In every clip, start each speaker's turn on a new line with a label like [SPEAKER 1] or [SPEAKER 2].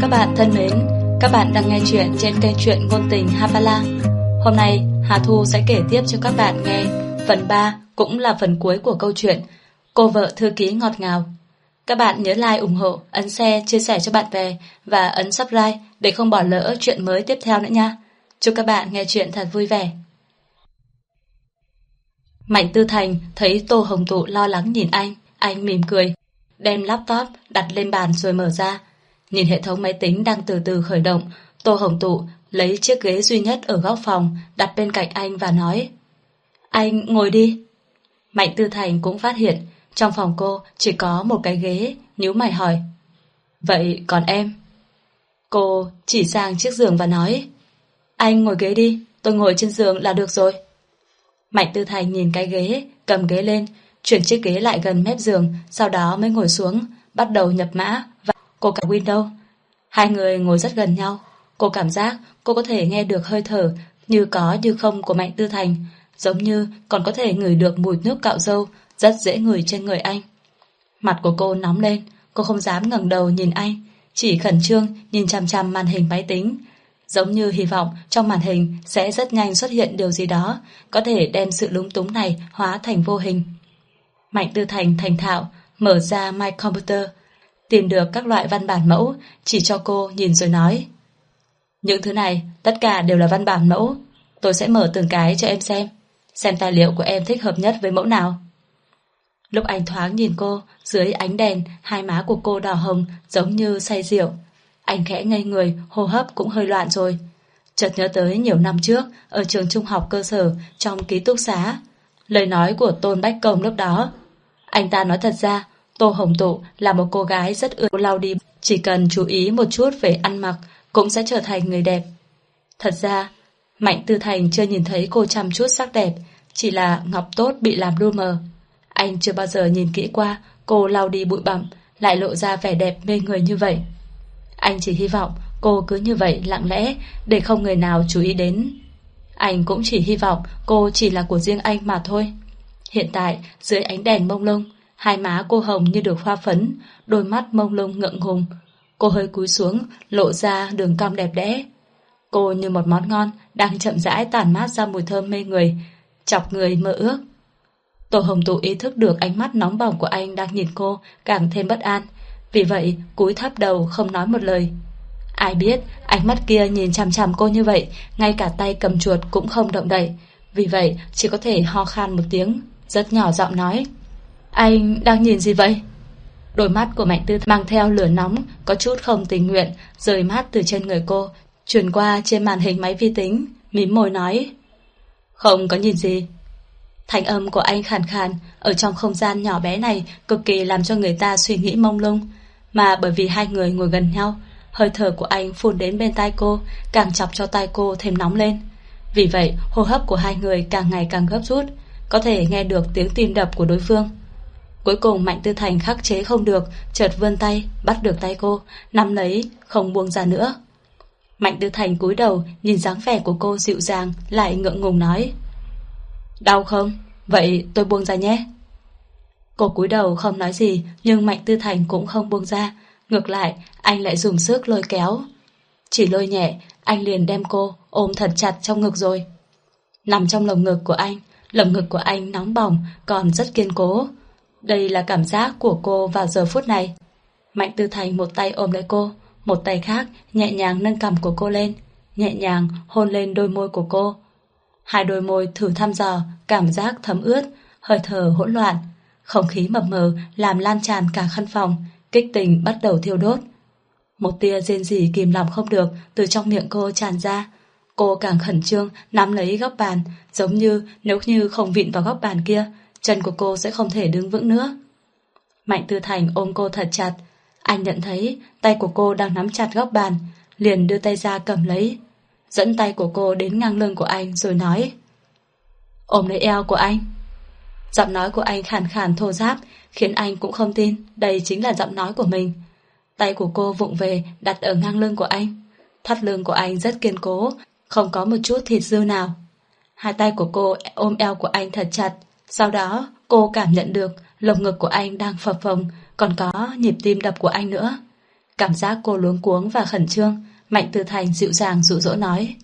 [SPEAKER 1] Các bạn thân mến, các bạn đang nghe chuyện trên kênh truyện ngôn tình Hapala. Hôm nay, Hà Thu sẽ kể tiếp cho các bạn nghe phần 3 cũng là phần cuối của câu chuyện Cô vợ thư ký ngọt ngào. Các bạn nhớ like, ủng hộ, ấn share, chia sẻ cho bạn bè và ấn subscribe để không bỏ lỡ chuyện mới tiếp theo nữa nha. Chúc các bạn nghe chuyện thật vui vẻ. Mạnh Tư Thành thấy Tô Hồng Tụ lo lắng nhìn anh, anh mỉm cười, đem laptop đặt lên bàn rồi mở ra. Nhìn hệ thống máy tính đang từ từ khởi động, Tô Hồng Tụ lấy chiếc ghế duy nhất ở góc phòng đặt bên cạnh anh và nói Anh ngồi đi. Mạnh Tư Thành cũng phát hiện trong phòng cô chỉ có một cái ghế, nhíu mày hỏi Vậy còn em? Cô chỉ sang chiếc giường và nói Anh ngồi ghế đi, tôi ngồi trên giường là được rồi. Mạnh Tư Thành nhìn cái ghế, cầm ghế lên, chuyển chiếc ghế lại gần mép giường, sau đó mới ngồi xuống, bắt đầu nhập mã và cô cả Window. Hai người ngồi rất gần nhau. Cô cảm giác cô có thể nghe được hơi thở như có như không của Mạnh Tư Thành, giống như còn có thể ngửi được mùi nước cạo dâu rất dễ ngửi trên người anh. Mặt của cô nóng lên, cô không dám ngẩng đầu nhìn anh, chỉ khẩn trương nhìn chằm chằm màn hình máy tính, giống như hy vọng trong màn hình sẽ rất nhanh xuất hiện điều gì đó, có thể đem sự lúng túng này hóa thành vô hình. Mạnh Tư Thành thành thạo, mở ra My Computer, tìm được các loại văn bản mẫu, chỉ cho cô nhìn rồi nói. Những thứ này, tất cả đều là văn bản mẫu. Tôi sẽ mở từng cái cho em xem. Xem tài liệu của em thích hợp nhất với mẫu nào. Lúc anh thoáng nhìn cô, dưới ánh đèn, hai má của cô đỏ hồng giống như say rượu. Anh khẽ ngây người, hô hấp cũng hơi loạn rồi. Chợt nhớ tới nhiều năm trước, ở trường trung học cơ sở, trong ký túc xá. Lời nói của Tôn Bách Công lúc đó. Anh ta nói thật ra, Tô Hồng Tụ là một cô gái rất ưa lau đi. Chỉ cần chú ý một chút về ăn mặc, cũng sẽ trở thành người đẹp. Thật ra, Mạnh Tư Thành chưa nhìn thấy cô chăm chút sắc đẹp, chỉ là ngọc tốt bị làm đua mờ. Anh chưa bao giờ nhìn kỹ qua cô lau đi bụi bặm, lại lộ ra vẻ đẹp mê người như vậy. Anh chỉ hy vọng cô cứ như vậy lặng lẽ để không người nào chú ý đến. Anh cũng chỉ hy vọng cô chỉ là của riêng anh mà thôi. Hiện tại, dưới ánh đèn mông lung, hai má cô hồng như được hoa phấn, đôi mắt mông lung ngượng ngùng. Cô hơi cúi xuống, lộ ra đường cong đẹp đẽ. Cô như một món ngon, đang chậm rãi tản mát ra mùi thơm mê người, chọc người mơ ước. Tổ hồng tụ ý thức được ánh mắt nóng bỏng của anh đang nhìn cô, càng thêm bất an. Vì vậy, cúi thấp đầu không nói một lời. Ai biết, ánh mắt kia nhìn chằm chằm cô như vậy, ngay cả tay cầm chuột cũng không động đậy. Vì vậy, chỉ có thể ho khan một tiếng, rất nhỏ giọng nói. Anh đang nhìn gì vậy? Đôi mắt của Mạnh Tư mang theo lửa nóng, có chút không tình nguyện, rời mắt từ trên người cô, chuyển qua trên màn hình máy vi tính, mím môi nói. Không có nhìn gì. Thành âm của anh khàn khàn, ở trong không gian nhỏ bé này cực kỳ làm cho người ta suy nghĩ mông lung. Mà bởi vì hai người ngồi gần nhau, hơi thở của anh phun đến bên tai cô, càng chọc cho tai cô thêm nóng lên. Vì vậy, hô hấp của hai người càng ngày càng gấp rút, có thể nghe được tiếng tim đập của đối phương. Cuối cùng Mạnh Tư Thành khắc chế không được, chợt vươn tay, bắt được tay cô, nắm lấy, không buông ra nữa. Mạnh Tư Thành cúi đầu, nhìn dáng vẻ của cô dịu dàng, lại ngượng ngùng nói. Đau không? Vậy tôi buông ra nhé. Cô cúi đầu không nói gì, nhưng Mạnh Tư Thành cũng không buông ra. Ngược lại, anh lại dùng sức lôi kéo. Chỉ lôi nhẹ, anh liền đem cô ôm thật chặt trong ngực rồi. Nằm trong lồng ngực của anh, lồng ngực của anh nóng bỏng, còn rất kiên cố. Đây là cảm giác của cô vào giờ phút này. Mạnh Tư Thành một tay ôm lấy cô, một tay khác nhẹ nhàng nâng cằm của cô lên, nhẹ nhàng hôn lên đôi môi của cô. Hai đôi môi thử thăm dò, cảm giác thấm ướt, hơi thở hỗn loạn. Không khí mập mờ làm lan tràn cả căn phòng, kích tình bắt đầu thiêu đốt. Một tia rên rỉ kìm lòng không được từ trong miệng cô tràn ra. Cô càng khẩn trương nắm lấy góc bàn, giống như nếu như không vịn vào góc bàn kia, chân của cô sẽ không thể đứng vững nữa. Mạnh Tư Thành ôm cô thật chặt, anh nhận thấy tay của cô đang nắm chặt góc bàn, liền đưa tay ra cầm lấy, dẫn tay của cô đến ngang lưng của anh rồi nói Ôm lấy eo của anh. Giọng nói của anh khàn khàn thô giáp, khiến anh cũng không tin đây chính là giọng nói của mình. Tay của cô vụng về đặt ở ngang lưng của anh. Thắt lưng của anh rất kiên cố, không có một chút thịt dư nào. Hai tay của cô ôm eo của anh thật chặt, sau đó cô cảm nhận được lồng ngực của anh đang phập phồng, còn có nhịp tim đập của anh nữa. Cảm giác cô luống cuống và khẩn trương, Mạnh Tư Thành dịu dàng dụ dỗ nói.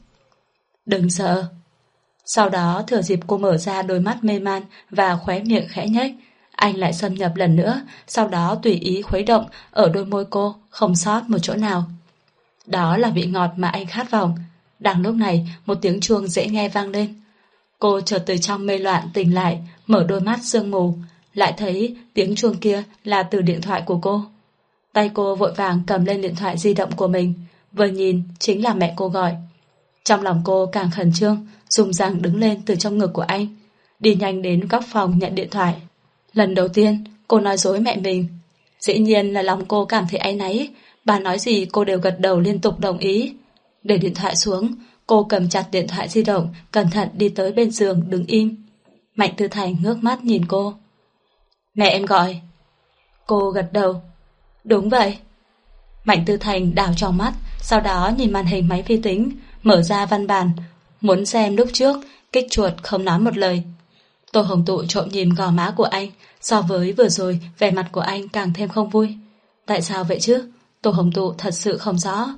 [SPEAKER 1] Đừng sợ. Sau đó thừa dịp cô mở ra đôi mắt mê man và khóe miệng khẽ nhếch, anh lại xâm nhập lần nữa, sau đó tùy ý khuấy động ở đôi môi cô, không sót một chỗ nào. Đó là vị ngọt mà anh khát vọng. Đang lúc này, một tiếng chuông dễ nghe vang lên. Cô chợt từ trong mê loạn tỉnh lại, mở đôi mắt sương mù, lại thấy tiếng chuông kia là từ điện thoại của cô. Tay cô vội vàng cầm lên điện thoại di động của mình, vừa nhìn chính là mẹ cô gọi. Trong lòng cô càng khẩn trương, dùng răng đứng lên từ trong ngực của anh, đi nhanh đến góc phòng nhận điện thoại. Lần đầu tiên, cô nói dối mẹ mình. Dĩ nhiên là lòng cô cảm thấy áy náy, bà nói gì cô đều gật đầu liên tục đồng ý. Để điện thoại xuống, cô cầm chặt điện thoại di động, cẩn thận đi tới bên giường, đứng im. Mạnh Tư Thành ngước mắt nhìn cô. Mẹ em gọi. Cô gật đầu. Đúng vậy. Mạnh Tư Thành đảo trong mắt, sau đó nhìn màn hình máy vi tính, mở ra văn bản, muốn xem lúc trước, kích chuột không nói một lời. Tô Hồng Tụ trộm nhìn gò má của anh, so với vừa rồi, vẻ mặt của anh càng thêm không vui. Tại sao vậy chứ? Tô Hồng Tụ thật sự không rõ.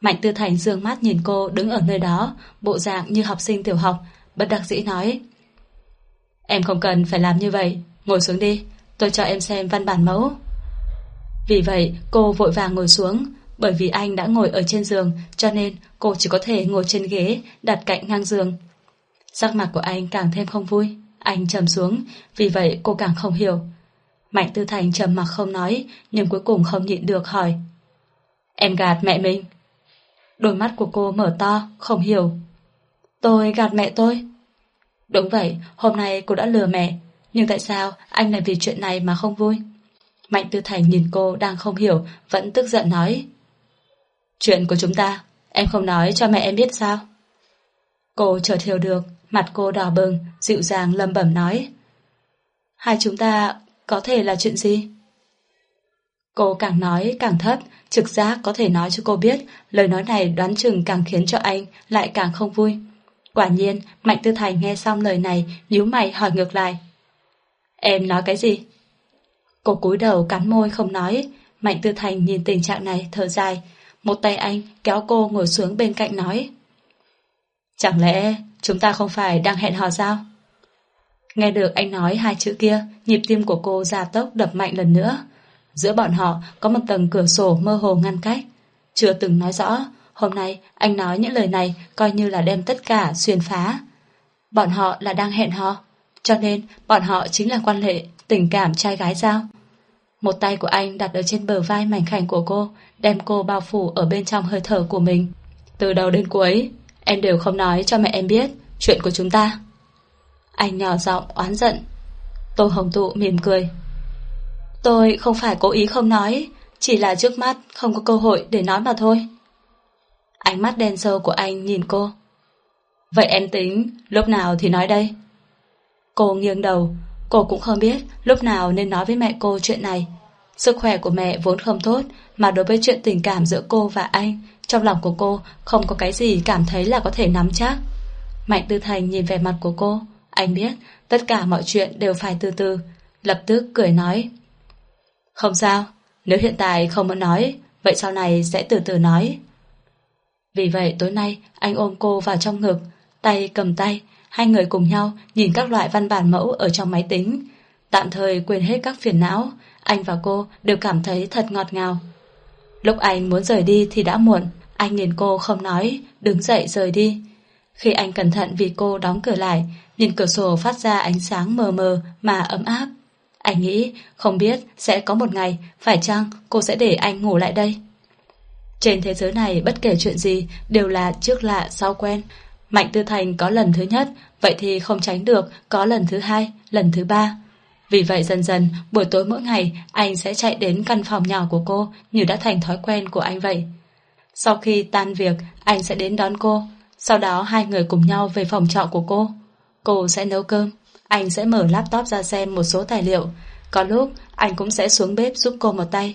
[SPEAKER 1] Mạnh Tư Thành dương mắt nhìn cô đứng ở nơi đó, bộ dạng như học sinh tiểu học, bất đắc dĩ nói. Em không cần phải làm như vậy, ngồi xuống đi, tôi cho em xem văn bản mẫu. Vì vậy, cô vội vàng ngồi xuống, bởi vì anh đã ngồi ở trên giường, cho nên cô chỉ có thể ngồi trên ghế, đặt cạnh ngang giường. Sắc mặt của anh càng thêm không vui. Anh trầm xuống, vì vậy cô càng không hiểu. Mạnh Tư Thành trầm mặc không nói, nhưng cuối cùng không nhịn được hỏi. Em gạt mẹ mình. Đôi mắt của cô mở to, không hiểu. Tôi gạt mẹ tôi. Đúng vậy, hôm nay cô đã lừa mẹ. Nhưng tại sao anh lại vì chuyện này mà không vui? Mạnh Tư Thành nhìn cô đang không hiểu, vẫn tức giận nói. Chuyện của chúng ta, em không nói cho mẹ em biết sao? Cô chợt hiểu được, Mặt cô đỏ bừng, dịu dàng lầm bẩm nói. Hai chúng ta có thể là chuyện gì? Cô càng nói càng thấp, trực giác có thể nói cho cô biết lời nói này đoán chừng càng khiến cho anh lại càng không vui. Quả nhiên, Mạnh Tư Thành nghe xong lời này, nhíu mày hỏi ngược lại. Em nói cái gì? Cô cúi đầu cắn môi không nói, Mạnh Tư Thành nhìn tình trạng này thở dài, một tay anh kéo cô ngồi xuống bên cạnh nói. Chẳng lẽ Chúng ta không phải đang hẹn hò sao? Nghe được anh nói hai chữ kia, nhịp tim của cô ra tốc đập mạnh lần nữa. Giữa bọn họ có một tầng cửa sổ mơ hồ ngăn cách. Chưa từng nói rõ, hôm nay anh nói những lời này coi như là đem tất cả xuyên phá. Bọn họ là đang hẹn hò, cho nên bọn họ chính là quan hệ tình cảm trai gái sao? Một tay của anh đặt ở trên bờ vai mảnh khảnh của cô, đem cô bao phủ ở bên trong hơi thở của mình. Từ đầu đến cuối, Em đều không nói cho mẹ em biết Chuyện của chúng ta Anh nhỏ giọng oán giận Tô Hồng Tụ mỉm cười Tôi không phải cố ý không nói Chỉ là trước mắt không có cơ hội để nói mà thôi Ánh mắt đen sâu của anh nhìn cô Vậy em tính Lúc nào thì nói đây Cô nghiêng đầu Cô cũng không biết lúc nào nên nói với mẹ cô chuyện này Sức khỏe của mẹ vốn không tốt Mà đối với chuyện tình cảm giữa cô và anh trong lòng của cô không có cái gì cảm thấy là có thể nắm chắc. Mạnh Tư Thành nhìn vẻ mặt của cô, anh biết tất cả mọi chuyện đều phải từ từ, lập tức cười nói. Không sao, nếu hiện tại không muốn nói, vậy sau này sẽ từ từ nói. Vì vậy tối nay anh ôm cô vào trong ngực, tay cầm tay, hai người cùng nhau nhìn các loại văn bản mẫu ở trong máy tính. Tạm thời quên hết các phiền não, anh và cô đều cảm thấy thật ngọt ngào. Lúc anh muốn rời đi thì đã muộn, anh nhìn cô không nói, đứng dậy rời đi. Khi anh cẩn thận vì cô đóng cửa lại, nhìn cửa sổ phát ra ánh sáng mờ mờ mà ấm áp. Anh nghĩ không biết sẽ có một ngày phải chăng cô sẽ để anh ngủ lại đây. Trên thế giới này bất kể chuyện gì đều là trước lạ sau quen. Mạnh Tư Thành có lần thứ nhất, vậy thì không tránh được có lần thứ hai, lần thứ ba. Vì vậy dần dần, buổi tối mỗi ngày anh sẽ chạy đến căn phòng nhỏ của cô như đã thành thói quen của anh vậy. Sau khi tan việc, anh sẽ đến đón cô. Sau đó hai người cùng nhau về phòng trọ của cô. Cô sẽ nấu cơm. Anh sẽ mở laptop ra xem một số tài liệu. Có lúc, anh cũng sẽ xuống bếp giúp cô một tay.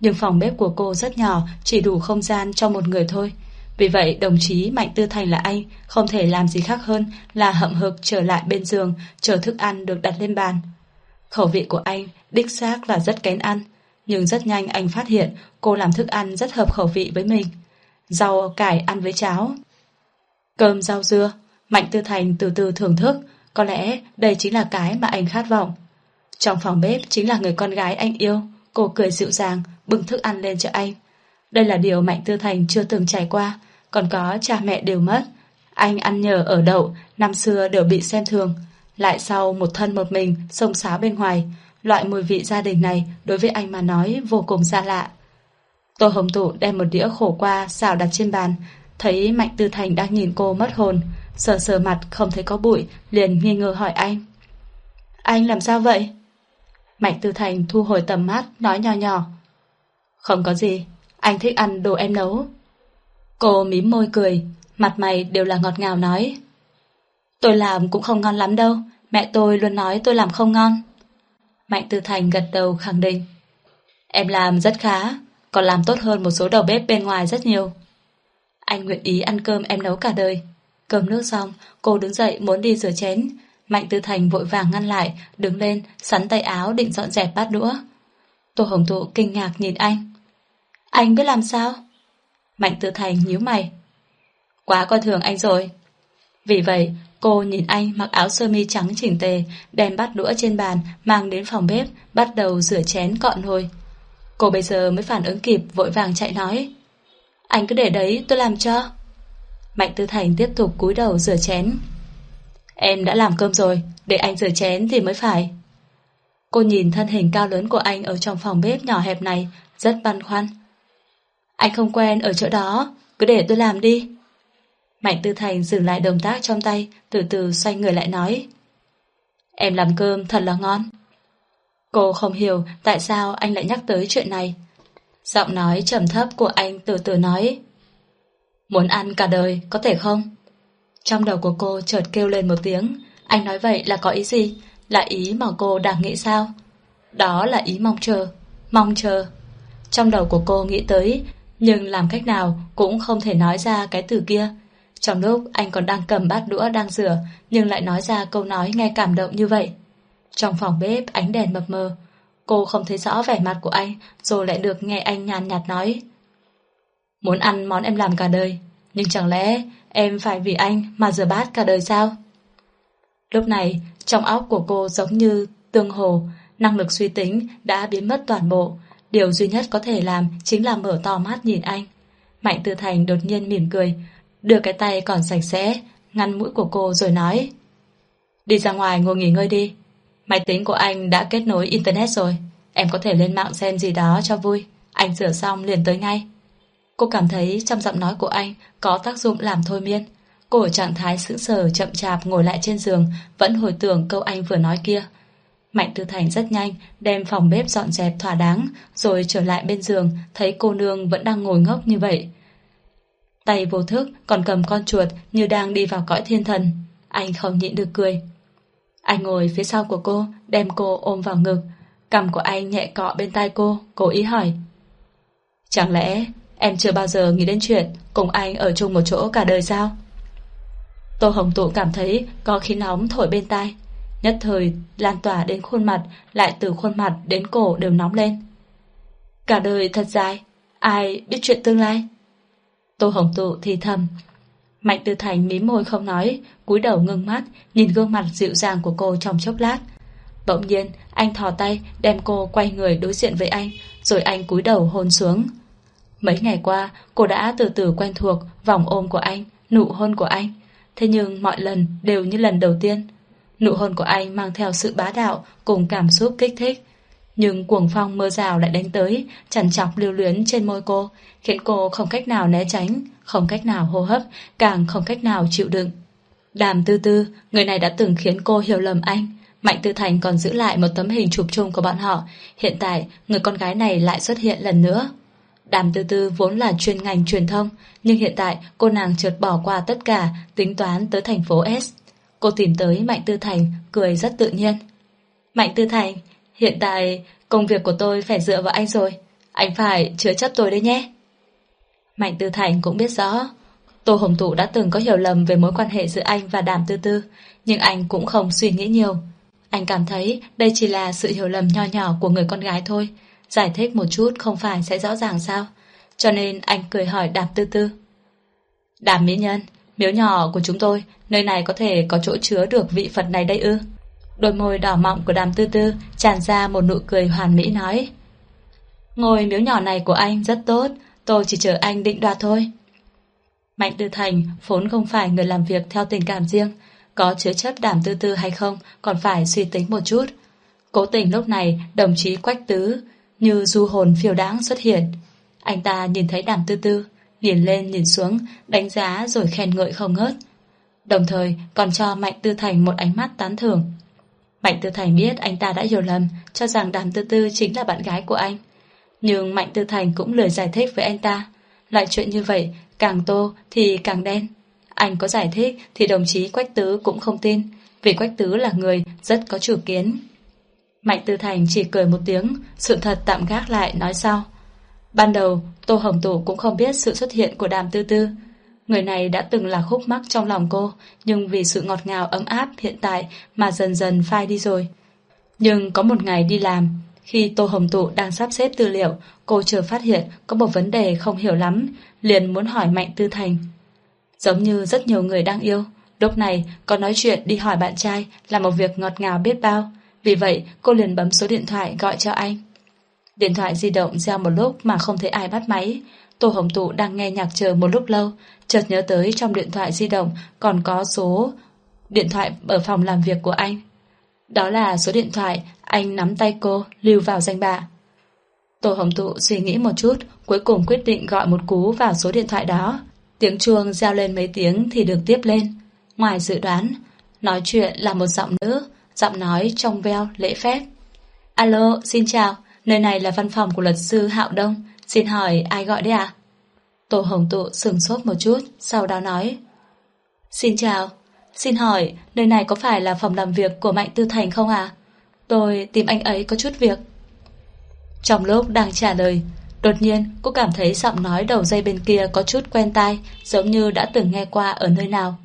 [SPEAKER 1] Nhưng phòng bếp của cô rất nhỏ, chỉ đủ không gian cho một người thôi. Vì vậy, đồng chí Mạnh Tư Thành là anh, không thể làm gì khác hơn là hậm hực trở lại bên giường, chờ thức ăn được đặt lên bàn. Khẩu vị của anh, đích xác là rất kén ăn. Nhưng rất nhanh anh phát hiện cô làm thức ăn rất hợp khẩu vị với mình. Rau cải ăn với cháo. Cơm rau dưa, Mạnh Tư Thành từ từ thưởng thức, có lẽ đây chính là cái mà anh khát vọng. Trong phòng bếp chính là người con gái anh yêu, cô cười dịu dàng, bưng thức ăn lên cho anh. Đây là điều Mạnh Tư Thành chưa từng trải qua, còn có cha mẹ đều mất. Anh ăn nhờ ở đậu, năm xưa đều bị xem thường. Lại sau một thân một mình, sông sáo bên ngoài, loại mùi vị gia đình này đối với anh mà nói vô cùng xa lạ. Tô Hồng Tụ đem một đĩa khổ qua xào đặt trên bàn, thấy Mạnh Tư Thành đang nhìn cô mất hồn, sờ sờ mặt không thấy có bụi, liền nghi ngờ hỏi anh. Anh làm sao vậy? Mạnh Tư Thành thu hồi tầm mắt, nói nhỏ nhỏ. Không có gì, anh thích ăn đồ em nấu. Cô mím môi cười, mặt mày đều là ngọt ngào nói. Tôi làm cũng không ngon lắm đâu, mẹ tôi luôn nói tôi làm không ngon. Mạnh Tư Thành gật đầu khẳng định. Em làm rất khá, còn làm tốt hơn một số đầu bếp bên ngoài rất nhiều. Anh nguyện ý ăn cơm em nấu cả đời. Cơm nước xong, cô đứng dậy muốn đi rửa chén. Mạnh Tư Thành vội vàng ngăn lại, đứng lên, sắn tay áo định dọn dẹp bát đũa. Tô Hồng Thụ kinh ngạc nhìn anh. Anh biết làm sao? Mạnh Tư Thành nhíu mày. Quá coi thường anh rồi. Vì vậy, cô nhìn anh mặc áo sơ mi trắng chỉnh tề, đem bát đũa trên bàn, mang đến phòng bếp, bắt đầu rửa chén cọn nồi. Cô bây giờ mới phản ứng kịp, vội vàng chạy nói. Anh cứ để đấy, tôi làm cho. Mạnh Tư Thành tiếp tục cúi đầu rửa chén. Em đã làm cơm rồi, để anh rửa chén thì mới phải. Cô nhìn thân hình cao lớn của anh ở trong phòng bếp nhỏ hẹp này, rất băn khoăn. Anh không quen ở chỗ đó, cứ để tôi làm đi. Mạnh Tư Thành dừng lại động tác trong tay, từ từ xoay người lại nói. Em làm cơm thật là ngon. Cô không hiểu tại sao anh lại nhắc tới chuyện này. Giọng nói trầm thấp của anh từ từ nói. Muốn ăn cả đời, có thể không? Trong đầu của cô chợt kêu lên một tiếng. Anh nói vậy là có ý gì? Là ý mà cô đang nghĩ sao? Đó là ý mong chờ. Mong chờ. Trong đầu của cô nghĩ tới, nhưng làm cách nào cũng không thể nói ra cái từ kia. Trong lúc anh còn đang cầm bát đũa đang rửa, nhưng lại nói ra câu nói nghe cảm động như vậy. Trong phòng bếp ánh đèn mập mờ, cô không thấy rõ vẻ mặt của anh, rồi lại được nghe anh nhàn nhạt nói. Muốn ăn món em làm cả đời, nhưng chẳng lẽ em phải vì anh mà rửa bát cả đời sao? Lúc này, trong óc của cô giống như tương hồ, năng lực suy tính đã biến mất toàn bộ. Điều duy nhất có thể làm chính là mở to mắt nhìn anh. Mạnh Tư Thành đột nhiên mỉm cười, đưa cái tay còn sạch sẽ, ngăn mũi của cô rồi nói. Đi ra ngoài ngồi nghỉ ngơi đi. Máy tính của anh đã kết nối Internet rồi. Em có thể lên mạng xem gì đó cho vui. Anh rửa xong liền tới ngay. Cô cảm thấy trong giọng nói của anh có tác dụng làm thôi miên. Cô ở trạng thái sững sờ, chậm chạp ngồi lại trên giường, vẫn hồi tưởng câu anh vừa nói kia. Mạnh Tư Thành rất nhanh đem phòng bếp dọn dẹp thỏa đáng, rồi trở lại bên giường, thấy cô nương vẫn đang ngồi ngốc như vậy. Tay vô thức còn cầm con chuột như đang đi vào cõi thiên thần. Anh không nhịn được cười. Anh ngồi phía sau của cô, đem cô ôm vào ngực. Cầm của anh nhẹ cọ bên tai cô, cố ý hỏi. Chẳng lẽ Em chưa bao giờ nghĩ đến chuyện cùng anh ở chung một chỗ cả đời sao? Tô Hồng Tụ cảm thấy có khí nóng thổi bên tai. Nhất thời lan tỏa đến khuôn mặt, lại từ khuôn mặt đến cổ đều nóng lên. Cả đời thật dài, ai biết chuyện tương lai? Tô Hồng Tụ thì thầm. Mạnh Tư Thành mím môi không nói, cúi đầu ngưng mắt, nhìn gương mặt dịu dàng của cô trong chốc lát. Bỗng nhiên, anh thò tay đem cô quay người đối diện với anh, rồi anh cúi đầu hôn xuống. Mấy ngày qua, cô đã từ từ quen thuộc vòng ôm của anh, nụ hôn của anh. Thế nhưng mọi lần đều như lần đầu tiên. Nụ hôn của anh mang theo sự bá đạo cùng cảm xúc kích thích. Nhưng cuồng phong mưa rào lại đánh tới, chằn chọc lưu luyến trên môi cô, khiến cô không cách nào né tránh, không cách nào hô hấp, càng không cách nào chịu đựng. Đàm tư tư, người này đã từng khiến cô hiểu lầm anh. Mạnh Tư Thành còn giữ lại một tấm hình chụp chung của bọn họ. Hiện tại, người con gái này lại xuất hiện lần nữa. Đàm tư tư vốn là chuyên ngành truyền thông, nhưng hiện tại cô nàng trượt bỏ qua tất cả, tính toán tới thành phố S. Cô tìm tới Mạnh Tư Thành, cười rất tự nhiên. Mạnh Tư Thành, hiện tại công việc của tôi phải dựa vào anh rồi. Anh phải chứa chấp tôi đấy nhé. Mạnh Tư Thành cũng biết rõ. Tô Hồng Tụ đã từng có hiểu lầm về mối quan hệ giữa anh và Đàm Tư Tư, nhưng anh cũng không suy nghĩ nhiều. Anh cảm thấy đây chỉ là sự hiểu lầm nho nhỏ của người con gái thôi, giải thích một chút không phải sẽ rõ ràng sao? Cho nên anh cười hỏi đàm tư tư. Đàm mỹ nhân, miếu nhỏ của chúng tôi, nơi này có thể có chỗ chứa được vị Phật này đây ư? Đôi môi đỏ mọng của đàm tư tư tràn ra một nụ cười hoàn mỹ nói. Ngôi miếu nhỏ này của anh rất tốt, tôi chỉ chờ anh định đoạt thôi. Mạnh Tư Thành vốn không phải người làm việc theo tình cảm riêng, có chứa chấp đảm tư tư hay không còn phải suy tính một chút. Cố tình lúc này đồng chí Quách Tứ như du hồn phiêu đáng xuất hiện. Anh ta nhìn thấy đàm tư tư, nhìn lên nhìn xuống, đánh giá rồi khen ngợi không ngớt. Đồng thời còn cho Mạnh Tư Thành một ánh mắt tán thưởng. Mạnh Tư Thành biết anh ta đã hiểu lầm, cho rằng đàm tư tư chính là bạn gái của anh. Nhưng Mạnh Tư Thành cũng lười giải thích với anh ta. Loại chuyện như vậy, càng tô thì càng đen. Anh có giải thích thì đồng chí Quách Tứ cũng không tin, vì Quách Tứ là người rất có chủ kiến. Mạnh Tư Thành chỉ cười một tiếng, sự thật tạm gác lại nói sau. Ban đầu, Tô Hồng Tụ cũng không biết sự xuất hiện của đàm tư tư. Người này đã từng là khúc mắc trong lòng cô, nhưng vì sự ngọt ngào ấm áp hiện tại mà dần dần phai đi rồi. Nhưng có một ngày đi làm, khi Tô Hồng Tụ đang sắp xếp tư liệu, cô chưa phát hiện có một vấn đề không hiểu lắm, liền muốn hỏi Mạnh Tư Thành. Giống như rất nhiều người đang yêu, lúc này có nói chuyện đi hỏi bạn trai là một việc ngọt ngào biết bao, vì vậy cô liền bấm số điện thoại gọi cho anh. Điện thoại di động reo một lúc mà không thấy ai bắt máy. Tô Hồng Tụ đang nghe nhạc chờ một lúc lâu, chợt nhớ tới trong điện thoại di động còn có số điện thoại ở phòng làm việc của anh. Đó là số điện thoại anh nắm tay cô lưu vào danh bạ. Tô Hồng Tụ suy nghĩ một chút, cuối cùng quyết định gọi một cú vào số điện thoại đó. Tiếng chuông reo lên mấy tiếng thì được tiếp lên. Ngoài dự đoán, nói chuyện là một giọng nữ, giọng nói trong veo, lễ phép. Alo, xin chào, nơi này là văn phòng của luật sư Hạo Đông, xin hỏi ai gọi đấy à? tổ Hồng Tụ sừng sốt một chút, sau đó nói. Xin chào, xin hỏi nơi này có phải là phòng làm việc của Mạnh Tư Thành không à? Tôi tìm anh ấy có chút việc. Trong lúc đang trả lời, đột nhiên cô cảm thấy giọng nói đầu dây bên kia có chút quen tai, giống như đã từng nghe qua ở nơi nào.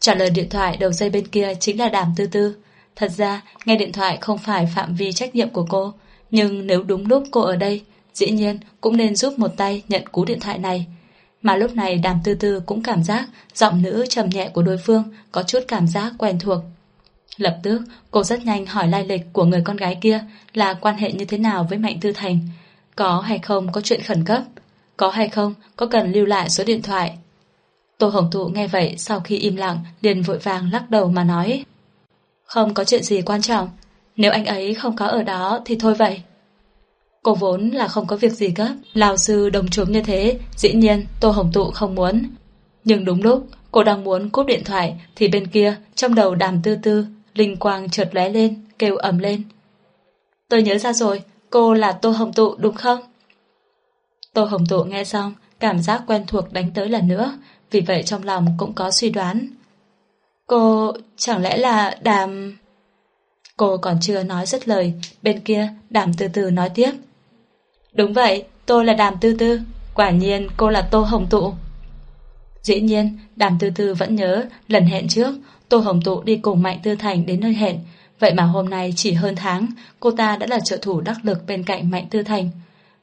[SPEAKER 1] Trả lời điện thoại đầu dây bên kia chính là Đàm Tư Tư. Thật ra, nghe điện thoại không phải phạm vi trách nhiệm của cô, nhưng nếu đúng lúc cô ở đây, dĩ nhiên cũng nên giúp một tay nhận cú điện thoại này. Mà lúc này Đàm Tư Tư cũng cảm giác giọng nữ trầm nhẹ của đối phương có chút cảm giác quen thuộc. Lập tức, cô rất nhanh hỏi lai lịch của người con gái kia là quan hệ như thế nào với Mạnh Tư Thành. Có hay không có chuyện khẩn cấp? Có hay không có cần lưu lại số điện thoại? Tô Hồng thụ nghe vậy sau khi im lặng liền vội vàng lắc đầu mà nói không có chuyện gì quan trọng Nếu anh ấy không có ở đó thì thôi vậy Cô vốn là không có việc gì gấp Lào sư đồng trúng như thế Dĩ nhiên Tô Hồng Tụ không muốn Nhưng đúng lúc cô đang muốn cúp điện thoại Thì bên kia trong đầu đàm tư tư Linh quang chợt lóe lên, kêu ầm lên. Tôi nhớ ra rồi, cô là Tô Hồng Tụ đúng không? Tô Hồng Tụ nghe xong, cảm giác quen thuộc đánh tới lần nữa, vì vậy trong lòng cũng có suy đoán. Cô chẳng lẽ là đàm... Cô còn chưa nói dứt lời, bên kia đàm từ từ nói tiếp. Đúng vậy, tôi là đàm tư tư, quả nhiên cô là Tô Hồng Tụ. Dĩ nhiên, đàm tư tư vẫn nhớ lần hẹn trước, Tô Hồng Tụ đi cùng Mạnh Tư Thành đến nơi hẹn, vậy mà hôm nay chỉ hơn tháng, cô ta đã là trợ thủ đắc lực bên cạnh Mạnh Tư Thành.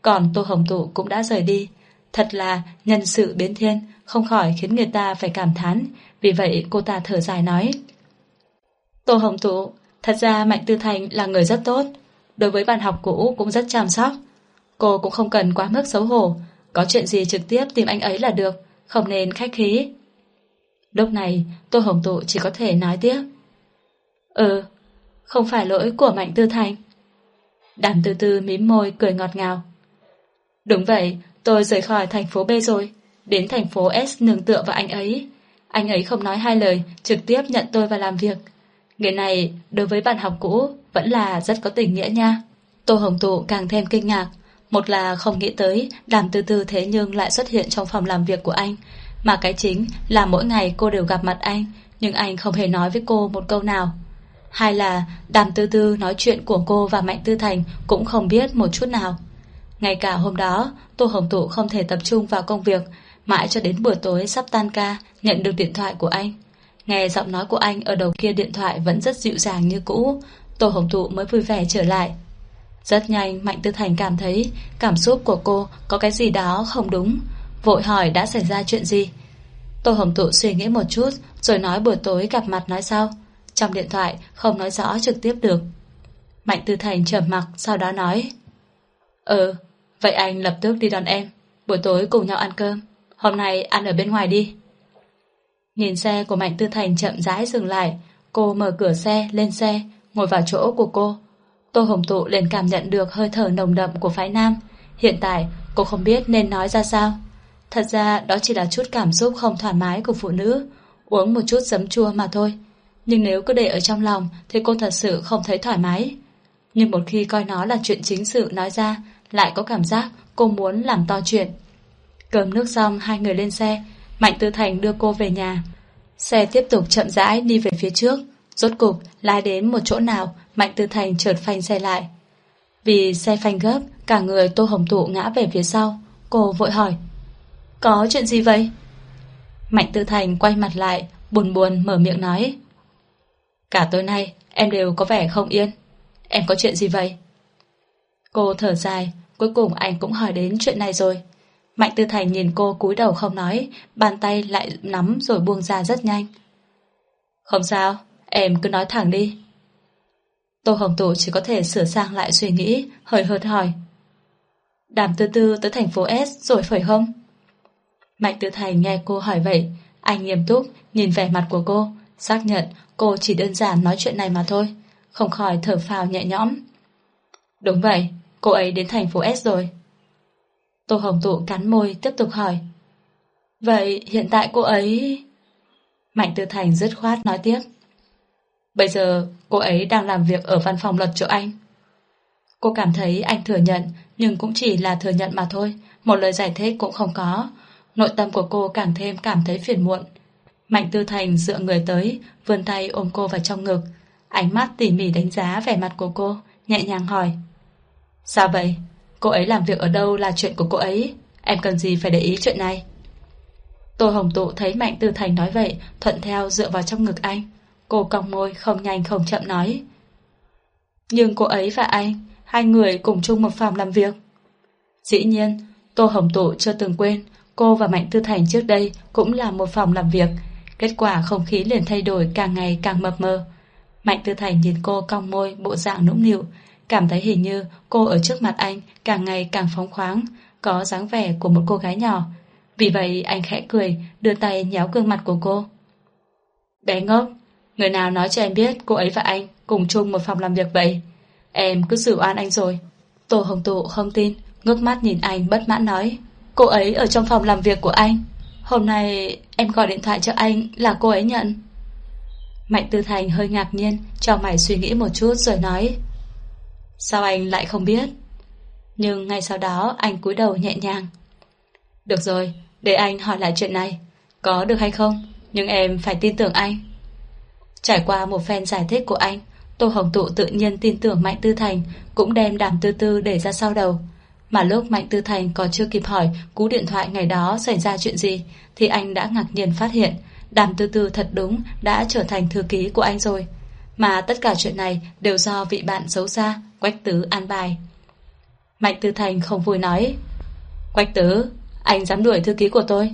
[SPEAKER 1] Còn Tô Hồng Tụ cũng đã rời đi. Thật là nhân sự biến thiên, không khỏi khiến người ta phải cảm thán, vì vậy cô ta thở dài nói. Tô Hồng Tụ, thật ra Mạnh Tư Thành là người rất tốt, đối với bạn học cũ cũng rất chăm sóc. Cô cũng không cần quá mức xấu hổ, có chuyện gì trực tiếp tìm anh ấy là được, không nên khách khí. Lúc này, Tô Hồng Tụ chỉ có thể nói tiếp. Ừ, không phải lỗi của Mạnh Tư Thành. Đàm từ từ mím môi cười ngọt ngào. Đúng vậy, tôi rời khỏi thành phố B rồi, đến thành phố S nương tựa vào anh ấy. Anh ấy không nói hai lời, trực tiếp nhận tôi vào làm việc. Người này, đối với bạn học cũ, vẫn là rất có tình nghĩa nha. Tô Hồng Tụ càng thêm kinh ngạc. Một là không nghĩ tới đàm tư tư thế nhưng lại xuất hiện trong phòng làm việc của anh, mà cái chính là mỗi ngày cô đều gặp mặt anh Nhưng anh không hề nói với cô một câu nào Hai là đàm tư tư nói chuyện của cô và Mạnh Tư Thành Cũng không biết một chút nào Ngay cả hôm đó Tô Hồng Tụ không thể tập trung vào công việc Mãi cho đến buổi tối sắp tan ca Nhận được điện thoại của anh Nghe giọng nói của anh ở đầu kia điện thoại Vẫn rất dịu dàng như cũ Tô Hồng thụ mới vui vẻ trở lại Rất nhanh Mạnh Tư Thành cảm thấy cảm xúc của cô có cái gì đó không đúng. Vội hỏi đã xảy ra chuyện gì. Tô Hồng thụ suy nghĩ một chút rồi nói buổi tối gặp mặt nói sau. Trong điện thoại không nói rõ trực tiếp được. Mạnh Tư Thành trầm mặc sau đó nói Ừ, vậy anh lập tức đi đón em. Buổi tối cùng nhau ăn cơm. Hôm nay ăn ở bên ngoài đi. Nhìn xe của Mạnh Tư Thành chậm rãi dừng lại. Cô mở cửa xe, lên xe, ngồi vào chỗ của cô. Tô Hồng Tụ liền cảm nhận được hơi thở nồng đậm của phái nam. Hiện tại, cô không biết nên nói ra sao. Thật ra đó chỉ là chút cảm xúc không thoải mái của phụ nữ. Uống một chút giấm chua mà thôi. Nhưng nếu cứ để ở trong lòng thì cô thật sự không thấy thoải mái. Nhưng một khi coi nó là chuyện chính sự nói ra, lại có cảm giác cô muốn làm to chuyện. Cơm nước xong hai người lên xe, Mạnh Tư Thành đưa cô về nhà. Xe tiếp tục chậm rãi đi về phía trước. Rốt cục lái đến một chỗ nào Mạnh Tư Thành chợt phanh xe lại. Vì xe phanh gấp, cả người Tô Hồng Tụ ngã về phía sau. Cô vội hỏi. Có chuyện gì vậy? Mạnh Tư Thành quay mặt lại, buồn buồn mở miệng nói. Cả tối nay em đều có vẻ không yên. Em có chuyện gì vậy? Cô thở dài, cuối cùng anh cũng hỏi đến chuyện này rồi. Mạnh Tư Thành nhìn cô cúi đầu không nói, bàn tay lại nắm rồi buông ra rất nhanh. Không sao, em cứ nói thẳng đi. Tô Hồng Tụ chỉ có thể sửa sang lại suy nghĩ, hơi hợt hỏi. Đàm tư tư tới thành phố S rồi phải không? Mạnh Tư Thành nghe cô hỏi vậy, anh nghiêm túc nhìn vẻ mặt của cô, xác nhận cô chỉ đơn giản nói chuyện này mà thôi, không khỏi thở phào nhẹ nhõm. Đúng vậy, cô ấy đến thành phố S rồi. Tô Hồng Tụ cắn môi tiếp tục hỏi. Vậy hiện tại cô ấy... Mạnh Tư Thành dứt khoát nói tiếp. Bây giờ cô ấy đang làm việc ở văn phòng luật chỗ anh. Cô cảm thấy anh thừa nhận nhưng cũng chỉ là thừa nhận mà thôi. Một lời giải thích cũng không có. Nội tâm của cô càng thêm cảm thấy phiền muộn. Mạnh Tư Thành dựa người tới, vươn tay ôm cô vào trong ngực. Ánh mắt tỉ mỉ đánh giá vẻ mặt của cô, nhẹ nhàng hỏi. Sao vậy? Cô ấy làm việc ở đâu là chuyện của cô ấy? Em cần gì phải để ý chuyện này? Tô Hồng Tụ thấy Mạnh Tư Thành nói vậy, Thuận theo dựa vào trong ngực anh. Cô cong môi, không nhanh, không chậm nói. Nhưng cô ấy và anh, Hai người cùng chung một phòng làm việc. Dĩ nhiên, Tô Hồng Tụ chưa từng quên, Cô và Mạnh Tư Thành trước đây Cũng là một phòng làm việc. Kết quả không khí liền thay đổi càng ngày càng mập mờ. Mạnh Tư Thành nhìn cô cong môi, Bộ dạng nũng nịu. Cảm thấy hình như cô ở trước mặt anh càng ngày càng phóng khoáng, có dáng vẻ của một cô gái nhỏ. Vì vậy anh khẽ cười, đưa tay nhéo gương mặt của cô. Bé ngốc, người nào nói cho em biết cô ấy và anh cùng chung một phòng làm việc vậy? Em cứ xử oan anh rồi. Tô Hồng Tụ không tin, ngước mắt nhìn anh bất mãn nói. Cô ấy ở trong phòng làm việc của anh. Hôm nay em gọi điện thoại cho anh là cô ấy nhận. Mạnh Tư Thành hơi ngạc nhiên, cho mày suy nghĩ một chút rồi nói. Sao anh lại không biết? Nhưng ngay sau đó anh cúi đầu nhẹ nhàng. Được rồi, để anh hỏi lại chuyện này. Có được hay không? Nhưng em phải tin tưởng anh. Trải qua một phen giải thích của anh, Tô Hồng Tụ tự nhiên tin tưởng Mạnh Tư Thành cũng đem đàm tư tư để ra sau đầu. Mà lúc Mạnh Tư Thành còn chưa kịp hỏi cú điện thoại ngày đó xảy ra chuyện gì, thì anh đã ngạc nhiên phát hiện đàm tư tư thật đúng đã trở thành thư ký của anh rồi. Mà tất cả chuyện này đều do vị bạn xấu xa, Quách Tứ an bài. Mạnh Tư Thành không vui nói Quách Tứ, anh dám đuổi thư ký của tôi.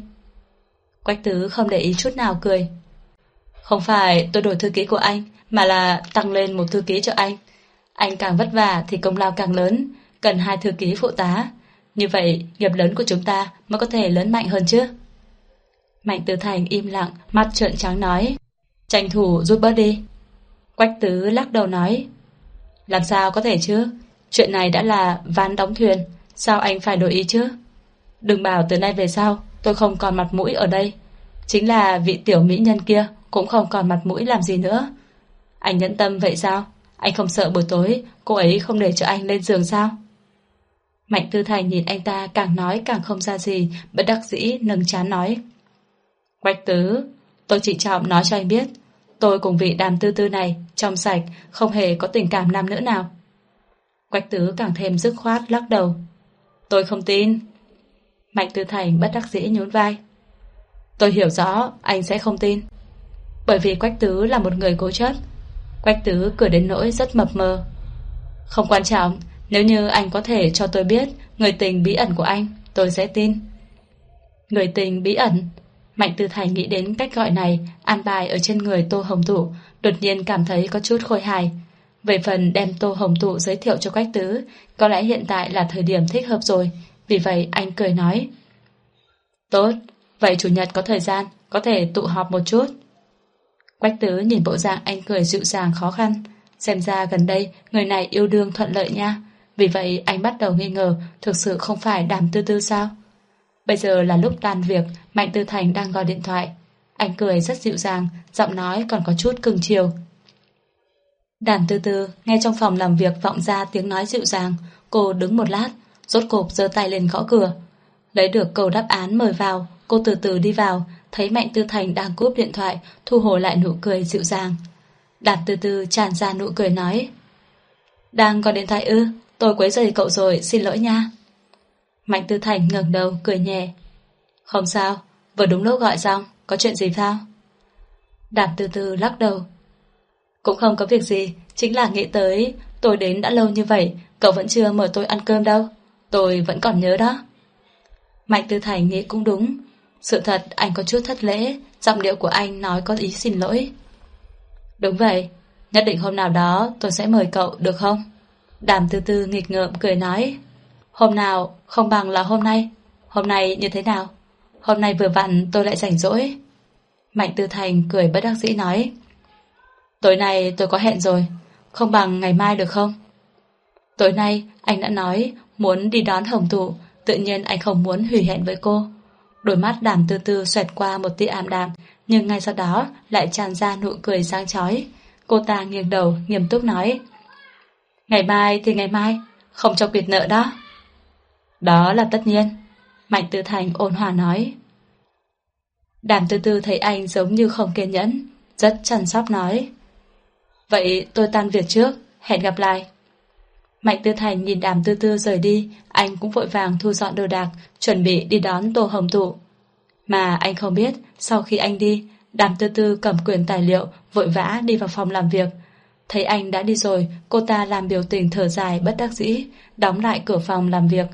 [SPEAKER 1] Quách Tứ không để ý chút nào cười. Không phải tôi đổi thư ký của anh, mà là tăng lên một thư ký cho anh. Anh càng vất vả thì công lao càng lớn, cần hai thư ký phụ tá. Như vậy, nghiệp lớn của chúng ta mới có thể lớn mạnh hơn chứ. Mạnh Tư Thành im lặng, mắt trợn trắng nói. Tranh thủ rút bớt đi. Quách Tứ lắc đầu nói. Làm sao có thể chứ? Chuyện này đã là ván đóng thuyền, sao anh phải đổi ý chứ? Đừng bảo từ nay về sau, tôi không còn mặt mũi ở đây. Chính là vị tiểu mỹ nhân kia cũng không còn mặt mũi làm gì nữa. Anh nhẫn tâm vậy sao? Anh không sợ buổi tối cô ấy không để cho anh lên giường sao? Mạnh Tư Thành nhìn anh ta càng nói càng không ra gì, bất đắc dĩ nâng chán nói. Quách tứ, tôi chỉ trọng nói cho anh biết, tôi cùng vị đàm tư tư này, trong sạch, không hề có tình cảm nam nữ nào. Quách tứ càng thêm dứt khoát lắc đầu. Tôi không tin. Mạnh Tư Thành bất đắc dĩ nhún vai. Tôi hiểu rõ anh sẽ không tin. Bởi vì Quách Tứ là một người cố chấp. Quách Tứ cười đến nỗi rất mập mờ. Không quan trọng, Nếu như anh có thể cho tôi biết người tình bí ẩn của anh, tôi sẽ tin. Người tình bí ẩn Mạnh Tư Thành nghĩ đến cách gọi này an bài ở trên người Tô Hồng Thủ đột nhiên cảm thấy có chút khôi hài. Về phần đem Tô Hồng Tụ giới thiệu cho Quách Tứ có lẽ hiện tại là thời điểm thích hợp rồi vì vậy anh cười nói Tốt, vậy Chủ nhật có thời gian có thể tụ họp một chút. Quách Tứ nhìn bộ dạng anh cười dịu dàng khó khăn xem ra gần đây người này yêu đương thuận lợi nha vì vậy anh bắt đầu nghi ngờ thực sự không phải đàm tư tư sao? Bây giờ là lúc tan việc, Mạnh Tư Thành đang gọi điện thoại. Anh cười rất dịu dàng, giọng nói còn có chút cưng chiều. Đàn tư tư, nghe trong phòng làm việc vọng ra tiếng nói dịu dàng, cô đứng một lát, rốt cộp giơ tay lên gõ cửa. Lấy được câu đáp án mời vào, cô từ từ đi vào, thấy Mạnh Tư Thành đang cúp điện thoại, thu hồi lại nụ cười dịu dàng. Đàn tư tư tràn ra nụ cười nói. Đang có điện thoại ư, tôi quấy rầy cậu rồi, xin lỗi nha. Mạnh Tư Thành ngẩng đầu cười nhẹ. Không sao, vừa đúng lúc gọi xong, có chuyện gì sao? Đàm Tư Tư lắc đầu. Cũng không có việc gì, chính là nghĩ tới tôi đến đã lâu như vậy, cậu vẫn chưa mời tôi ăn cơm đâu. Tôi vẫn còn nhớ đó. Mạnh Tư Thành nghĩ cũng đúng. Sự thật anh có chút thất lễ, giọng điệu của anh nói có ý xin lỗi. Đúng vậy, nhất định hôm nào đó tôi sẽ mời cậu được không? Đàm Tư Tư nghịch ngợm cười nói. Hôm nào không bằng là hôm nay Hôm nay như thế nào Hôm nay vừa vặn tôi lại rảnh rỗi Mạnh Tư Thành cười bất đắc dĩ nói Tối nay tôi có hẹn rồi Không bằng ngày mai được không Tối nay anh đã nói Muốn đi đón hồng thụ, Tự nhiên anh không muốn hủy hẹn với cô Đôi mắt đàm tư tư xoẹt qua một tia ảm đạm Nhưng ngay sau đó lại tràn ra nụ cười sáng chói Cô ta nghiêng đầu nghiêm túc nói Ngày mai thì ngày mai Không cho quyệt nợ đó đó là tất nhiên. Mạnh Tư Thành ôn hòa nói. Đàm Tư Tư thấy anh giống như không kiên nhẫn, rất chăn sóc nói. Vậy tôi tan việc trước, hẹn gặp lại. Mạnh Tư Thành nhìn đàm tư tư rời đi, anh cũng vội vàng thu dọn đồ đạc, chuẩn bị đi đón Tô Hồng Tụ. Mà anh không biết, sau khi anh đi, đàm tư tư cầm quyền tài liệu, vội vã đi vào phòng làm việc. Thấy anh đã đi rồi, cô ta làm biểu tình thở dài bất đắc dĩ, đóng lại cửa phòng làm việc.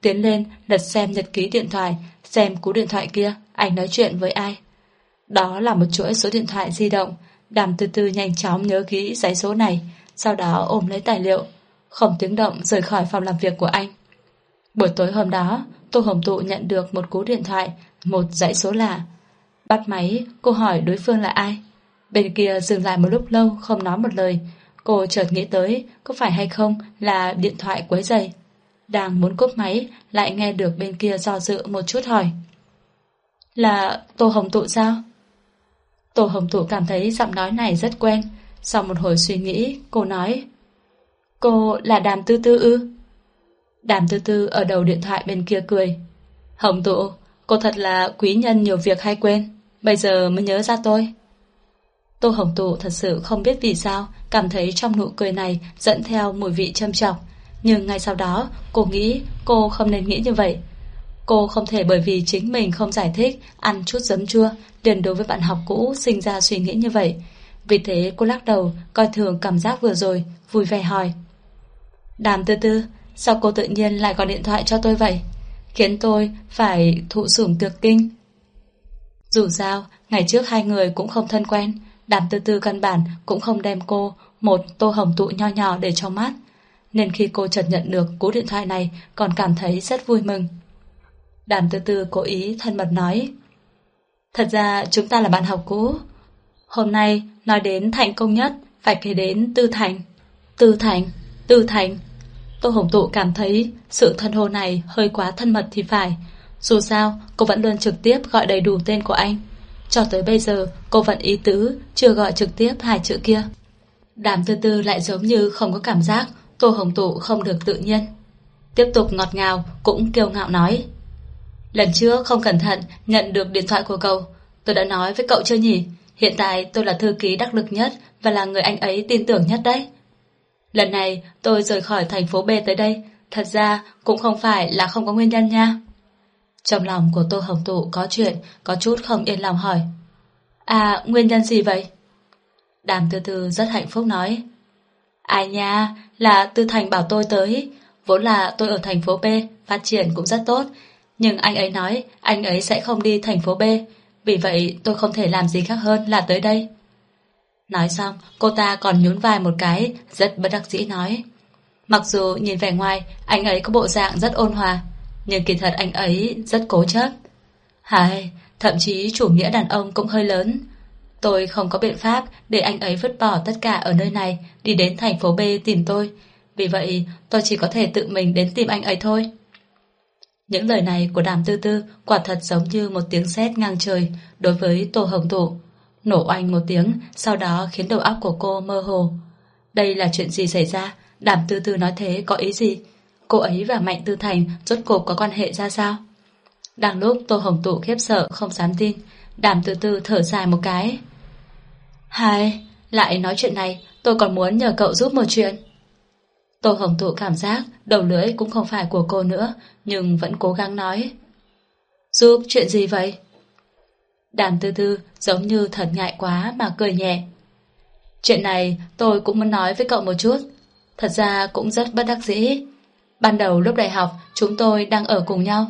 [SPEAKER 1] Tiến lên lật xem nhật ký điện thoại Xem cú điện thoại kia Anh nói chuyện với ai Đó là một chuỗi số điện thoại di động Đàm từ từ nhanh chóng nhớ kỹ giấy số này Sau đó ôm lấy tài liệu. Không tiếng động rời khỏi phòng làm việc của anh. Buổi tối hôm đó Tô Hồng Tụ nhận được một cú điện thoại Một dãy số lạ. Bắt máy cô hỏi đối phương là ai. Bên kia dừng lại một lúc lâu Không nói một lời. Cô chợt nghĩ tới có phải hay không là điện thoại quấy giày đang muốn cúp máy, lại nghe được bên kia do dự một chút hỏi. Là Tô Hồng Tụ sao? Tô Hồng Thủ cảm thấy giọng nói này rất quen. Sau một hồi suy nghĩ, cô nói Cô là Đàm Tư Tư ư? Đàm Tư Tư ở đầu điện thoại bên kia cười. Hồng Tụ, cô thật là quý nhân nhiều việc hay quên. Bây giờ mới nhớ ra tôi. Tô Hồng Tụ thật sự không biết vì sao cảm thấy trong nụ cười này dẫn theo mùi vị châm chọc. Nhưng ngay sau đó cô nghĩ cô không nên nghĩ như vậy Cô không thể bởi vì chính mình không giải thích, Ăn chút giấm chua, liền đối với bạn học cũ sinh ra suy nghĩ như vậy. Vì thế, cô lắc đầu, Coi thường cảm giác vừa rồi, Vui vẻ hỏi. Đàm tư tư, Sao cô tự nhiên lại gọi điện thoại cho tôi vậy? Khiến tôi phải thụ sủng tược kinh. Dù sao, Ngày trước hai người cũng không thân quen, Đàm tư tư căn bản cũng không đem cô, Một tô hồng tụ nho nhỏ để cho mắt nên khi cô chợt nhận được cú điện thoại này, còn cảm thấy rất vui mừng. Đàm tư tư cố ý thân mật nói Thật ra chúng ta là bạn học cũ. Hôm nay nói đến thành công nhất phải kể đến Tư Thành. Tư Thành, Tư Thành. Tô Hồng Tụ cảm thấy sự thân hô này hơi quá thân mật thì phải. Dù sao, cô vẫn luôn trực tiếp gọi đầy đủ tên của anh. Cho tới bây giờ, cô vẫn ý tứ, chưa gọi trực tiếp hai chữ kia. Đàm tư tư lại giống như không có cảm giác Tô Hồng Tụ không được tự nhiên. Tiếp tục ngọt ngào, cũng kiêu ngạo nói. Lần trước không cẩn thận nhận được điện thoại của cậu. Tôi đã nói với cậu chưa nhỉ? Hiện tại tôi là thư ký đắc lực nhất và là người anh ấy tin tưởng nhất đấy. Lần này tôi rời khỏi thành phố B tới đây. Thật ra cũng không phải là không có nguyên nhân nha. Trong lòng của Tô Hồng Tụ có chuyện, có chút không yên lòng hỏi. À, nguyên nhân gì vậy? Đàm tư tư rất hạnh phúc nói. Ai nha, là Tư Thành bảo tôi tới. Vốn là tôi ở thành phố B, phát triển cũng rất tốt. Nhưng anh ấy nói anh ấy sẽ không đi thành phố B. Vì vậy tôi không thể làm gì khác hơn là tới đây. Nói xong, cô ta còn nhún vai một cái, rất bất đắc dĩ nói. Mặc dù nhìn vẻ ngoài, anh ấy có bộ dạng rất ôn hòa, nhưng kỳ thật anh ấy rất cố chấp. Hài, thậm chí chủ nghĩa đàn ông cũng hơi lớn. Tôi không có biện pháp để anh ấy vứt bỏ tất cả ở nơi này, đi đến thành phố B tìm tôi. Vì vậy, tôi chỉ có thể tự mình đến tìm anh ấy thôi. Những lời này của đàm tư tư quả thật giống như một tiếng sét ngang trời đối với Tô Hồng Tụ. Nổ oanh một tiếng, sau đó khiến đầu óc của cô mơ hồ. Đây là chuyện gì xảy ra? Đàm tư tư nói thế có ý gì? Cô ấy và Mạnh Tư Thành rốt cuộc có quan hệ ra sao? Đang lúc Tô Hồng Tụ khiếp sợ không dám tin, đàm tư tư thở dài một cái. Hai, lại nói chuyện này, tôi còn muốn nhờ cậu giúp một chuyện. Tô Hồng Thụ cảm giác đầu lưỡi cũng không phải của cô nữa, nhưng vẫn cố gắng nói. Giúp chuyện gì vậy? Đàm tư tư giống như thật ngại quá mà cười nhẹ. Chuyện này tôi cũng muốn nói với cậu một chút. Thật ra cũng rất bất đắc dĩ. Ban đầu lúc đại học chúng tôi đang ở cùng nhau.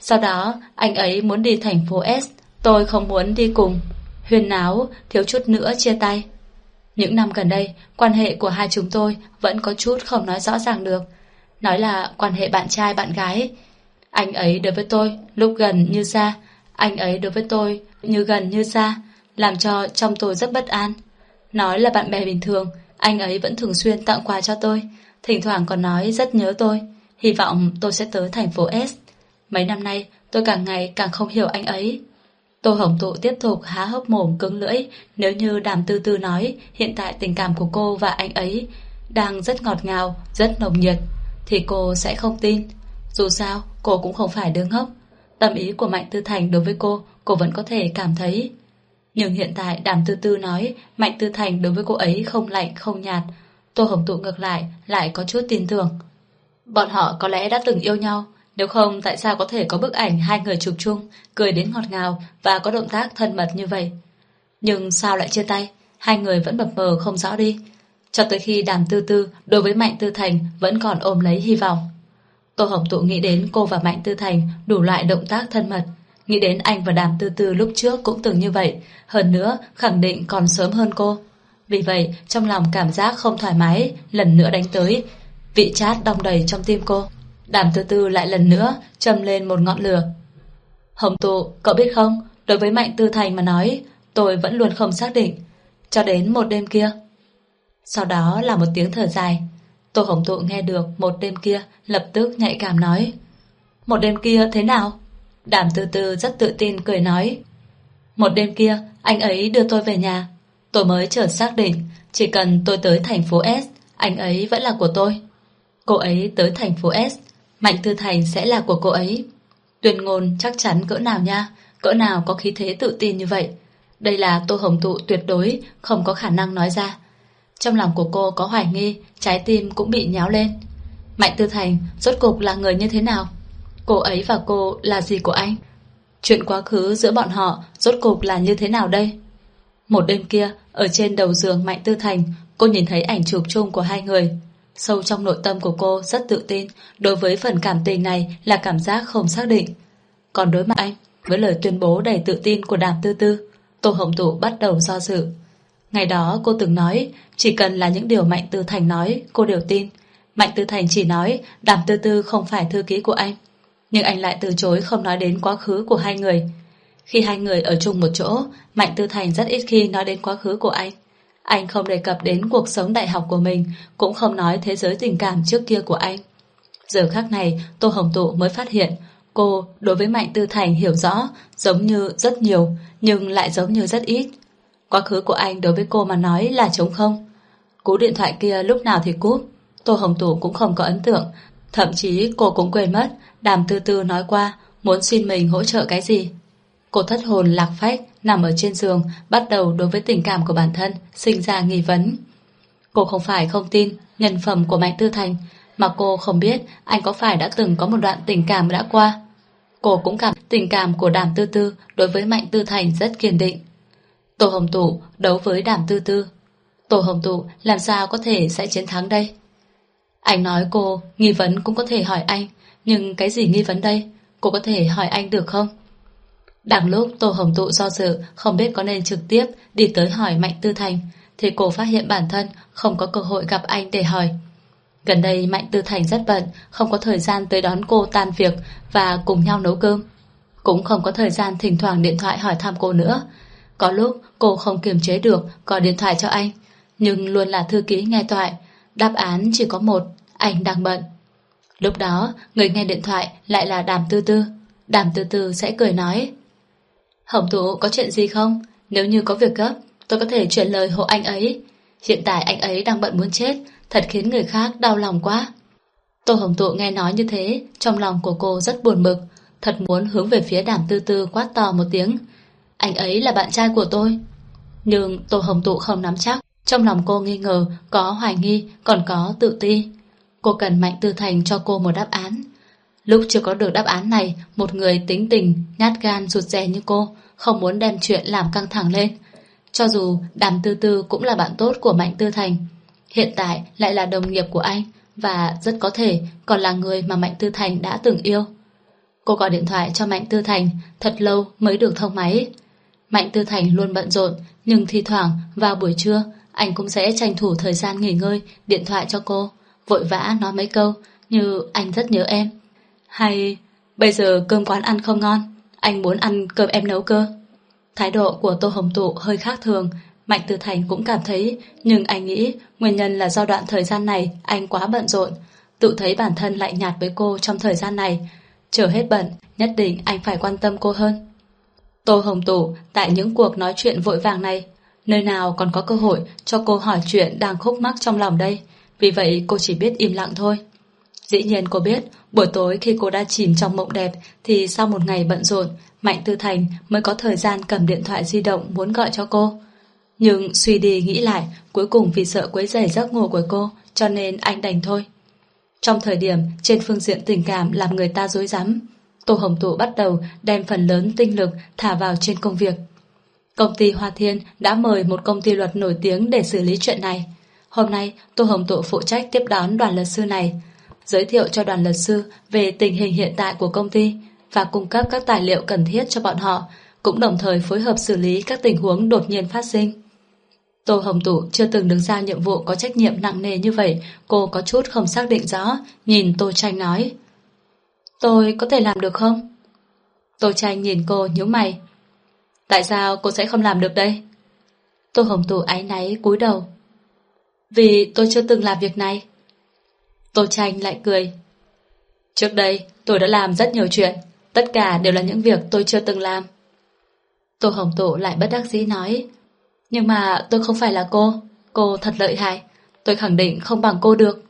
[SPEAKER 1] Sau đó anh ấy muốn đi thành phố S, tôi không muốn đi cùng. Huyền náo, thiếu chút nữa chia tay. Những năm gần đây, quan hệ của hai chúng tôi vẫn có chút không nói rõ ràng được. Nói là quan hệ bạn trai bạn gái. Anh ấy đối với tôi lúc gần như xa, anh ấy đối với tôi như gần như xa, làm cho trong tôi rất bất an. Nói là bạn bè bình thường, anh ấy vẫn thường xuyên tặng quà cho tôi, thỉnh thoảng còn nói rất nhớ tôi, hy vọng tôi sẽ tới thành phố S. Mấy năm nay, tôi càng ngày càng không hiểu anh ấy. Tô Hồng Tụ tiếp tục há hốc mồm cứng lưỡi nếu như đàm tư tư nói hiện tại tình cảm của cô và anh ấy đang rất ngọt ngào, rất nồng nhiệt, thì cô sẽ không tin. Dù sao, cô cũng không phải đứa ngốc. Tâm ý của Mạnh Tư Thành đối với cô, cô vẫn có thể cảm thấy. Nhưng hiện tại đàm tư tư nói Mạnh Tư Thành đối với cô ấy không lạnh, không nhạt. Tô Hồng Tụ ngược lại, lại có chút tin tưởng. Bọn họ có lẽ đã từng yêu nhau, nếu không tại sao có thể có bức ảnh hai người chụp chung, cười đến ngọt ngào và có động tác thân mật như vậy. Nhưng sao lại chia tay, hai người vẫn bập mờ không rõ đi. Cho tới khi đàm tư tư đối với Mạnh Tư Thành vẫn còn ôm lấy hy vọng. Tô Hồng Tụ nghĩ đến cô và Mạnh Tư Thành đủ loại động tác thân mật. Nghĩ đến anh và đàm tư tư lúc trước cũng từng như vậy, hơn nữa khẳng định còn sớm hơn cô. Vì vậy, trong lòng cảm giác không thoải mái, lần nữa đánh tới, vị chát đong đầy trong tim cô. Đàm tư tư lại lần nữa châm lên một ngọn lửa. Hồng tụ, cậu biết không, đối với Mạnh Tư Thành mà nói, tôi vẫn luôn không xác định. Cho đến một đêm kia. Sau đó là một tiếng thở dài. Tô Hồng Tụ nghe được một đêm kia, lập tức nhạy cảm nói. Một đêm kia thế nào? Đàm tư tư rất tự tin cười nói. Một đêm kia, anh ấy đưa tôi về nhà. Tôi mới chợt xác định, chỉ cần tôi tới thành phố S, anh ấy vẫn là của tôi. Cô ấy tới thành phố S, Mạnh Tư Thành sẽ là của cô ấy. Tuyên ngôn chắc chắn cỡ nào nha, cỡ nào có khí thế tự tin như vậy. Đây là Tô Hồng Tụ tuyệt đối không có khả năng nói ra. Trong lòng của cô có hoài nghi, trái tim cũng bị nháo lên. Mạnh Tư Thành rốt cục là người như thế nào? Cô ấy và cô là gì của anh? Chuyện quá khứ giữa bọn họ rốt cục là như thế nào đây? Một đêm kia, ở trên đầu giường Mạnh Tư Thành, cô nhìn thấy ảnh chụp chung của hai người. Sâu trong nội tâm của cô rất tự tin đối với phần cảm tình này là cảm giác không xác định. Còn đối mặt anh, với lời tuyên bố đầy tự tin của đàm tư tư, Tô Hồng Tụ bắt đầu do dự. Ngày đó cô từng nói, chỉ cần là những điều Mạnh Tư Thành nói, cô đều tin. Mạnh Tư Thành chỉ nói đàm tư tư không phải thư ký của anh. Nhưng anh lại từ chối không nói đến quá khứ của hai người. Khi hai người ở chung một chỗ, Mạnh Tư Thành rất ít khi nói đến quá khứ của anh. Anh không đề cập đến cuộc sống đại học của mình, cũng không nói thế giới tình cảm trước kia của anh. Giờ khác này, Tô Hồng Tụ mới phát hiện cô đối với Mạnh Tư Thành hiểu rõ, giống như rất nhiều, nhưng lại giống như rất ít. Quá khứ của anh đối với cô mà nói là trống không. Cú điện thoại kia lúc nào thì cúp, Tô Hồng Tụ cũng không có ấn tượng, thậm chí cô cũng quên mất Đàm Tư Tư nói qua muốn xin mình hỗ trợ cái gì. Cô thất hồn lạc phách nằm ở trên giường bắt đầu đối với tình cảm của bản thân sinh ra nghi vấn. Cô không phải không tin nhân phẩm của Mạnh Tư Thành mà cô không biết anh có phải đã từng có một đoạn tình cảm đã qua. Cô cũng cảm tình cảm của Đàm Tư Tư đối với Mạnh Tư Thành rất kiên định. Tô Hồng Tụ đấu với Đàm Tư Tư. Tô Hồng Tụ làm sao có thể sẽ chiến thắng đây? Anh nói cô, nghi vấn cũng có thể hỏi anh, nhưng cái gì nghi vấn đây? Cô có thể hỏi anh được không? Đằng lúc Tô Hồng Tụ do dự, không biết có nên trực tiếp đi tới hỏi Mạnh Tư Thành, thì cô phát hiện bản thân không có cơ hội gặp anh để hỏi. Gần đây Mạnh Tư Thành rất bận, không có thời gian tới đón cô tan việc và cùng nhau nấu cơm. Cũng không có thời gian thỉnh thoảng điện thoại hỏi thăm cô nữa. Có lúc cô không kiềm chế được, gọi điện thoại cho anh, nhưng luôn là thư ký nghe thoại đáp án chỉ có một, anh đang bận. Lúc đó, người nghe điện thoại lại là Đàm Tư Tư. Đàm Tư Tư sẽ cười nói Hồng Tú có chuyện gì không? Nếu như có việc gấp, tôi có thể chuyển lời hộ anh ấy. Hiện tại anh ấy đang bận muốn chết, thật khiến người khác đau lòng quá. Tô Hồng Tụ nghe nói như thế, trong lòng của cô rất buồn bực, thật muốn hướng về phía đàm tư tư quát to một tiếng. Anh ấy là bạn trai của tôi. Nhưng Tô Hồng Tụ không nắm chắc, trong lòng cô nghi ngờ, có hoài nghi, còn có tự ti. Cô cần Mạnh Tư Thành cho cô một đáp án. Lúc chưa có được đáp án này, một người tính tình, nhát gan, rụt rè như cô, không muốn đem chuyện làm căng thẳng lên. Cho dù Đàm Tư Tư cũng là bạn tốt của Mạnh Tư Thành, hiện tại lại là đồng nghiệp của anh và rất có thể còn là người mà Mạnh Tư Thành đã từng yêu. Cô gọi điện thoại cho Mạnh Tư Thành thật lâu mới được thông máy. Mạnh Tư Thành luôn bận rộn, nhưng thi thoảng vào buổi trưa anh cũng sẽ tranh thủ thời gian nghỉ ngơi điện thoại cho cô, vội vã nói mấy câu như anh rất nhớ em. Hay bây giờ cơm quán ăn không ngon, anh muốn ăn cơm em nấu cơ. Thái độ của Tô Hồng Tụ hơi khác thường, Mạnh Từ Thành cũng cảm thấy, nhưng anh nghĩ nguyên nhân là do đoạn thời gian này anh quá bận rộn, tự thấy bản thân lại nhạt với cô trong thời gian này. Chờ hết bận, nhất định anh phải quan tâm cô hơn. Tô Hồng Tụ tại những cuộc nói chuyện vội vàng này, nơi nào còn có cơ hội cho cô hỏi chuyện đang khúc mắc trong lòng đây, vì vậy cô chỉ biết im lặng thôi. Dĩ nhiên cô biết, buổi tối khi cô đã chìm trong mộng đẹp thì sau một ngày bận rộn, Mạnh Tư Thành mới có thời gian cầm điện thoại di động muốn gọi cho cô. Nhưng suy đi nghĩ lại, cuối cùng vì sợ quấy rầy giấc ngủ của cô, cho nên anh đành thôi. Trong thời điểm trên phương diện tình cảm làm người ta dối rắm Tô Hồng Tụ bắt đầu đem phần lớn tinh lực thả vào trên công việc. Công ty Hoa Thiên đã mời một công ty luật nổi tiếng để xử lý chuyện này. Hôm nay, Tô Hồng Tụ phụ trách tiếp đón đoàn luật sư này, giới thiệu cho đoàn luật sư về tình hình hiện tại của công ty và cung cấp các tài liệu cần thiết cho bọn họ, cũng đồng thời phối hợp xử lý các tình huống đột nhiên phát sinh. Tô Hồng Tụ chưa từng đứng ra nhiệm vụ có trách nhiệm nặng nề như vậy, cô có chút không xác định rõ, nhìn Tô Tranh nói. Tôi có thể làm được không? Tô Tranh nhìn cô nhíu mày. Tại sao cô sẽ không làm được đây? Tô Hồng Tụ áy náy cúi đầu. Vì tôi chưa từng làm việc này. Tô Tranh lại cười. Trước đây, tôi đã làm rất nhiều chuyện. Tất cả đều là những việc tôi chưa từng làm. Tô Hồng Tụ lại bất đắc dĩ nói. Nhưng mà tôi không phải là cô. Cô thật lợi hại. Tôi khẳng định không bằng cô được.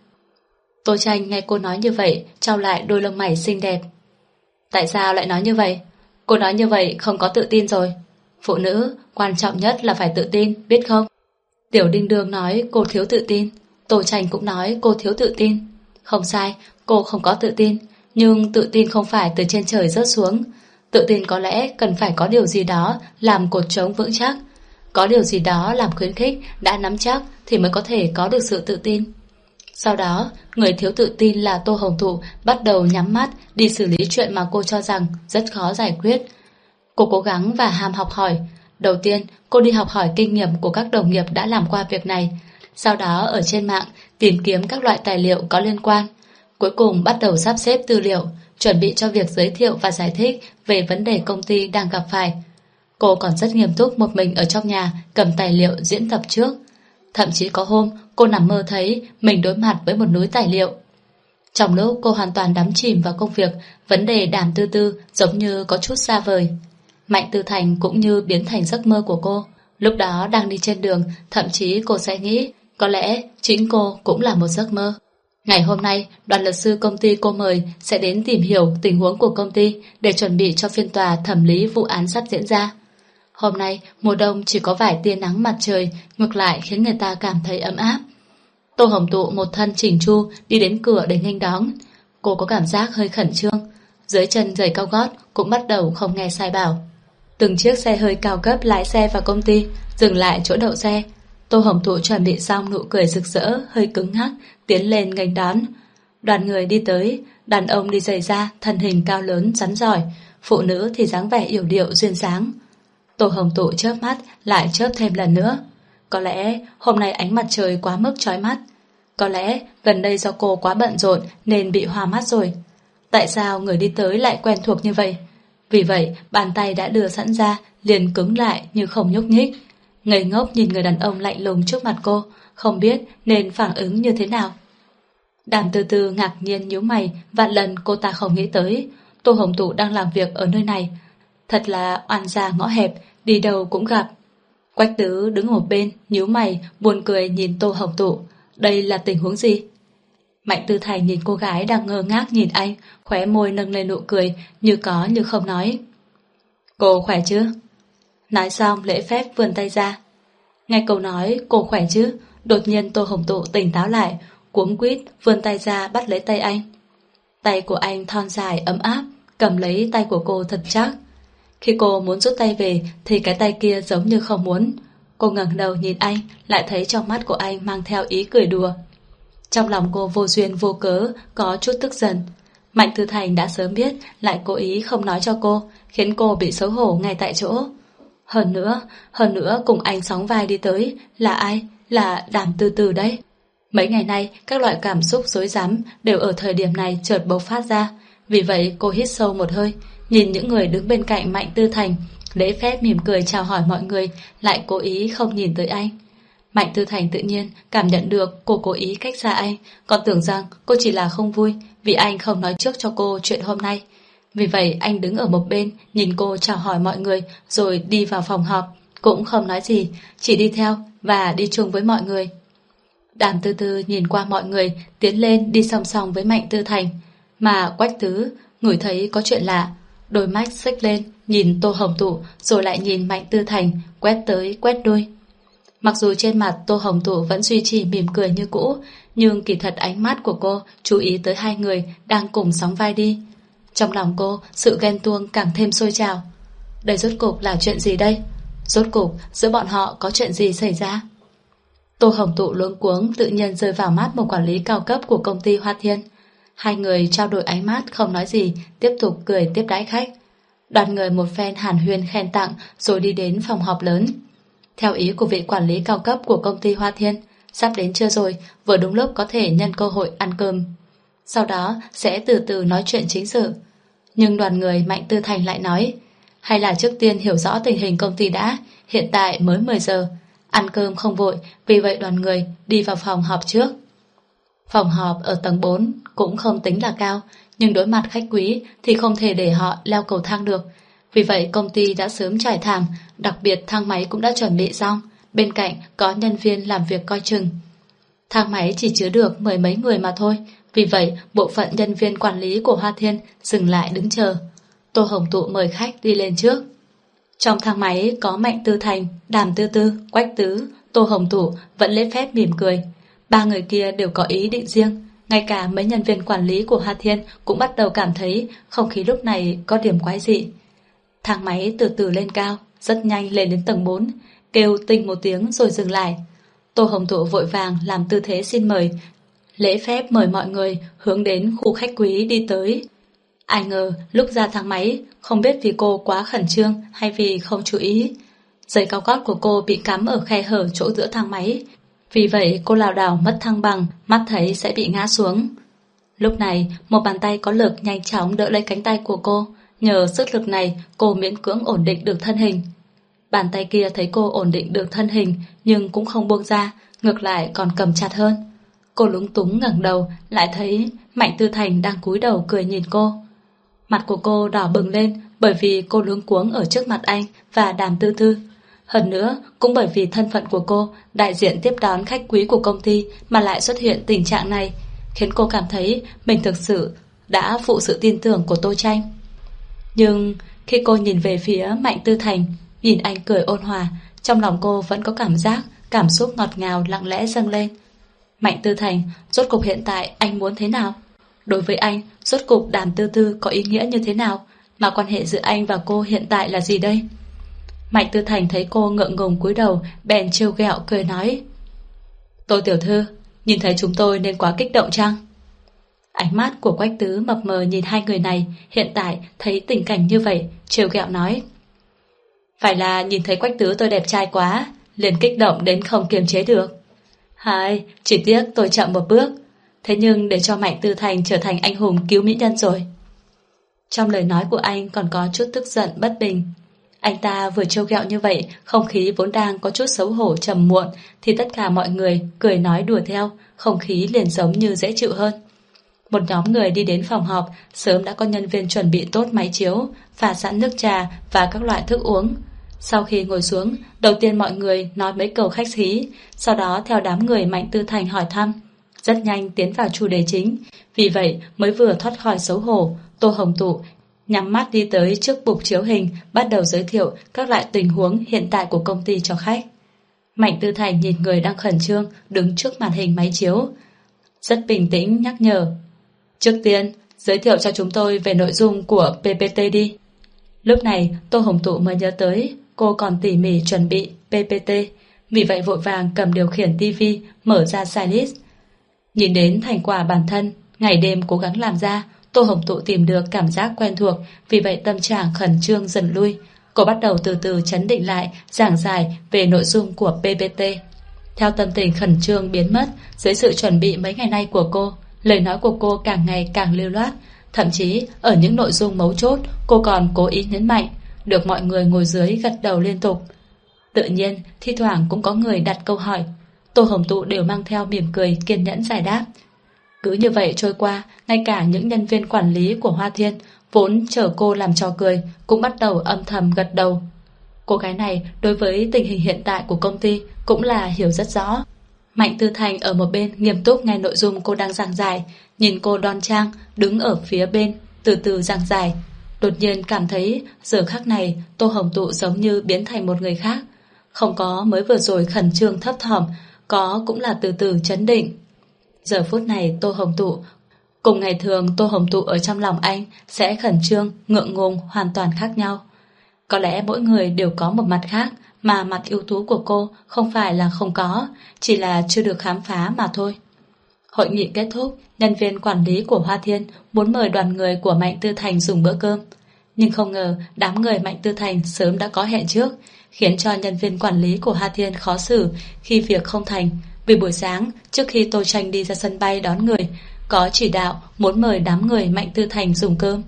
[SPEAKER 1] Tô Tranh nghe cô nói như vậy, trao lại đôi lông mày xinh đẹp. Tại sao lại nói như vậy? Cô nói như vậy không có tự tin rồi. Phụ nữ, quan trọng nhất là phải tự tin, biết không? Tiểu Đinh Đường nói cô thiếu tự tin. Tô Tranh cũng nói cô thiếu tự tin. Không sai, cô không có tự tin, nhưng tự tin không phải từ trên trời rớt xuống. Tự tin có lẽ cần phải có điều gì đó làm cột trống vững chắc. Có điều gì đó làm khuyến khích, đã nắm chắc thì mới có thể có được sự tự tin. Sau đó, người thiếu tự tin là Tô Hồng Thụ bắt đầu nhắm mắt đi xử lý chuyện mà cô cho rằng rất khó giải quyết. Cô cố gắng và ham học hỏi. Đầu tiên, cô đi học hỏi kinh nghiệm của các đồng nghiệp đã làm qua việc này. Sau đó ở trên mạng tìm kiếm các loại tài liệu có liên quan. Cuối cùng bắt đầu sắp xếp tư liệu, chuẩn bị cho việc giới thiệu và giải thích về vấn đề công ty đang gặp phải. Cô còn rất nghiêm túc một mình ở trong nhà cầm tài liệu diễn tập trước. Thậm chí có hôm cô nằm mơ thấy mình đối mặt với một núi tài liệu. Trong lúc cô hoàn toàn đắm chìm vào công việc, vấn đề đàm tư tư giống như có chút xa vời. Mạnh Tư Thành cũng như biến thành giấc mơ của cô. Lúc đó đang đi trên đường, thậm chí cô sẽ nghĩ có lẽ chính cô cũng là một giấc mơ. Ngày hôm nay, đoàn luật sư công ty cô mời sẽ đến tìm hiểu tình huống của công ty để chuẩn bị cho phiên tòa thẩm lý vụ án sắp diễn ra. Hôm nay, mùa đông chỉ có vài tia nắng mặt trời, ngược lại khiến người ta cảm thấy ấm áp. Tô Hồng Tụ một thân chỉnh chu đi đến cửa để nghênh đón. Cô có cảm giác hơi khẩn trương. Dưới chân giày cao gót cũng bắt đầu không nghe sai bảo. Từng chiếc xe hơi cao cấp lái xe vào công ty, dừng lại chỗ đậu xe. Tô Hồng Thụ chuẩn bị xong nụ cười rực rỡ, hơi cứng ngắc, tiến lên nghênh đón. Đoàn người đi tới, đàn ông đi giày da, thân hình cao lớn, rắn giỏi, phụ nữ thì dáng vẻ yểu điệu duyên dáng. Tô Hồng Thụ chớp mắt, lại chớp thêm lần nữa. Có lẽ hôm nay ánh mặt trời quá mức chói mắt. Có lẽ gần đây do cô quá bận rộn nên bị hoa mắt rồi. Tại sao người đi tới lại quen thuộc như vậy? Vì vậy, bàn tay đã đưa sẵn ra, liền cứng lại như không nhúc nhích. Ngây ngốc nhìn người đàn ông lạnh lùng trước mặt cô, không biết nên phản ứng như thế nào. Đàm từ từ ngạc nhiên nhíu mày, vạn lần cô ta không nghĩ tới. Tô Hồng Tụ đang làm việc ở nơi này. Thật là oan gia ngõ hẹp, đi đâu cũng gặp. Quách tứ đứng một bên, nhíu mày, buồn cười nhìn Tô Hồng Tụ. Đây là tình huống gì? Mạnh Tư Thành nhìn cô gái đang ngơ ngác nhìn anh, khóe môi nâng lên nụ cười, như có như không nói. Cô khỏe chứ? Nói xong lễ phép vươn tay ra. Nghe câu nói cô khỏe chứ, đột nhiên Tô Hồng Tụ tỉnh táo lại, cuống quýt vươn tay ra bắt lấy tay anh. Tay của anh thon dài ấm áp, cầm lấy tay của cô thật chắc. Khi cô muốn rút tay về thì cái tay kia giống như không muốn. Cô ngẩng đầu nhìn anh, lại thấy trong mắt của anh mang theo ý cười đùa. Trong lòng cô vô duyên vô cớ, có chút tức giận. Mạnh Thư Thành đã sớm biết, lại cố ý không nói cho cô, khiến cô bị xấu hổ ngay tại chỗ. Hơn nữa, hơn nữa cùng anh sóng vai đi tới, là ai? Là đàm từ từ đấy. Mấy ngày nay, các loại cảm xúc dối rắm đều ở thời điểm này chợt bộc phát ra. Vì vậy, cô hít sâu một hơi, nhìn những người đứng bên cạnh Mạnh Tư Thành, lễ phép mỉm cười chào hỏi mọi người, lại cố ý không nhìn tới anh. Mạnh Tư Thành tự nhiên cảm nhận được cô cố ý cách xa anh, còn tưởng rằng cô chỉ là không vui vì anh không nói trước cho cô chuyện hôm nay. Vì vậy anh đứng ở một bên nhìn cô chào hỏi mọi người rồi đi vào phòng họp, cũng không nói gì, chỉ đi theo và đi chung với mọi người. Đàm Tư Tư nhìn qua mọi người tiến lên đi song song với Mạnh Tư Thành, mà Quách Tứ ngửi thấy có chuyện lạ, đôi mắt xích lên nhìn Tô Hồng Tụ rồi lại nhìn Mạnh Tư Thành quét tới quét đuôi. Mặc dù trên mặt Tô Hồng Tụ vẫn duy trì mỉm cười như cũ, nhưng kỳ thật ánh mắt của cô chú ý tới hai người đang cùng sóng vai đi. Trong lòng cô, sự ghen tuông càng thêm sôi trào. Đây rốt cục là chuyện gì đây? Rốt cục, giữa bọn họ có chuyện gì xảy ra? Tô Hồng Tụ luống cuống tự nhiên rơi vào mắt một quản lý cao cấp của công ty Hoa Thiên. Hai người trao đổi ánh mắt không nói gì, tiếp tục cười tiếp đãi khách. Đoàn người một phen hàn huyên khen tặng rồi đi đến phòng họp lớn. Theo ý của vị quản lý cao cấp của công ty Hoa Thiên, sắp đến trưa rồi, vừa đúng lúc có thể nhân cơ hội ăn cơm. Sau đó sẽ từ từ nói chuyện chính sự. Nhưng đoàn người Mạnh Tư Thành lại nói, hay là trước tiên hiểu rõ tình hình công ty đã, hiện tại mới 10 giờ, ăn cơm không vội, vì vậy đoàn người đi vào phòng họp trước. Phòng họp ở tầng 4 cũng không tính là cao, nhưng đối mặt khách quý thì không thể để họ leo cầu thang được, vì vậy công ty đã sớm trải thảm, đặc biệt thang máy cũng đã chuẩn bị xong, bên cạnh có nhân viên làm việc coi chừng. Thang máy chỉ chứa được mười mấy người mà thôi, vì vậy bộ phận nhân viên quản lý của Hoa Thiên dừng lại đứng chờ. Tô Hồng Tụ mời khách đi lên trước. Trong thang máy có Mạnh Tư Thành, Đàm Tư Tư, Quách Tứ, Tô Hồng Tụ vẫn lễ phép mỉm cười. Ba người kia đều có ý định riêng, ngay cả mấy nhân viên quản lý của Hoa Thiên cũng bắt đầu cảm thấy không khí lúc này có điểm quái dị. Thang máy từ từ lên cao, rất nhanh lên đến tầng 4, kêu tinh một tiếng rồi dừng lại. Tô Hồng Thụ vội vàng làm tư thế xin mời, lễ phép mời mọi người hướng đến khu khách quý đi tới. Ai ngờ lúc ra thang máy, không biết vì cô quá khẩn trương hay vì không chú ý. Giày cao gót của cô bị cắm ở khe hở chỗ giữa thang máy, vì vậy cô lảo đảo mất thăng bằng, mắt thấy sẽ bị ngã xuống. Lúc này, một bàn tay có lực nhanh chóng đỡ lấy cánh tay của cô, Nhờ sức lực này cô miễn cưỡng ổn định được thân hình. Bàn tay kia thấy cô ổn định được thân hình nhưng cũng không buông ra, ngược lại còn cầm chặt hơn. Cô lúng túng ngẩng đầu lại thấy Mạnh Tư Thành đang cúi đầu cười nhìn cô. Mặt của cô đỏ bừng lên bởi vì cô luống cuống ở trước mặt anh và đàm tư tư. Hơn nữa, cũng bởi vì thân phận của cô, đại diện tiếp đón khách quý của công ty mà lại xuất hiện tình trạng này, khiến cô cảm thấy mình thực sự đã phụ sự tin tưởng của Tô Tranh. Nhưng khi cô nhìn về phía Mạnh Tư Thành, nhìn anh cười ôn hòa, trong lòng cô vẫn có cảm giác, cảm xúc ngọt ngào lặng lẽ dâng lên. Mạnh Tư Thành, rốt cục hiện tại anh muốn thế nào? Đối với anh, rốt cục đàm tư tư có ý nghĩa như thế nào? Mà quan hệ giữa anh và cô hiện tại là gì đây? Mạnh Tư Thành thấy cô ngượng ngùng cúi đầu, bèn trêu ghẹo cười nói. Tô tiểu thư, nhìn thấy chúng tôi nên quá kích động chăng? Ánh mắt của Quách Tứ mập mờ nhìn hai người này, hiện tại thấy tình cảnh như vậy, trêu ghẹo nói. Phải là nhìn thấy Quách Tứ tôi đẹp trai quá, liền kích động đến không kiềm chế được. Hai, chỉ tiếc tôi chậm một bước, thế nhưng để cho Mạnh Tư Thành trở thành anh hùng cứu mỹ nhân rồi. Trong lời nói của anh còn có chút tức giận bất bình. Anh ta vừa trêu ghẹo như vậy, không khí vốn đang có chút xấu hổ trầm muộn, thì tất cả mọi người cười nói đùa theo, không khí liền giống như dễ chịu hơn. Một nhóm người đi đến phòng họp, sớm đã có nhân viên chuẩn bị tốt máy chiếu, pha sẵn nước trà và các loại thức uống. Sau khi ngồi xuống, đầu tiên mọi người nói mấy câu khách khí, sau đó theo đám người Mạnh Tư Thành hỏi thăm. Rất nhanh tiến vào chủ đề chính, vì vậy mới vừa thoát khỏi xấu hổ, Tô Hồng Tụ nhắm mắt đi tới trước bục chiếu hình, bắt đầu giới thiệu các loại tình huống hiện tại của công ty cho khách. Mạnh Tư Thành nhìn người đang khẩn trương đứng trước màn hình máy chiếu. Rất bình tĩnh nhắc nhở. Trước tiên, giới thiệu cho chúng tôi về nội dung của PPT đi. Lúc này, Tô Hồng Tụ mới nhớ tới cô còn tỉ mỉ chuẩn bị PPT, vì vậy vội vàng cầm điều khiển TV mở ra Silas. Nhìn đến thành quả bản thân, ngày đêm cố gắng làm ra, Tô Hồng Tụ tìm được cảm giác quen thuộc, vì vậy tâm trạng khẩn trương dần lui. Cô bắt đầu từ từ chấn định lại, giảng giải về nội dung của PPT. Theo tâm tình khẩn trương biến mất, dưới sự chuẩn bị mấy ngày nay của cô, lời nói của cô càng ngày càng lưu loát. Thậm chí, ở những nội dung mấu chốt, cô còn cố ý nhấn mạnh, được mọi người ngồi dưới gật đầu liên tục. Tự nhiên, thi thoảng cũng có người đặt câu hỏi. Tô Hồng Tụ đều mang theo mỉm cười kiên nhẫn giải đáp. Cứ như vậy trôi qua, ngay cả những nhân viên quản lý của Hoa Thiên vốn chờ cô làm trò cười cũng bắt đầu âm thầm gật đầu. Cô gái này đối với tình hình hiện tại của công ty cũng là hiểu rất rõ. Mạnh Tư Thành ở một bên nghiêm túc nghe nội dung cô đang giảng giải, nhìn cô đoan trang đứng ở phía bên, từ từ giảng giải. Đột nhiên cảm thấy giờ khắc này Tô Hồng Tụ giống như biến thành một người khác. Không có mới vừa rồi khẩn trương thấp thỏm, có cũng là từ từ chấn định. Giờ phút này Tô Hồng Tụ Cùng ngày thường Tô Hồng Tụ ở trong lòng anh sẽ khẩn trương, ngượng ngùng hoàn toàn khác nhau. Có lẽ mỗi người đều có một mặt khác mà mặt ưu tú của cô không phải là không có, chỉ là chưa được khám phá mà thôi. Hội nghị kết thúc, nhân viên quản lý của Hoa Thiên muốn mời đoàn người của Mạnh Tư Thành dùng bữa cơm. Nhưng không ngờ đám người Mạnh Tư Thành sớm đã có hẹn trước, khiến cho nhân viên quản lý của Hoa Thiên khó xử khi việc không thành, vì buổi sáng, trước khi Tô Tranh đi ra sân bay đón người, có chỉ đạo muốn mời đám người Mạnh Tư Thành dùng cơm.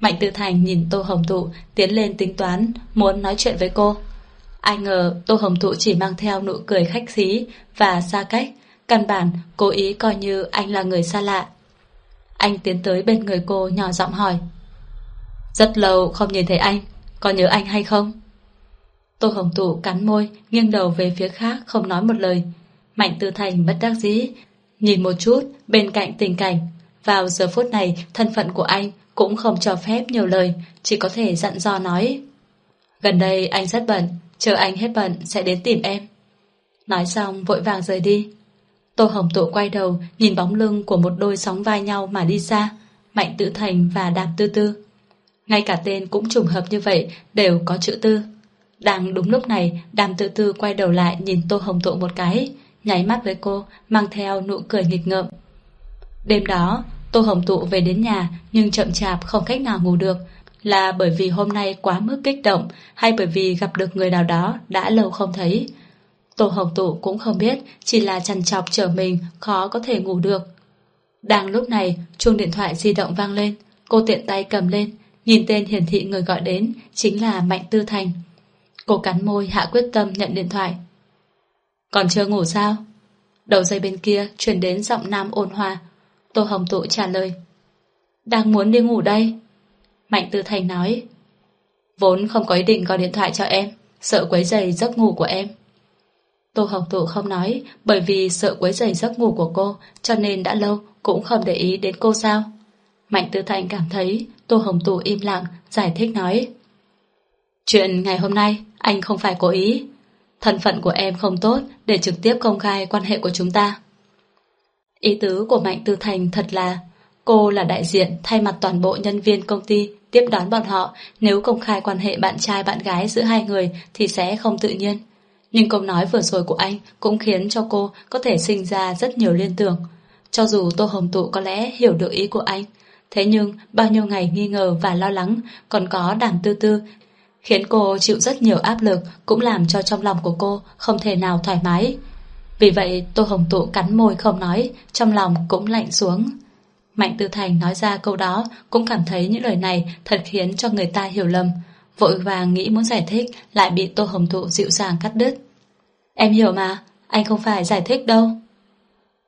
[SPEAKER 1] Mạnh Tư Thành nhìn Tô Hồng Tụ tiến lên tính toán, muốn nói chuyện với cô. Ai ngờ Tô Hồng Tụ chỉ mang theo nụ cười khách khí và xa cách, căn bản cố ý coi như anh là người xa lạ. Anh tiến tới bên người cô nhỏ giọng hỏi. Rất lâu không nhìn thấy anh, có nhớ anh hay không? Tô Hồng Tụ cắn môi, nghiêng đầu về phía khác không nói một lời. Mạnh Tư Thành bất đắc dĩ, nhìn một chút bên cạnh tình cảnh. Vào giờ phút này, thân phận của anh cũng không cho phép nhiều lời, chỉ có thể dặn dò nói. Gần đây anh rất bận, chờ anh hết bận sẽ đến tìm em. Nói xong vội vàng rời đi. Tô Hồng Tụ quay đầu, nhìn bóng lưng của một đôi sóng vai nhau mà đi xa, Mạnh Tự Thành và Đàm Tư Tư. Ngay cả tên cũng trùng hợp như vậy, đều có chữ tư. Đang đúng lúc này, Đàm Tư Tư quay đầu lại nhìn Tô Hồng Tụ một cái, nháy mắt với cô, mang theo nụ cười nghịch ngợm. Đêm đó, Tô Hồng Tụ về đến nhà nhưng chậm chạp không cách nào ngủ được, là bởi vì hôm nay quá mức kích động hay bởi vì gặp được người nào đó đã lâu không thấy. Tô Hồng Tụ cũng không biết, chỉ là chằn chọc trở mình khó có thể ngủ được. Đang lúc này, chuông điện thoại di động vang lên, cô tiện tay cầm lên, nhìn tên hiển thị người gọi đến chính là Mạnh Tư Thành. Cô cắn môi hạ quyết tâm nhận điện thoại. Còn chưa ngủ sao? Đầu dây bên kia chuyển đến giọng nam ôn hòa. Tô Hồng Tụ trả lời. Đang muốn đi ngủ đây. Mạnh Tư Thành nói. Vốn không có ý định gọi điện thoại cho em, sợ quấy giày giấc ngủ của em. Tô Hồng Tụ không nói bởi vì sợ quấy rầy giấc ngủ của cô cho nên đã lâu cũng không để ý đến cô sao. Mạnh Tư Thành cảm thấy Tô Hồng Tụ im lặng giải thích nói. Chuyện ngày hôm nay anh không phải cố ý Thân phận của em không tốt để trực tiếp công khai quan hệ của chúng ta. Ý tứ của Mạnh Tư Thành thật là cô là đại diện thay mặt toàn bộ nhân viên công ty tiếp đón bọn họ, nếu công khai quan hệ bạn trai bạn gái giữa hai người thì sẽ không tự nhiên. Nhưng câu nói vừa rồi của anh cũng khiến cho cô có thể sinh ra rất nhiều liên tưởng. Cho dù Tô Hồng Tụ có lẽ hiểu được ý của anh, thế nhưng bao nhiêu ngày nghi ngờ và lo lắng còn có đàm tư tư khiến cô chịu rất nhiều áp lực cũng làm cho trong lòng của cô không thể nào thoải mái. Vì vậy Tô Hồng Tụ cắn môi không nói, trong lòng cũng lạnh xuống. Mạnh Tư Thành nói ra câu đó cũng cảm thấy những lời này thật khiến cho người ta hiểu lầm. Vội vàng nghĩ muốn giải thích lại bị Tô Hồng thụ dịu dàng cắt đứt. Em hiểu mà, anh không phải giải thích đâu.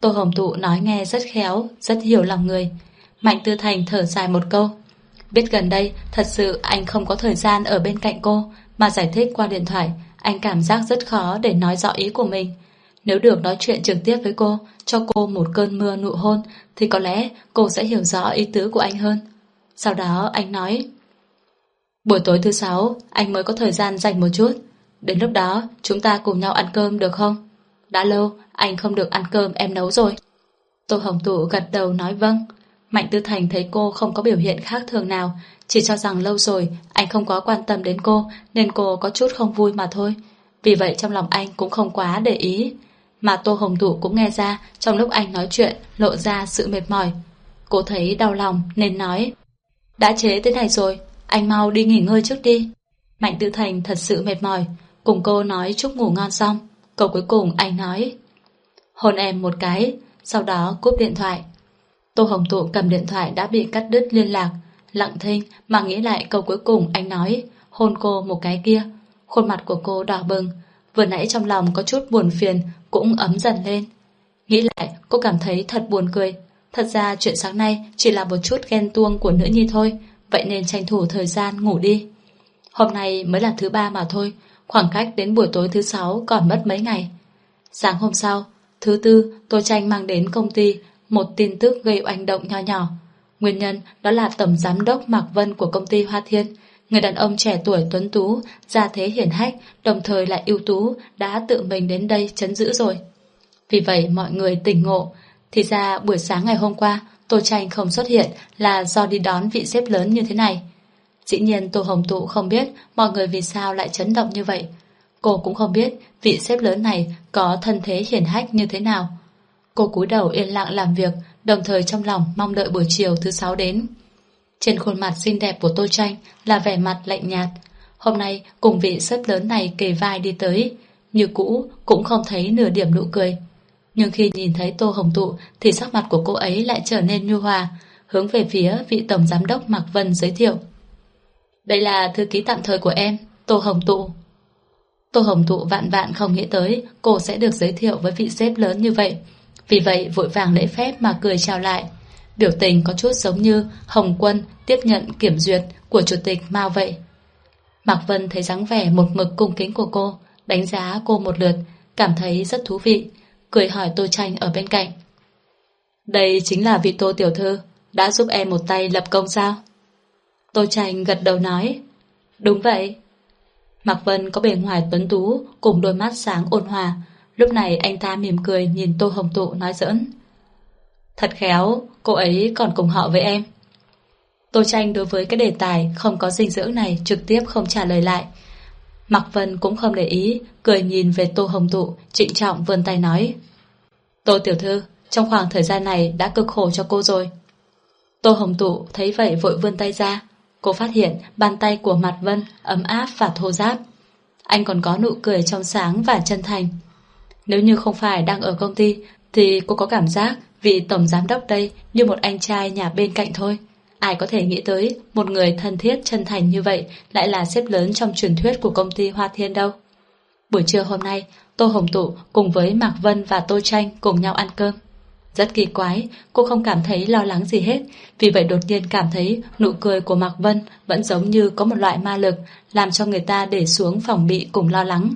[SPEAKER 1] Tô Hồng thụ nói nghe rất khéo, rất hiểu lòng người. Mạnh Tư Thành thở dài một câu. Biết gần đây, thật sự anh không có thời gian ở bên cạnh cô, mà giải thích qua điện thoại, anh cảm giác rất khó để nói rõ ý của mình. Nếu được nói chuyện trực tiếp với cô, cho cô một cơn mưa nụ hôn, thì có lẽ cô sẽ hiểu rõ ý tứ của anh hơn. Sau đó anh nói, Buổi tối thứ sáu, anh mới có thời gian dành một chút. Đến lúc đó, chúng ta cùng nhau ăn cơm được không? Đã lâu, anh không được ăn cơm em nấu rồi. Tô Hồng Tụ gật đầu nói vâng. Mạnh Tư Thành thấy cô không có biểu hiện khác thường nào, chỉ cho rằng lâu rồi anh không có quan tâm đến cô nên cô có chút không vui mà thôi. Vì vậy trong lòng anh cũng không quá để ý. Mà Tô Hồng Tụ cũng nghe ra trong lúc anh nói chuyện lộ ra sự mệt mỏi. Cô thấy đau lòng nên nói Đã chế thế này rồi, anh mau đi nghỉ ngơi trước đi. Mạnh Tư Thành thật sự mệt mỏi, cùng cô nói chúc ngủ ngon xong. Câu cuối cùng anh nói Hôn em một cái, sau đó cúp điện thoại. Tô Hồng Tụ cầm điện thoại đã bị cắt đứt liên lạc, lặng thinh mà nghĩ lại câu cuối cùng anh nói, hôn cô một cái kia. Khuôn mặt của cô đỏ bừng, vừa nãy trong lòng có chút buồn phiền cũng ấm dần lên. Nghĩ lại, cô cảm thấy thật buồn cười. Thật ra chuyện sáng nay chỉ là một chút ghen tuông của nữ nhi thôi, vậy nên tranh thủ thời gian ngủ đi. Hôm nay mới là thứ ba mà thôi, khoảng cách đến buổi tối thứ sáu còn mất mấy ngày. Sáng hôm sau, thứ tư, Tô Tranh mang đến công ty một tin tức gây oanh động nho nhỏ. Nguyên nhân đó là tổng giám đốc Mạc Vân của công ty Hoa Thiên, người đàn ông trẻ tuổi tuấn tú, gia thế hiển hách, đồng thời lại ưu tú, đã tự mình đến đây chấn giữ rồi. Vì vậy mọi người tỉnh ngộ, thì ra buổi sáng ngày hôm qua, Tô Tranh không xuất hiện là do đi đón vị xếp lớn như thế này. Dĩ nhiên Tô Hồng Tụ không biết mọi người vì sao lại chấn động như vậy. Cô cũng không biết vị xếp lớn này có thân thế hiển hách như thế nào. Cô cúi đầu yên lặng làm việc, đồng thời trong lòng mong đợi buổi chiều thứ sáu đến. Trên khuôn mặt xinh đẹp của Tô Tranh là vẻ mặt lạnh nhạt. Hôm nay cùng vị xếp lớn này kề vai đi tới, như cũ cũng không thấy nửa điểm nụ cười. Nhưng khi nhìn thấy Tô Hồng Tụ thì sắc mặt của cô ấy lại trở nên nhu hòa, hướng về phía vị tổng giám đốc Mạc Vân giới thiệu. Đây là thư ký tạm thời của em, Tô Hồng Tụ. Tô Hồng Tụ vạn vạn không nghĩ tới cô sẽ được giới thiệu với vị sếp lớn như vậy. Vì vậy vội vàng lễ phép mà cười chào lại. Biểu tình có chút giống như Hồng Quân tiếp nhận kiểm duyệt của chủ tịch Mao vậy. Mạc Vân thấy dáng vẻ một mực cung kính của cô, đánh giá cô một lượt, cảm thấy rất thú vị, cười hỏi Tô Tranh ở bên cạnh. Đây chính là vị Tô Tiểu Thư, đã giúp em một tay lập công sao? Tô Tranh gật đầu nói, đúng vậy. Mạc Vân có bề ngoài tuấn tú cùng đôi mắt sáng ôn hòa, Lúc này anh ta mỉm cười nhìn Tô Hồng Tụ nói giỡn. Thật khéo, cô ấy còn cùng họ với em. Tô Tranh đối với cái đề tài không có dinh dưỡng này trực tiếp không trả lời lại. Mạc Vân cũng không để ý, cười nhìn về Tô Hồng Tụ, trịnh trọng vươn tay nói. Tô Tiểu Thư, trong khoảng thời gian này đã cực khổ cho cô rồi. Tô Hồng Tụ thấy vậy vội vươn tay ra. Cô phát hiện bàn tay của Mạc Vân ấm áp và thô ráp. Anh còn có nụ cười trong sáng và chân thành. Nếu như không phải đang ở công ty thì cô có cảm giác vị tổng giám đốc đây như một anh trai nhà bên cạnh thôi. Ai có thể nghĩ tới một người thân thiết chân thành như vậy lại là xếp lớn trong truyền thuyết của công ty Hoa Thiên đâu. Buổi trưa hôm nay, Tô Hồng Tụ cùng với Mạc Vân và Tô Tranh cùng nhau ăn cơm. Rất kỳ quái, cô không cảm thấy lo lắng gì hết, vì vậy đột nhiên cảm thấy nụ cười của Mạc Vân vẫn giống như có một loại ma lực làm cho người ta để xuống phòng bị cùng lo lắng.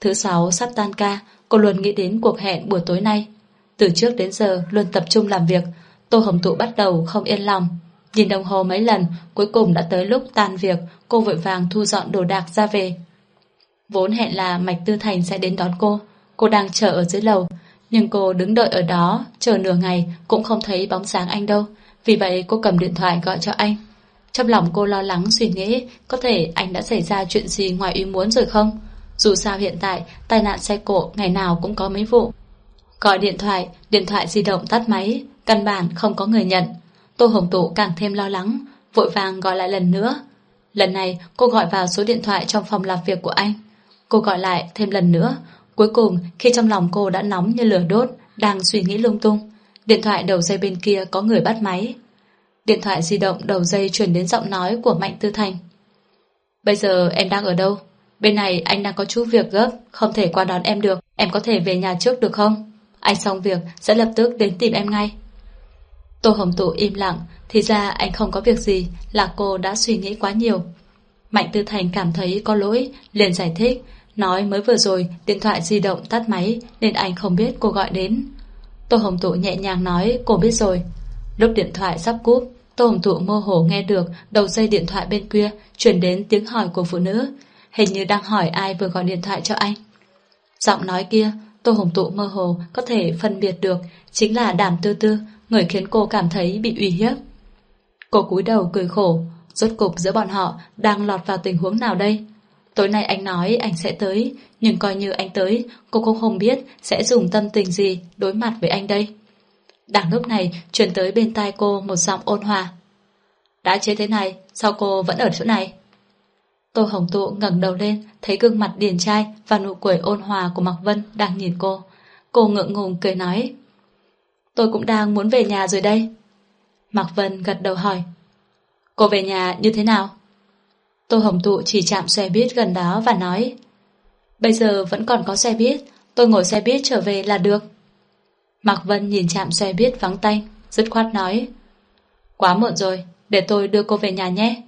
[SPEAKER 1] Thứ sáu sắp tan ca, Cô luôn nghĩ đến cuộc hẹn buổi tối nay Từ trước đến giờ luôn tập trung làm việc Tô Hồng Tụ bắt đầu không yên lòng Nhìn đồng hồ mấy lần Cuối cùng đã tới lúc tan việc Cô vội vàng thu dọn đồ đạc ra về Vốn hẹn là Mạch Tư Thành sẽ đến đón cô Cô đang chờ ở dưới lầu Nhưng cô đứng đợi ở đó Chờ nửa ngày cũng không thấy bóng sáng anh đâu Vì vậy cô cầm điện thoại gọi cho anh Trong lòng cô lo lắng suy nghĩ có thể anh đã xảy ra chuyện gì ngoài ý muốn rồi không? Dù sao hiện tại tai nạn xe cộ ngày nào cũng có mấy vụ. Gọi điện thoại, điện thoại di động tắt máy, căn bản không có người nhận. Tô Hồng Tụ càng thêm lo lắng, vội vàng gọi lại lần nữa. Lần này cô gọi vào số điện thoại trong phòng làm việc của anh. Cô gọi lại thêm lần nữa. Cuối cùng khi trong lòng cô đã nóng như lửa đốt, đang suy nghĩ lung tung. Điện thoại đầu dây bên kia có người bắt máy. Điện thoại di động đầu dây truyền đến giọng nói của Mạnh Tư Thành. Bây giờ em đang ở đâu? Bên này anh đang có chút việc gấp, không thể qua đón em được. Em có thể về nhà trước được không? Anh xong việc sẽ lập tức đến tìm em ngay. Tô Hồng Tụ im lặng, thì ra anh không có việc gì, là cô đã suy nghĩ quá nhiều. Mạnh Tư Thành cảm thấy có lỗi, liền giải thích, nói mới vừa rồi điện thoại di động tắt máy nên anh không biết cô gọi đến. Tô Hồng Tụ nhẹ nhàng nói cô biết rồi. Lúc điện thoại sắp cúp, Tô Hồng Tụ mơ hồ nghe được đầu dây điện thoại bên kia chuyển đến tiếng hỏi của phụ nữ, hình như đang hỏi ai vừa gọi điện thoại cho anh. Giọng nói kia, Tô Hồng Tụ mơ hồ có thể phân biệt được chính là Đàm Tư Tư, người khiến cô cảm thấy bị uy hiếp. Cô cúi đầu cười khổ, rốt cục giữa bọn họ đang lọt vào tình huống nào đây? Tối nay anh nói anh sẽ tới, nhưng coi như anh tới, cô cũng không biết sẽ dùng tâm tình gì đối mặt với anh đây. Đằng lúc này truyền tới bên tai cô một giọng ôn hòa. Đã chế thế này, sao cô vẫn ở chỗ này? Tô Hồng Tụ ngẩng đầu lên, thấy gương mặt điển trai và nụ cười ôn hòa của Mạc Vân đang nhìn cô. Cô ngượng ngùng cười nói. Tôi cũng đang muốn về nhà rồi đây. Mạc Vân gật đầu hỏi. Cô về nhà như thế nào? Tô Hồng Tụ chỉ chạm xe buýt gần đó và nói. Bây giờ vẫn còn có xe buýt, tôi ngồi xe buýt trở về là được. Mạc Vân nhìn chạm xe buýt vắng tanh, dứt khoát nói. Quá muộn rồi, để tôi đưa cô về nhà nhé.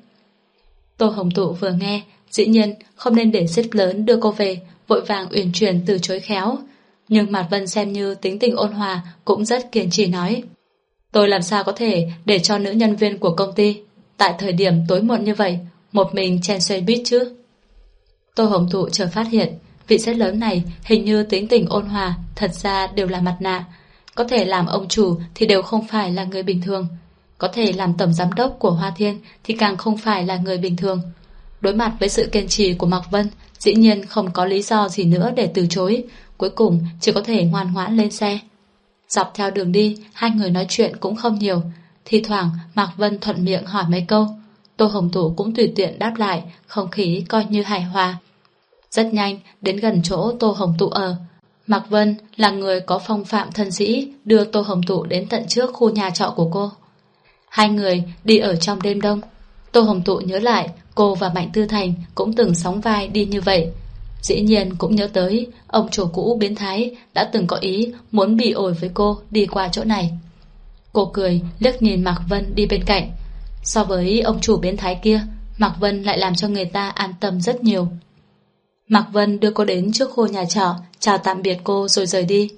[SPEAKER 1] Tô Hồng Tụ vừa nghe, dĩ nhiên không nên để xích lớn đưa cô về, vội vàng uyển chuyển từ chối khéo. Nhưng Mạt Vân xem như tính tình ôn hòa cũng rất kiên trì nói. Tôi làm sao có thể để cho nữ nhân viên của công ty tại thời điểm tối muộn như vậy một mình chen xoay bít chứ? Tô Hồng thụ chờ phát hiện vị sếp lớn này hình như tính tình ôn hòa thật ra đều là mặt nạ. Có thể làm ông chủ thì đều không phải là người bình thường. Có thể làm tổng giám đốc của Hoa Thiên thì càng không phải là người bình thường. Đối mặt với sự kiên trì của Mạc Vân, dĩ nhiên không có lý do gì nữa để từ chối, cuối cùng chỉ có thể ngoan ngoãn lên xe. Dọc theo đường đi, hai người nói chuyện cũng không nhiều. Thì thoảng Mạc Vân thuận miệng hỏi mấy câu. Tô Hồng Thủ cũng tùy tiện đáp lại, không khí coi như hài hòa. Rất nhanh, đến gần chỗ Tô Hồng Tụ ở. Mạc Vân là người có phong phạm thân sĩ đưa Tô Hồng Tụ đến tận trước khu nhà trọ của cô. Hai người đi ở trong đêm đông. Tô Hồng Tụ nhớ lại cô và Mạnh Tư Thành cũng từng sóng vai đi như vậy. Dĩ nhiên cũng nhớ tới ông chủ cũ biến thái đã từng có ý muốn bị ổi với cô đi qua chỗ này. Cô cười liếc nhìn Mạc Vân đi bên cạnh. So với ông chủ biến thái kia, Mạc Vân lại làm cho người ta an tâm rất nhiều. Mạc Vân đưa cô đến trước khu nhà trọ, chào tạm biệt cô rồi rời đi.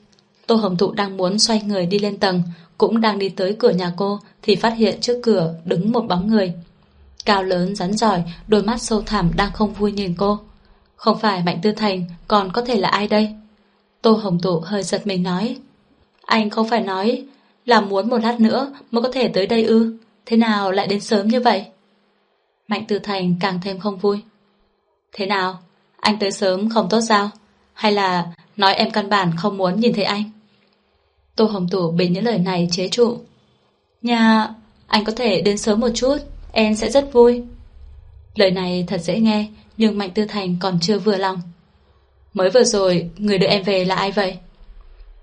[SPEAKER 1] Tô Hồng Thụ đang muốn xoay người đi lên tầng, cũng đang đi tới cửa nhà cô thì phát hiện trước cửa đứng một bóng người. Cao lớn, rắn giỏi, đôi mắt sâu thẳm đang không vui nhìn cô. Không phải Mạnh Tư Thành, còn có thể là ai đây? Tô Hồng Tụ hơi giật mình nói. Anh không phải nói là muốn một lát nữa mới có thể tới đây ư? Thế nào lại đến sớm như vậy? Mạnh Tư Thành càng thêm không vui. Thế nào? Anh tới sớm không tốt sao? Hay là nói em căn bản không muốn nhìn thấy anh? Tô Hồng Tụ bị những lời này chế trụ. Nhà, anh có thể đến sớm một chút, em sẽ rất vui. Lời này thật dễ nghe, nhưng Mạnh Tư Thành còn chưa vừa lòng. Mới vừa rồi, người đưa em về là ai vậy?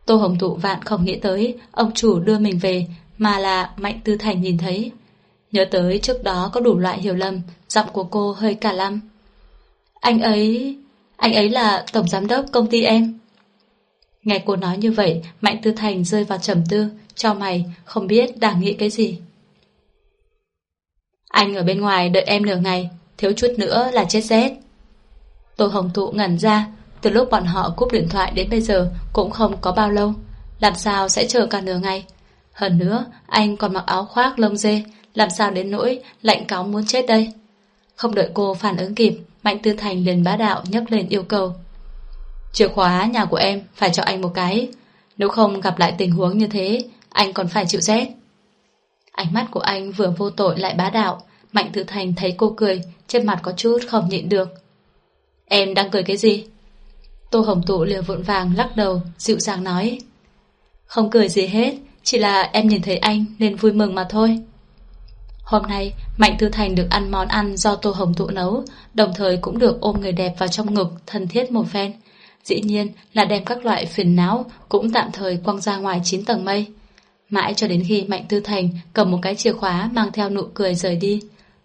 [SPEAKER 1] Tô Hồng thụ vạn không nghĩ tới ông chủ đưa mình về mà là Mạnh Tư Thành nhìn thấy. Nhớ tới trước đó có đủ loại hiểu lầm, giọng của cô hơi cả lăm. Anh ấy... anh ấy là tổng giám đốc công ty em. Nghe cô nói như vậy, Mạnh Tư Thành rơi vào trầm tư, cho mày, không biết đang nghĩ cái gì. Anh ở bên ngoài đợi em nửa ngày, thiếu chút nữa là chết rét. Tô Hồng thụ ngẩn ra, từ lúc bọn họ cúp điện thoại đến bây giờ cũng không có bao lâu, làm sao sẽ chờ cả nửa ngày. Hơn nữa, anh còn mặc áo khoác lông dê, làm sao đến nỗi lạnh cáo muốn chết đây. Không đợi cô phản ứng kịp, Mạnh Tư Thành liền bá đạo nhấc lên yêu cầu. Chìa khóa nhà của em phải cho anh một cái, nếu không gặp lại tình huống như thế, anh còn phải chịu rét. Ánh mắt của anh vừa vô tội lại bá đạo, Mạnh Tử Thành thấy cô cười, trên mặt có chút không nhịn được. Em đang cười cái gì? Tô Hồng Tụ liều vụn vàng lắc đầu, dịu dàng nói. Không cười gì hết, chỉ là em nhìn thấy anh nên vui mừng mà thôi. Hôm nay, Mạnh Tư Thành được ăn món ăn do Tô Hồng Tụ nấu, đồng thời cũng được ôm người đẹp vào trong ngực, thân thiết một phen. Dĩ nhiên là đem các loại phiền não cũng tạm thời quăng ra ngoài 9 tầng mây. Mãi cho đến khi Mạnh Tư Thành cầm một cái chìa khóa mang theo nụ cười rời đi.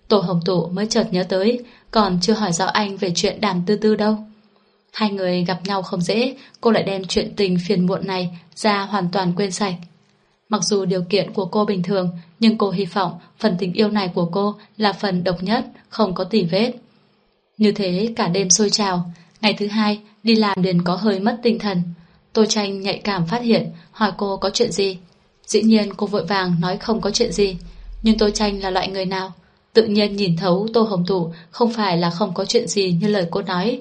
[SPEAKER 1] Tổ Hồng Tụ mới chợt nhớ tới, còn chưa hỏi rõ anh về chuyện đàm tư tư đâu. Hai người gặp nhau không dễ, cô lại đem chuyện tình phiền muộn này ra hoàn toàn quên sạch. Mặc dù điều kiện của cô bình thường, nhưng cô hy vọng phần tình yêu này của cô là phần độc nhất, không có tỉ vết. Như thế cả đêm sôi trào, ngày thứ hai đi làm liền có hơi mất tinh thần. Tô Tranh nhạy cảm phát hiện, hỏi cô có chuyện gì. Dĩ nhiên cô vội vàng nói không có chuyện gì, nhưng Tô Tranh là loại người nào? Tự nhiên nhìn thấu Tô Hồng Thủ không phải là không có chuyện gì như lời cô nói.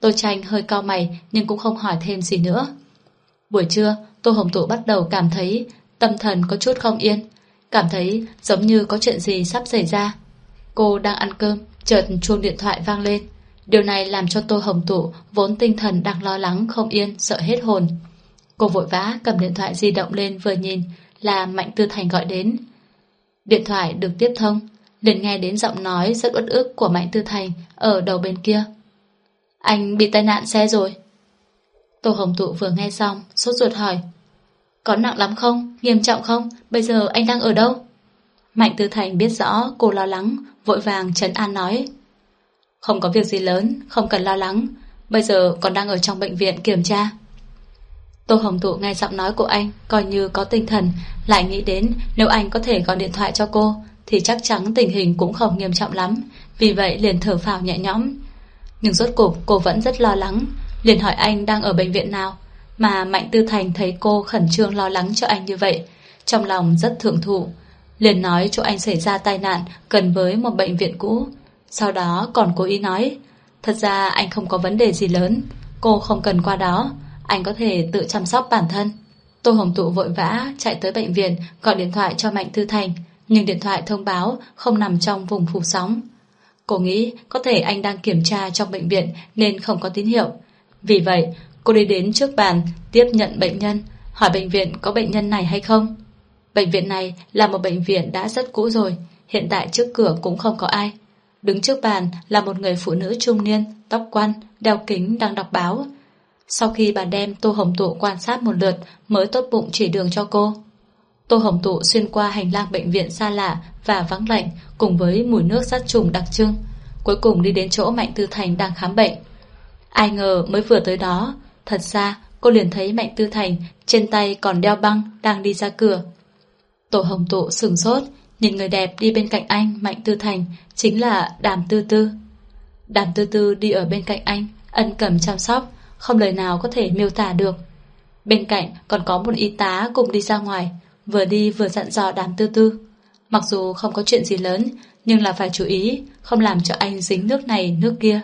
[SPEAKER 1] Tô Tranh hơi cao mày nhưng cũng không hỏi thêm gì nữa. Buổi trưa, Tô Hồng Tụ bắt đầu cảm thấy tâm thần có chút không yên, cảm thấy giống như có chuyện gì sắp xảy ra. Cô đang ăn cơm, chợt chuông điện thoại vang lên. Điều này làm cho Tô Hồng Tụ vốn tinh thần đang lo lắng không yên, sợ hết hồn. Cô vội vã cầm điện thoại di động lên vừa nhìn là Mạnh Tư Thành gọi đến. Điện thoại được tiếp thông, liền nghe đến giọng nói rất uất ức của Mạnh Tư Thành ở đầu bên kia. Anh bị tai nạn xe rồi. Tô Hồng Tụ vừa nghe xong, sốt ruột hỏi. Có nặng lắm không? Nghiêm trọng không? Bây giờ anh đang ở đâu? Mạnh Tư Thành biết rõ cô lo lắng, vội vàng trấn an nói. Không có việc gì lớn, không cần lo lắng. Bây giờ còn đang ở trong bệnh viện kiểm tra. Tô Hồng Tụ nghe giọng nói của anh, coi như có tinh thần, lại nghĩ đến nếu anh có thể gọi điện thoại cho cô, thì chắc chắn tình hình cũng không nghiêm trọng lắm. Vì vậy liền thở phào nhẹ nhõm. Nhưng rốt cuộc cô vẫn rất lo lắng, liền hỏi anh đang ở bệnh viện nào. Mà Mạnh Tư Thành thấy cô khẩn trương lo lắng cho anh như vậy, trong lòng rất thượng thụ. Liền nói chỗ anh xảy ra tai nạn gần với một bệnh viện cũ. Sau đó còn cố ý nói, thật ra anh không có vấn đề gì lớn, cô không cần qua đó, anh có thể tự chăm sóc bản thân. Tô Hồng Tụ vội vã chạy tới bệnh viện gọi điện thoại cho Mạnh Tư Thành, nhưng điện thoại thông báo không nằm trong vùng phủ sóng. Cô nghĩ có thể anh đang kiểm tra trong bệnh viện nên không có tín hiệu. Vì vậy, cô đi đến trước bàn tiếp nhận bệnh nhân, hỏi bệnh viện có bệnh nhân này hay không. Bệnh viện này là một bệnh viện đã rất cũ rồi, hiện tại trước cửa cũng không có ai. Đứng trước bàn là một người phụ nữ trung niên, tóc quăn, đeo kính đang đọc báo. Sau khi bà đem Tô Hồng Tụ quan sát một lượt mới tốt bụng chỉ đường cho cô. Tô Hồng Tụ xuyên qua hành lang bệnh viện xa lạ và vắng lạnh cùng với mùi nước sát trùng đặc trưng. Cuối cùng đi đến chỗ Mạnh Tư Thành đang khám bệnh. Ai ngờ mới vừa tới đó, thật ra cô liền thấy Mạnh Tư Thành trên tay còn đeo băng đang đi ra cửa. Tô Hồng Tụ sừng sốt, nhìn người đẹp đi bên cạnh anh Mạnh Tư Thành chính là Đàm Tư Tư. Đàm Tư Tư đi ở bên cạnh anh, ân cầm chăm sóc, không lời nào có thể miêu tả được. Bên cạnh còn có một y tá cùng đi ra ngoài, vừa đi vừa dặn dò đàm tư tư. Mặc dù không có chuyện gì lớn, nhưng là phải chú ý, không làm cho anh dính nước này nước kia.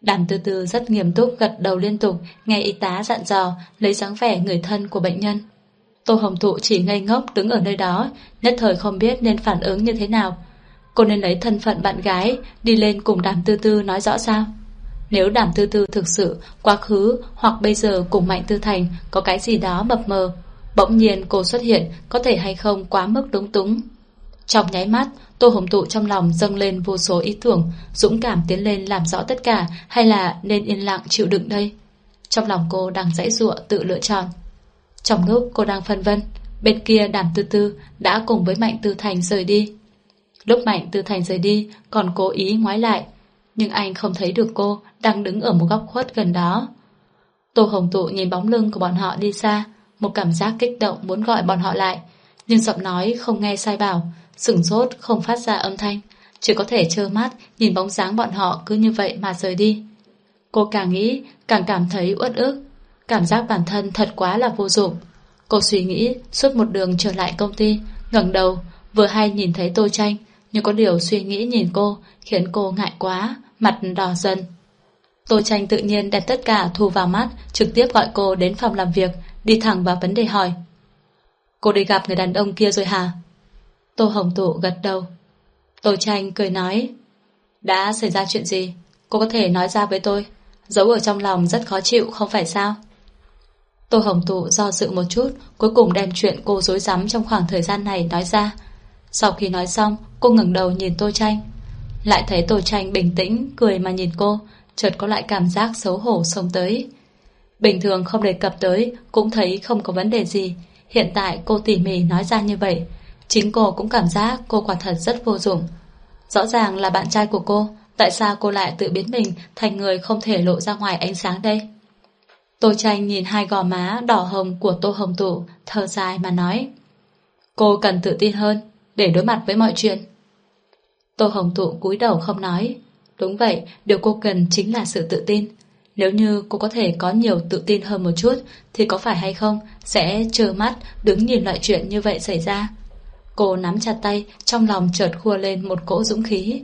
[SPEAKER 1] Đàm tư tư rất nghiêm túc gật đầu liên tục, nghe y tá dặn dò, lấy dáng vẻ người thân của bệnh nhân. Tô Hồng Thụ chỉ ngây ngốc đứng ở nơi đó, nhất thời không biết nên phản ứng như thế nào. Cô nên lấy thân phận bạn gái, đi lên cùng đàm tư tư nói rõ sao. Nếu đàm tư tư thực sự, quá khứ hoặc bây giờ cùng Mạnh Tư Thành có cái gì đó mập mờ, Bỗng nhiên cô xuất hiện, Có thể hay không quá mức đúng túng. Trong nháy mắt, Tô Hồng Tụ trong lòng dâng lên vô số ý tưởng, Dũng cảm tiến lên làm rõ tất cả, Hay là nên yên lặng chịu đựng đây? Trong lòng cô đang dãy dụa tự lựa chọn. Trong lúc cô đang phân vân, Bên kia đàm tư tư Đã cùng với Mạnh Tư Thành rời đi. Lúc Mạnh Tư Thành rời đi, Còn cố ý ngoái lại, Nhưng anh không thấy được cô Đang đứng ở một góc khuất gần đó. Tô Hồng Tụ nhìn bóng lưng của bọn họ đi xa một cảm giác kích động muốn gọi bọn họ lại, nhưng giọng nói không nghe sai bảo, sửng sốt không phát ra âm thanh, chỉ có thể trơ mắt nhìn bóng dáng bọn họ cứ như vậy mà rời đi. Cô càng nghĩ, càng cảm thấy uất ức, cảm giác bản thân thật quá là vô dụng. Cô suy nghĩ suốt một đường trở lại công ty, ngẩng đầu, vừa hay nhìn thấy Tô Tranh, nhưng có điều suy nghĩ nhìn cô khiến cô ngại quá, mặt đỏ dần. Tô Tranh tự nhiên đem tất cả thu vào mắt, trực tiếp gọi cô đến phòng làm việc, đi thẳng vào vấn đề hỏi. Cô đi gặp người đàn ông kia rồi hả? Tô Hồng Tụ gật đầu. Tô tranh cười nói, Đã xảy ra chuyện gì Cô có thể nói ra với tôi Giấu ở trong lòng rất khó chịu, không phải sao Tô Hồng Tụ do dự một chút, Cuối cùng đem chuyện cô dối rắm Trong khoảng thời gian này nói ra Sau khi nói xong, cô ngẩng đầu nhìn Tô Tranh Lại thấy Tô Tranh bình tĩnh, Cười mà nhìn cô, Chợt có lại cảm giác xấu hổ xông tới Bình thường không đề cập tới Cũng thấy không có vấn đề gì. Hiện tại cô tỉ mỉ nói ra như vậy Chính cô cũng cảm giác cô quả thật rất vô dụng. Rõ ràng là bạn trai của cô Tại sao cô lại tự biến mình Thành người không thể lộ ra ngoài ánh sáng đây? Tô tranh nhìn hai gò má Đỏ hồng của Tô Hồng Tụ Thở dài mà nói Cô cần tự tin hơn Để đối mặt với mọi chuyện. Tô Hồng Tụ cúi đầu không nói Đúng vậy, điều cô cần chính là sự tự tin nếu như cô có thể có nhiều tự tin hơn một chút thì có phải hay không sẽ trơ mắt đứng nhìn loại chuyện như vậy xảy ra. Cô nắm chặt tay, trong lòng chợt khua lên một cỗ dũng khí.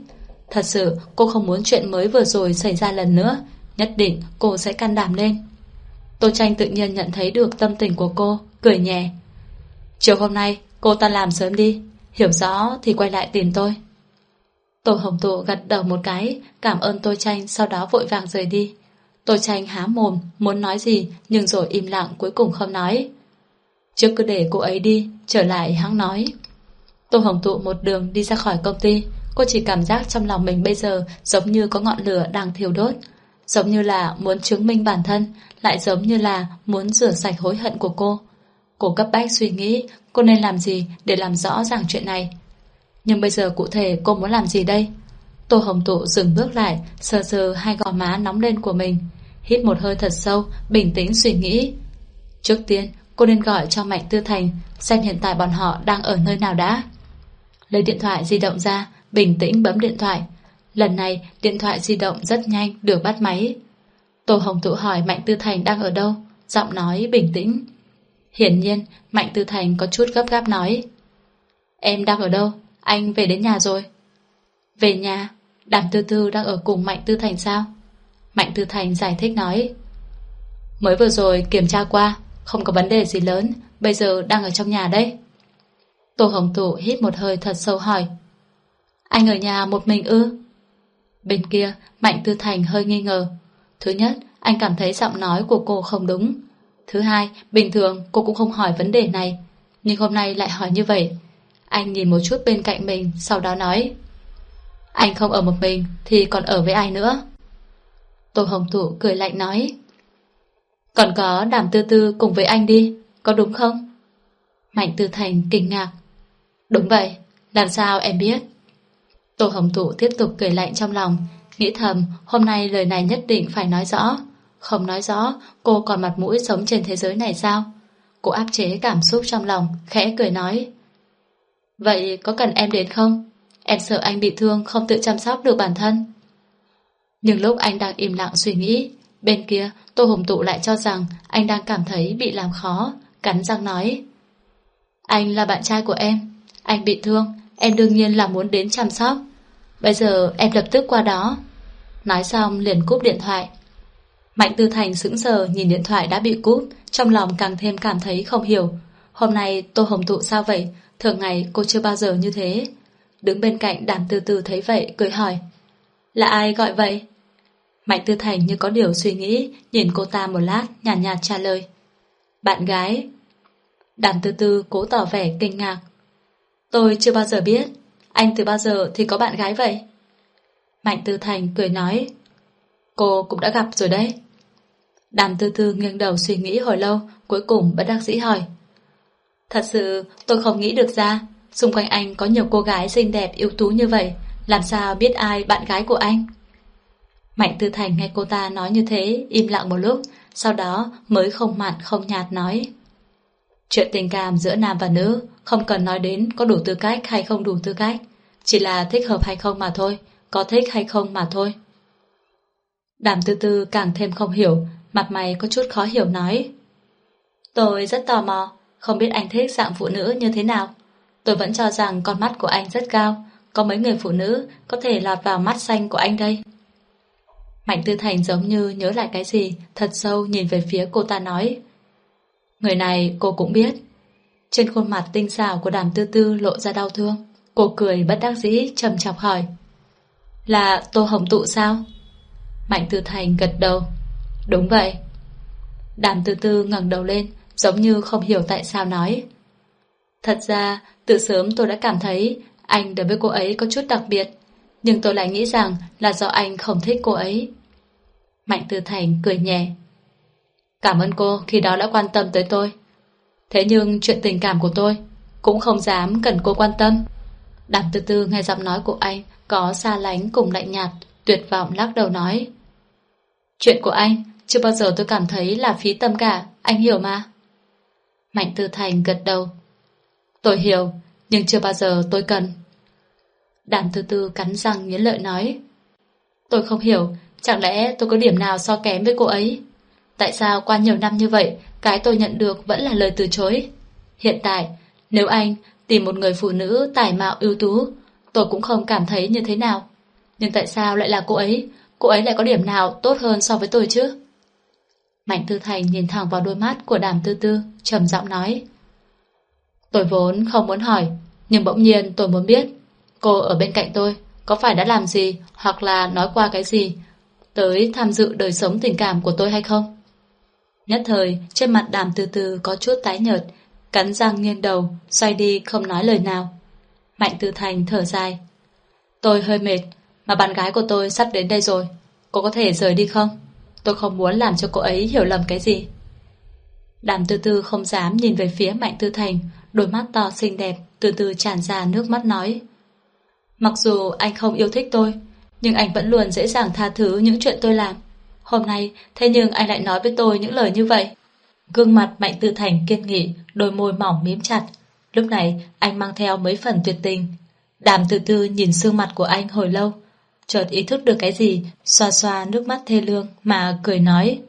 [SPEAKER 1] Thật sự, cô không muốn chuyện mới vừa rồi xảy ra lần nữa. Nhất định cô sẽ can đảm lên. Tô Tranh tự nhiên nhận thấy được tâm tình của cô, cười nhẹ. Chiều hôm nay, cô ta làm sớm đi. Hiểu rõ thì quay lại tìm tôi. Tô Hồng Tụ gật đầu một cái, cảm ơn Tô Tranh sau đó vội vàng rời đi. Tô tranh há mồm, muốn nói gì, nhưng rồi im lặng cuối cùng không nói. Trước cứ để cô ấy đi, trở lại hắn nói. Tô Hồng Tụ một đường đi ra khỏi công ty, cô chỉ cảm giác trong lòng mình bây giờ giống như có ngọn lửa đang thiêu đốt. Giống như là muốn chứng minh bản thân, lại giống như là muốn rửa sạch hối hận của cô. Cô cấp bách suy nghĩ cô nên làm gì để làm rõ ràng chuyện này. Nhưng bây giờ cụ thể cô muốn làm gì đây? Tô Hồng Tụ dừng bước lại, sờ sờ hai gò má nóng lên của mình. Hít một hơi thật sâu, bình tĩnh suy nghĩ. Trước tiên, cô nên gọi cho Mạnh Tư Thành xem hiện tại bọn họ đang ở nơi nào đã. Lấy điện thoại di động ra, bình tĩnh bấm điện thoại. Lần này, điện thoại di động rất nhanh được bắt máy. Tô Hồng Tụ hỏi Mạnh Tư Thành đang ở đâu, giọng nói bình tĩnh. Hiển nhiên, Mạnh Tư Thành có chút gấp gáp nói. Em đang ở đâu? Anh về đến nhà rồi. Về nhà, Đàm Tư Tư đang ở cùng Mạnh Tư Thành sao? Mạnh Tư Thành giải thích nói, Mới vừa rồi kiểm tra qua, Không có vấn đề gì lớn, Bây giờ đang ở trong nhà đấy Tô Hồng Tụ hít một hơi thật sâu hỏi, Anh ở nhà một mình ư? Bên kia, Mạnh Tư Thành hơi nghi ngờ. Thứ nhất, anh cảm thấy giọng nói của cô không đúng. Thứ hai, Bình thường cô cũng không hỏi vấn đề này, Nhưng hôm nay lại hỏi như vậy. Anh nhìn một chút bên cạnh mình, Sau đó nói, Anh không ở một mình Thì còn ở với ai nữa? Tô Hồng Thụ cười lạnh nói Còn có đàm tư tư cùng với anh đi Có đúng không? Mạnh Tư Thành kinh ngạc Đúng vậy, làm sao em biết? Tô Hồng Thụ tiếp tục cười lạnh trong lòng Nghĩ thầm hôm nay lời này nhất định phải nói rõ Không nói rõ Cô còn mặt mũi sống trên thế giới này sao? Cô áp chế cảm xúc trong lòng Khẽ cười nói Vậy có cần em đến không? Em sợ anh bị thương không tự chăm sóc được bản thân nhưng lúc anh đang im lặng suy nghĩ, bên kia Tô Hồng Tụ lại cho rằng anh đang cảm thấy bị làm khó, cắn răng nói. Anh là bạn trai của em, anh bị thương, em đương nhiên là muốn đến chăm sóc. Bây giờ em lập tức qua đó. Nói xong liền cúp điện thoại. Mạnh Tư Thành sững sờ nhìn điện thoại đã bị cúp, trong lòng càng thêm cảm thấy không hiểu. Hôm nay Tô Hồng Tụ sao vậy? Thường ngày cô chưa bao giờ như thế. Đứng bên cạnh đàm từ từ thấy vậy, cười hỏi. Là ai gọi vậy? Mạnh Tư Thành như có điều suy nghĩ, nhìn cô ta một lát, nhàn nhạt, nhạt trả lời. Bạn gái. Đàm Tư Tư cố tỏ vẻ kinh ngạc. Tôi chưa bao giờ biết, anh từ bao giờ thì có bạn gái vậy? Mạnh Tư Thành cười nói. Cô cũng đã gặp rồi đấy. Đàm Tư Tư nghiêng đầu suy nghĩ hồi lâu, cuối cùng bất đắc dĩ hỏi. Thật sự tôi không nghĩ được ra, xung quanh anh có nhiều cô gái xinh đẹp yếu tú như vậy, làm sao biết ai bạn gái của anh? Mạnh Tư Thành nghe cô ta nói như thế, im lặng một lúc, sau đó mới không mặn không nhạt nói. Chuyện tình cảm giữa nam và nữ không cần nói đến có đủ tư cách hay không đủ tư cách, chỉ là thích hợp hay không mà thôi, có thích hay không mà thôi. Đàm tư tư càng thêm không hiểu, mặt mày có chút khó hiểu nói. Tôi rất tò mò, không biết anh thích dạng phụ nữ như thế nào. Tôi vẫn cho rằng con mắt của anh rất cao, có mấy người phụ nữ có thể lọt vào mắt xanh của anh đây. Mạnh Tư Thành giống như nhớ lại cái gì, thật sâu nhìn về phía cô ta nói. Người này cô cũng biết. Trên khuôn mặt tinh xảo của đàm tư tư lộ ra đau thương. Cô cười bất đắc dĩ trầm chọc hỏi Là Tô Hồng Tụ sao? Mạnh Tư Thành gật đầu Đúng vậy Đàm Tư Tư ngẩng đầu lên Giống như không hiểu tại sao nói Thật ra từ sớm tôi đã cảm thấy Anh đối với cô ấy có chút đặc biệt nhưng tôi lại nghĩ rằng Là do anh không thích cô ấy. Mạnh Tư Thành cười nhẹ. Cảm ơn cô khi đó đã quan tâm tới tôi. Thế nhưng chuyện tình cảm của tôi Cũng không dám cần cô quan tâm. Đàm từ từ nghe giọng nói của anh Có xa lánh cùng lạnh nhạt, Tuyệt vọng lắc đầu nói. Chuyện của anh, Chưa bao giờ tôi cảm thấy là phí tâm cả, Anh hiểu mà. Mạnh Tư Thành gật đầu. Tôi hiểu, Nhưng chưa bao giờ tôi cần. Đàm từ từ cắn răng nghiến lợi nói. Tôi không hiểu, Chẳng lẽ tôi có điểm nào so kém với cô ấy? Tại sao qua nhiều năm như vậy, Cái tôi nhận được vẫn là lời từ chối? Hiện tại, Nếu anh tìm một người phụ nữ tài mạo ưu tú, Tôi cũng không cảm thấy như thế nào. Nhưng tại sao lại là cô ấy? Cô ấy lại có điểm nào tốt hơn so với tôi chứ? Mạnh Tư Thành nhìn thẳng vào đôi mắt của đàm tư tư, trầm giọng nói. Tôi vốn không muốn hỏi, Nhưng bỗng nhiên tôi muốn biết Cô ở bên cạnh tôi, Có phải đã làm gì Hoặc là nói qua cái gì Tới tham dự đời sống tình cảm của tôi hay không? Nhất thời, Trên mặt đàm từ từ có chút tái nhợt, Cắn răng nghiêng đầu, Xoay đi không nói lời nào. Mạnh Tư Thành thở dài. Tôi hơi mệt, Mà bạn gái của tôi sắp đến đây rồi. Cô có thể rời đi không? Tôi không muốn làm cho cô ấy hiểu lầm cái gì. Đàm tư tư không dám nhìn về phía Mạnh Tư Thành, Đôi mắt to xinh đẹp Từ từ tràn ra nước mắt nói. Mặc dù anh không yêu thích tôi Nhưng anh vẫn luôn dễ dàng tha thứ những chuyện tôi làm. Hôm nay Thế nhưng anh lại nói với tôi những lời như vậy. Gương mặt Mạnh Tư Thành kiên nghị Đôi môi mỏng miếm chặt. Lúc này anh mang theo mấy phần tuyệt tình. Đàm từ từ nhìn xương mặt của anh hồi lâu Chợt ý thức được cái gì Xoa xoa nước mắt thê lương Mà cười nói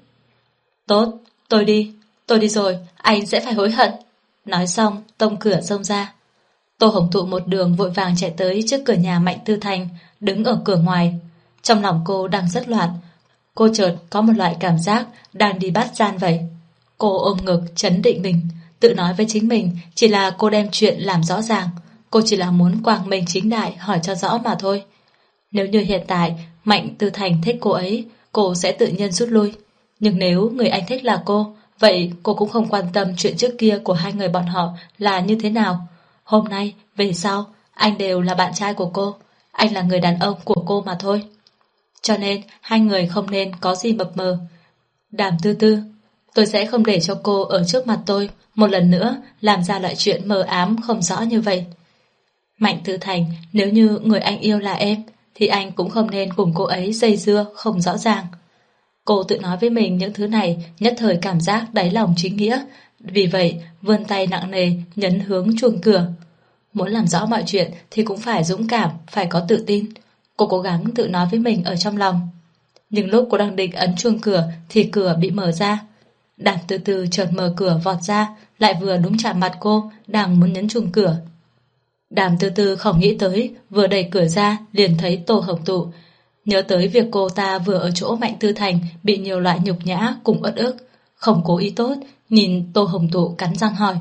[SPEAKER 1] Tốt, tôi đi Tôi đi rồi, anh sẽ phải hối hận. Nói xong, tông cửa xông ra. Tô Hồng Thụ một đường vội vàng chạy tới trước cửa nhà Mạnh Tư Thành, đứng ở cửa ngoài. Trong lòng cô đang rất loạn. Cô chợt có một loại cảm giác đang đi bắt gian vậy. Cô ôm ngực, chấn định mình, tự nói với chính mình chỉ là cô đem chuyện làm rõ ràng. Cô chỉ là muốn quang minh chính đại hỏi cho rõ mà thôi. Nếu như hiện tại Mạnh Tư Thành thích cô ấy, cô sẽ tự nhiên rút lui. Nhưng nếu người anh thích là cô, vậy cô cũng không quan tâm chuyện trước kia của hai người bọn họ là như thế nào. Hôm nay, về sau, anh đều là bạn trai của cô. Anh là người đàn ông của cô mà thôi. Cho nên, hai người không nên có gì mập mờ. Đàm tư tư, tôi sẽ không để cho cô ở trước mặt tôi một lần nữa làm ra loại chuyện mờ ám không rõ như vậy. Mạnh Tư Thành, nếu như người anh yêu là em, thì anh cũng không nên cùng cô ấy dây dưa không rõ ràng. Cô tự nói với mình những thứ này nhất thời cảm giác đáy lòng chính nghĩa, vì vậy vươn tay nặng nề nhấn hướng chuông cửa. Muốn làm rõ mọi chuyện thì cũng phải dũng cảm, phải có tự tin. Cô cố gắng tự nói với mình ở trong lòng. Nhưng lúc cô đang định ấn chuông cửa thì cửa bị mở ra. Đàm từ từ chợt mở cửa vọt ra, lại vừa đúng chạm mặt cô, đang muốn nhấn chuông cửa. Đàm từ từ không nghĩ tới, vừa đẩy cửa ra liền thấy Tô Hồng Tụ. Nhớ tới việc cô ta vừa ở chỗ Mạnh Tư Thành bị nhiều loại nhục nhã cùng uất ức. Không cố ý tốt, nhìn Tô Hồng Tụ cắn răng hỏi.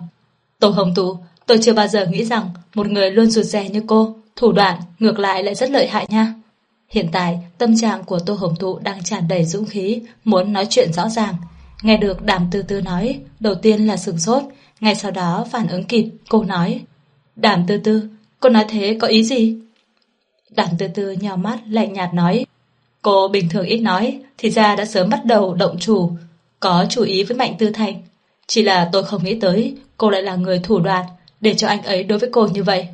[SPEAKER 1] Tô Hồng Tụ, tôi chưa bao giờ nghĩ rằng một người luôn rụt rè như cô, thủ đoạn ngược lại lại rất lợi hại nha. Hiện tại, tâm trạng của Tô Hồng Tụ đang tràn đầy dũng khí, muốn nói chuyện rõ ràng. Nghe được đàm tư tư nói, đầu tiên là sừng sốt, ngay sau đó phản ứng kịp, cô nói. Đàm tư tư, cô nói thế có ý gì? Đàm tư tư nhào mắt lạnh nhạt nói. Cô bình thường ít nói, thì ra đã sớm bắt đầu động chủ, có chú ý với Mạnh Tư Thành. Chỉ là tôi không nghĩ tới cô lại là người thủ đoạn để cho anh ấy đối với cô như vậy.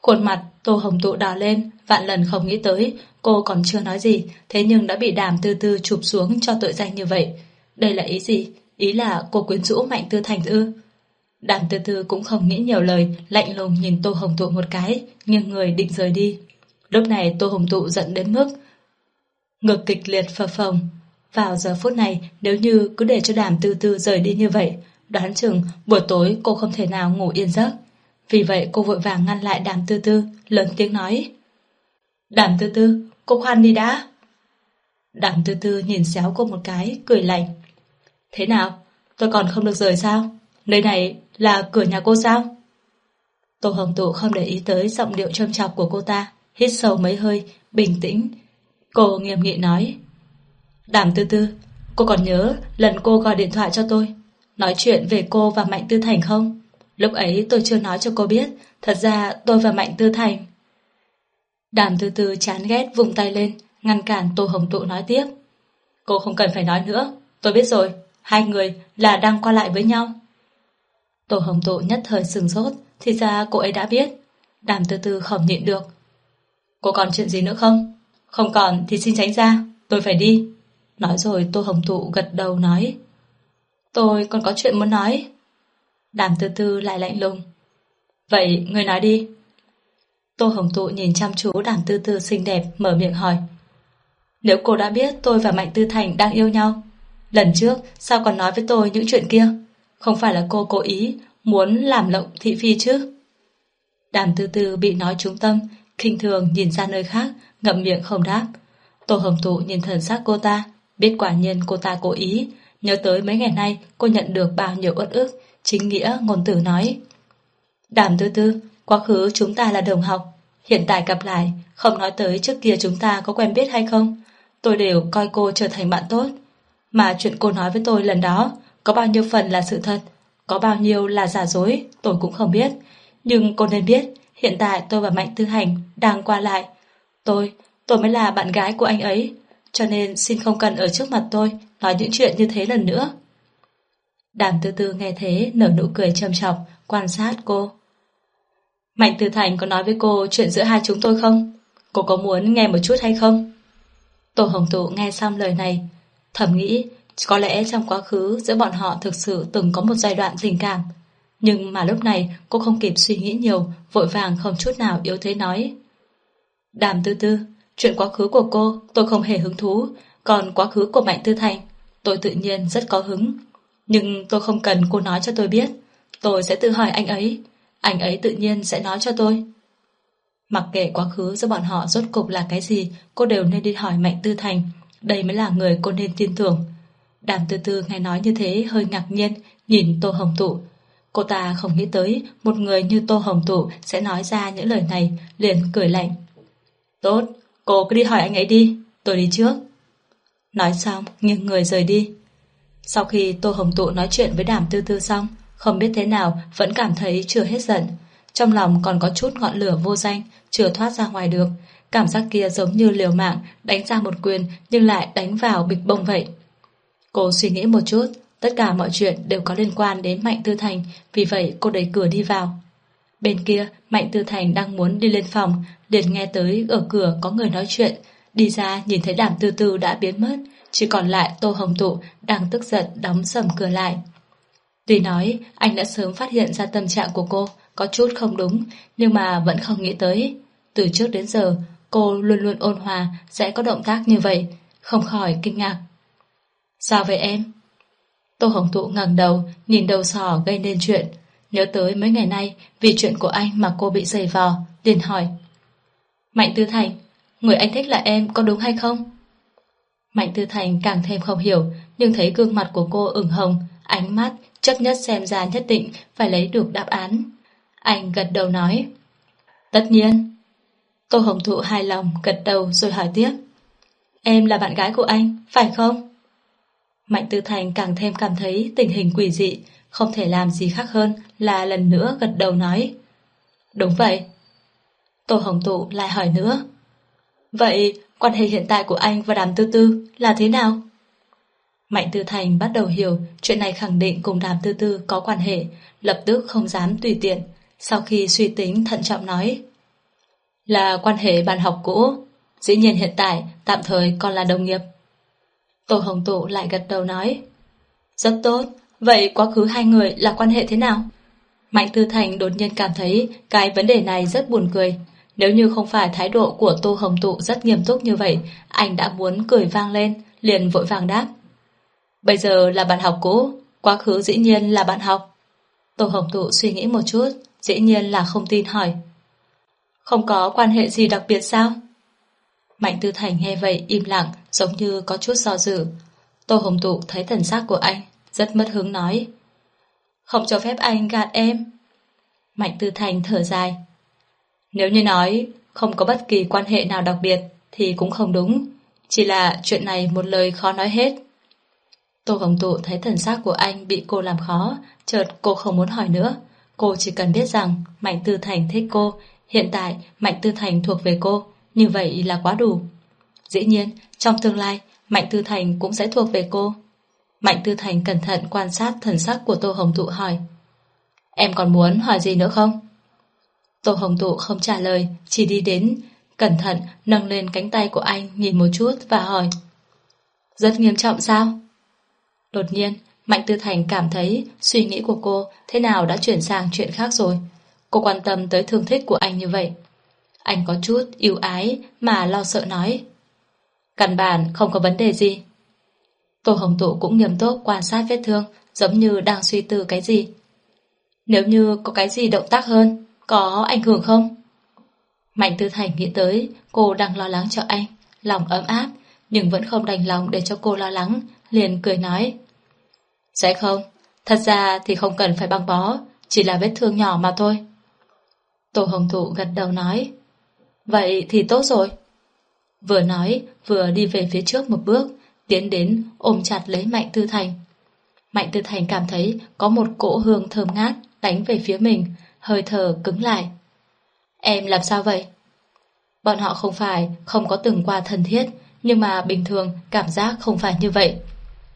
[SPEAKER 1] Khuôn mặt Tô Hồng Tụ đỏ lên, vạn lần không nghĩ tới cô còn chưa nói gì, thế nhưng đã bị đàm tư tư chụp xuống cho tội danh như vậy. Đây là ý gì? Ý là cô quyến rũ Mạnh Tư Thành ư? Đàm tư tư cũng không nghĩ nhiều lời, lạnh lùng nhìn Tô Hồng Tụ một cái, nghiêng người định rời đi. Lúc này Tô Hồng Tụ giận đến mức ngực kịch liệt phập phồng, vào giờ phút này, nếu như cứ để cho đàm tư tư rời đi như vậy, đoán chừng buổi tối cô không thể nào ngủ yên giấc. Vì vậy cô vội vàng ngăn lại đàm tư tư, lớn tiếng nói. Đàm tư tư, cô khoan đi đã. Đàm tư tư nhìn xéo cô một cái, cười lạnh. Thế nào? Tôi còn không được rời sao? Nơi này là cửa nhà cô sao? Tô Hồng Tụ không để ý tới giọng điệu châm chọc của cô ta, hít sâu mấy hơi, bình tĩnh. Cô nghiêm nghị nói. Đàm tư tư, cô còn nhớ lần cô gọi điện thoại cho tôi, nói chuyện về cô và Mạnh Tư Thành không? Lúc ấy tôi chưa nói cho cô biết, thật ra tôi và Mạnh Tư Thành. Đàm tư tư chán ghét vùng tay lên, ngăn cản Tô Hồng Tụ nói tiếp. Cô không cần phải nói nữa, tôi biết rồi, hai người là đang qua lại với nhau. Tô Hồng Tụ nhất thời sừng sốt, thì ra cô ấy đã biết. Đàm tư tư không nhịn được. Cô còn chuyện gì nữa không? Không còn thì xin tránh ra, tôi phải đi. Nói rồi Tô Hồng thụ gật đầu nói. Tôi còn có chuyện muốn nói. Đàm tư tư lại lạnh lùng. Vậy người nói đi. Tô Hồng thụ nhìn chăm chú đàm tư tư xinh đẹp mở miệng hỏi. Nếu cô đã biết tôi và Mạnh Tư Thành đang yêu nhau, lần trước sao còn nói với tôi những chuyện kia? Không phải là cô cố ý muốn làm lộng thị phi chứ? Đàm tư tư bị nói trúng tâm, khinh thường nhìn ra nơi khác, ngậm miệng không đáp. Tô Hồng thụ nhìn thần sắc cô ta, biết quả nhiên cô ta cố ý, nhớ tới mấy ngày nay cô nhận được bao nhiêu uất ức, chính nghĩa ngôn tử nói. Đàm tư tư, quá khứ chúng ta là đồng học, hiện tại gặp lại, không nói tới trước kia chúng ta có quen biết hay không, tôi đều coi cô trở thành bạn tốt. Mà chuyện cô nói với tôi lần đó, có bao nhiêu phần là sự thật, có bao nhiêu là giả dối, tôi cũng không biết. Nhưng cô nên biết, hiện tại tôi và Mạnh Tư Hành đang qua lại. Tôi, tôi mới là bạn gái của anh ấy, cho nên xin không cần ở trước mặt tôi nói những chuyện như thế lần nữa. Đàm tư tư nghe thế nở nụ cười châm chọc, quan sát cô. Mạnh Tư Thành có nói với cô chuyện giữa hai chúng tôi không? Cô có muốn nghe một chút hay không? Tổ Hồng Tụ nghe xong lời này, thầm nghĩ có lẽ trong quá khứ giữa bọn họ thực sự từng có một giai đoạn tình cảm. Nhưng mà lúc này cô không kịp suy nghĩ nhiều, vội vàng không chút nào yếu thế nói. Đàm tư tư, chuyện quá khứ của cô tôi không hề hứng thú, còn quá khứ của Mạnh Tư Thành tôi tự nhiên rất có hứng. Nhưng tôi không cần cô nói cho tôi biết, tôi sẽ tự hỏi anh ấy, anh ấy tự nhiên sẽ nói cho tôi. Mặc kệ quá khứ giữa bọn họ rốt cục là cái gì, cô đều nên đi hỏi Mạnh Tư Thành, đây mới là người cô nên tin tưởng. Đàm tư tư nghe nói như thế hơi ngạc nhiên, nhìn Tô Hồng Tụ. Cô ta không nghĩ tới một người như Tô Hồng Tụ sẽ nói ra những lời này, liền cười lạnh. Tốt, cô cứ đi hỏi anh ấy đi, tôi đi trước. Nói xong, nghiêng người rời đi. Sau khi Tô Hồng Tụ nói chuyện với Đàm Tư Tư xong, không biết thế nào vẫn cảm thấy chưa hết giận. Trong lòng còn có chút ngọn lửa vô danh, chưa thoát ra ngoài được. Cảm giác kia giống như liều mạng, đánh ra một quyền nhưng lại đánh vào bịch bông vậy. Cô suy nghĩ một chút, tất cả mọi chuyện đều có liên quan đến Mạnh Tư Thành, vì vậy cô đẩy cửa đi vào. Bên kia, Mạnh Tư Thành đang muốn đi lên phòng, liền nghe tới ở cửa có người nói chuyện, đi ra nhìn thấy đàm tư tư đã biến mất, chỉ còn lại Tô Hồng Tụ đang tức giận đóng sầm cửa lại. Tuy nói anh đã sớm phát hiện ra tâm trạng của cô có chút không đúng, nhưng mà vẫn không nghĩ tới. Từ trước đến giờ, cô luôn luôn ôn hòa sẽ có động tác như vậy, không khỏi kinh ngạc. Sao vậy em? Tô Hồng Tụ ngẩng đầu, nhìn đầu sỏ gây nên chuyện. Nhớ tới mấy ngày nay, vì chuyện của anh mà cô bị dày vò, liền hỏi. Mạnh Tư Thành, người anh thích là em có đúng hay không? Mạnh Tư Thành càng thêm không hiểu, nhưng thấy gương mặt của cô ửng hồng, ánh mắt chấp nhất xem ra nhất định phải lấy được đáp án. Anh gật đầu nói. Tất nhiên. Tô Hồng Thụ hài lòng gật đầu rồi hỏi tiếp. Em là bạn gái của anh, phải không? Mạnh Tư Thành càng thêm cảm thấy tình hình quỷ dị, không thể làm gì khác hơn là lần nữa gật đầu nói. Đúng vậy. Tô Hồng Tụ lại hỏi nữa. Vậy quan hệ hiện tại của anh và đàm tư tư là thế nào? Mạnh Tư Thành bắt đầu hiểu chuyện này khẳng định cùng đàm tư tư có quan hệ, lập tức không dám tùy tiện. Sau khi suy tính thận trọng nói. Là quan hệ bạn học cũ, dĩ nhiên hiện tại tạm thời còn là đồng nghiệp. Tô Hồng Tụ lại gật đầu nói. Rất tốt, vậy quá khứ hai người là quan hệ thế nào? Mạnh Tư Thành đột nhiên cảm thấy cái vấn đề này rất buồn cười. Nếu như không phải thái độ của Tô Hồng Tụ rất nghiêm túc như vậy, anh đã muốn cười vang lên, liền vội vàng đáp. Bây giờ là bạn học cũ, quá khứ dĩ nhiên là bạn học. Tô Hồng Tụ suy nghĩ một chút, dĩ nhiên là không tin hỏi. Không có quan hệ gì đặc biệt sao? Mạnh Tư Thành nghe vậy im lặng, giống như có chút do dự. Tô Hồng Tụ thấy thần sắc của anh, rất mất hứng nói. Không cho phép anh gạt em. Mạnh Tư Thành thở dài. Nếu như nói không có bất kỳ quan hệ nào đặc biệt thì cũng không đúng. Chỉ là chuyện này một lời khó nói hết. Tô Hồng Tụ thấy thần sắc của anh bị cô làm khó, chợt cô không muốn hỏi nữa. Cô chỉ cần biết rằng Mạnh Tư Thành thích cô, hiện tại Mạnh Tư Thành thuộc về cô, như vậy là quá đủ. Dĩ nhiên, trong tương lai, Mạnh Tư Thành cũng sẽ thuộc về cô. Mạnh Tư Thành cẩn thận quan sát thần sắc của Tô Hồng Tụ hỏi. Em còn muốn hỏi gì nữa không? Tô Hồng Tụ không trả lời, chỉ đi đến, cẩn thận nâng lên cánh tay của anh nhìn một chút và hỏi. Rất nghiêm trọng sao? Đột nhiên, Mạnh Tư Thành cảm thấy suy nghĩ của cô thế nào đã chuyển sang chuyện khác rồi. Cô quan tâm tới thương thích của anh như vậy. Anh có chút yêu ái mà lo sợ nói. Căn bản không có vấn đề gì. Tô Hồng Tụ cũng nghiêm túc quan sát vết thương giống như đang suy tư cái gì. Nếu như có cái gì động tác hơn, có ảnh hưởng không? Mạnh Tư Thành nghĩ tới cô đang lo lắng cho anh, lòng ấm áp, nhưng vẫn không đành lòng để cho cô lo lắng, liền cười nói. Sẽ không, thật ra thì không cần phải băng bó, chỉ là vết thương nhỏ mà thôi. Tô Hồng Thụ gật đầu nói. Vậy thì tốt rồi. Vừa nói, vừa đi về phía trước một bước, tiến đến ôm chặt lấy Mạnh Tư Thành. Mạnh Tư Thành cảm thấy có một cỗ hương thơm ngát đánh về phía mình, hơi thở cứng lại. Em làm sao vậy? Bọn họ không phải không có từng qua thân thiết, nhưng mà bình thường cảm giác không phải như vậy.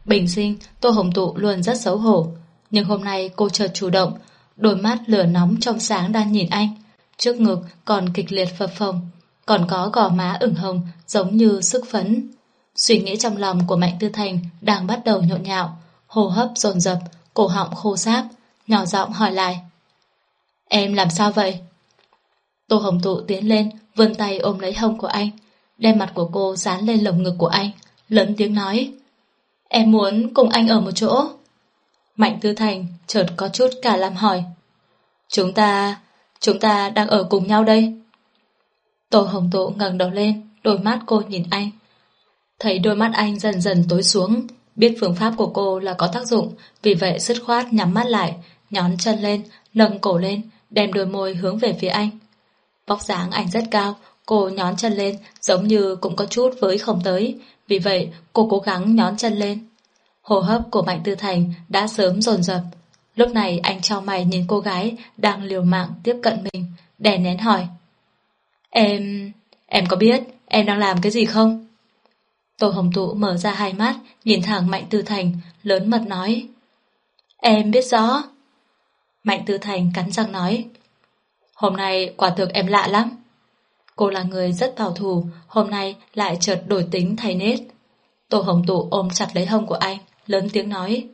[SPEAKER 1] Bình sinh, Tô Hồng Tụ luôn rất xấu hổ. Nhưng hôm nay cô chợt chủ động, đôi mắt lửa nóng trong sáng đang nhìn anh. Trước ngực còn kịch liệt phập phồng, còn có gò má ửng hồng giống như sức phấn. Suy nghĩ trong lòng của Mạnh Tư Thành đang bắt đầu nhộn nhạo, hô hấp dồn dập, cổ họng khô sáp, nhỏ giọng hỏi lại. Em làm sao vậy? Tô Hồng Tụ tiến lên, vươn tay ôm lấy hông của anh, đem mặt của cô dán lên lồng ngực của anh, lớn tiếng nói. Em muốn cùng anh ở một chỗ. Mạnh Tư Thành chợt có chút cả làm hỏi. Chúng ta, chúng ta đang ở cùng nhau đây. Tô Hồng Tụ ngẩng đầu lên, đôi mắt cô nhìn anh. Thấy đôi mắt anh dần dần tối xuống, biết phương pháp của cô là có tác dụng, vì vậy dứt khoát nhắm mắt lại, nhón chân lên, nâng cổ lên, đem đôi môi hướng về phía anh. Vóc dáng anh rất cao, cô nhón chân lên giống như cũng có chút với không tới, vì vậy cô cố gắng nhón chân lên. Hồ hấp của Mạnh Tư Thành đã sớm dồn dập. Lúc này anh trao mày nhìn cô gái đang liều mạng tiếp cận mình, đè nén hỏi. Em... em có biết em đang làm cái gì không? Tô Hồng Tụ mở ra hai mắt, nhìn thẳng Mạnh Tư Thành, lớn mật nói. Em biết rõ. Mạnh Tư Thành cắn răng nói. Hôm nay quả thực em lạ lắm. Cô là người rất bảo thủ, hôm nay lại chợt đổi tính thay nết. Tô Hồng Tụ ôm chặt lấy hông của anh, lớn tiếng nói.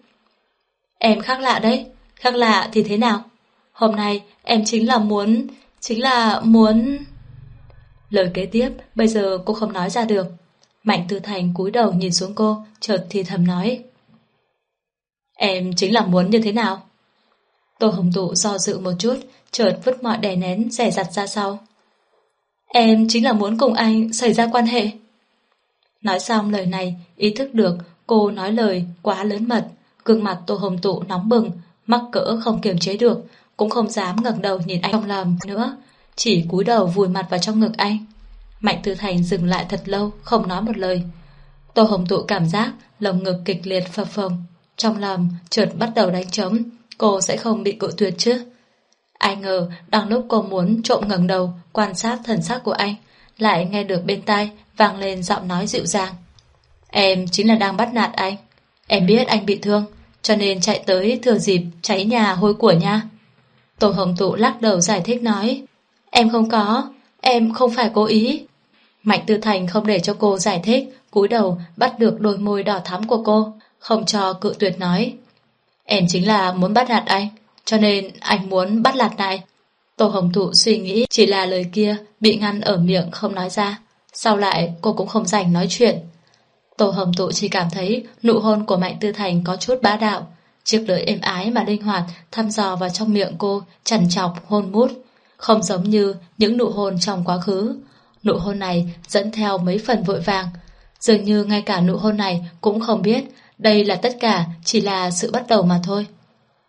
[SPEAKER 1] Em khác lạ đấy, khác lạ thì thế nào? Hôm nay em chính là muốn, chính là muốn... Lời kế tiếp bây giờ cô không nói ra được. Mạnh Tư Thành cúi đầu nhìn xuống cô, chợt thì thầm nói. Em chính là muốn như thế nào? Tô Hồng Tụ do dự một chút, chợt vứt mọi đè nén rẻ rặt ra sau. Em chính là muốn cùng anh xảy ra quan hệ. Nói xong lời này, ý thức được cô nói lời quá lớn mật, gương mặt Tô Hồng Tụ nóng bừng, mắc cỡ không kiềm chế được, cũng không dám ngẩng đầu nhìn anh trong lòng nữa, chỉ cúi đầu vùi mặt vào trong ngực anh. Mạnh Tư Thành dừng lại thật lâu, không nói một lời. Tô Hồng Tụ cảm giác lồng ngực kịch liệt phập phồng, trong lòng trượt bắt đầu đánh trống, cô sẽ không bị cự tuyệt chứ. Ai ngờ, đang lúc cô muốn trộm ngẩng đầu, quan sát thần sắc của anh, lại nghe được bên tai vang lên giọng nói dịu dàng. Em chính là đang bắt nạt anh. Em biết anh bị thương, cho nên chạy tới thừa dịp cháy nhà hôi của nha. Tô Hồng Tụ lắc đầu giải thích nói, em không có, em không phải cố ý. Mạnh Tư Thành không để cho cô giải thích, cúi đầu bắt được đôi môi đỏ thắm của cô, không cho cự tuyệt nói. Em chính là muốn bắt nạt anh, cho nên anh muốn bắt lạt này. Tô Hồng Thụ suy nghĩ chỉ là lời kia bị ngăn ở miệng không nói ra. Sau lại cô cũng không rảnh nói chuyện. Tô Hồng Thụ chỉ cảm thấy nụ hôn của Mạnh Tư Thành có chút bá đạo. Chiếc lưỡi êm ái mà linh hoạt thăm dò vào trong miệng cô chằn chọc hôn mút. Không giống như những nụ hôn trong quá khứ. Nụ hôn này dẫn theo mấy phần vội vàng. Dường như ngay cả nụ hôn này cũng không biết đây là tất cả chỉ là sự bắt đầu mà thôi.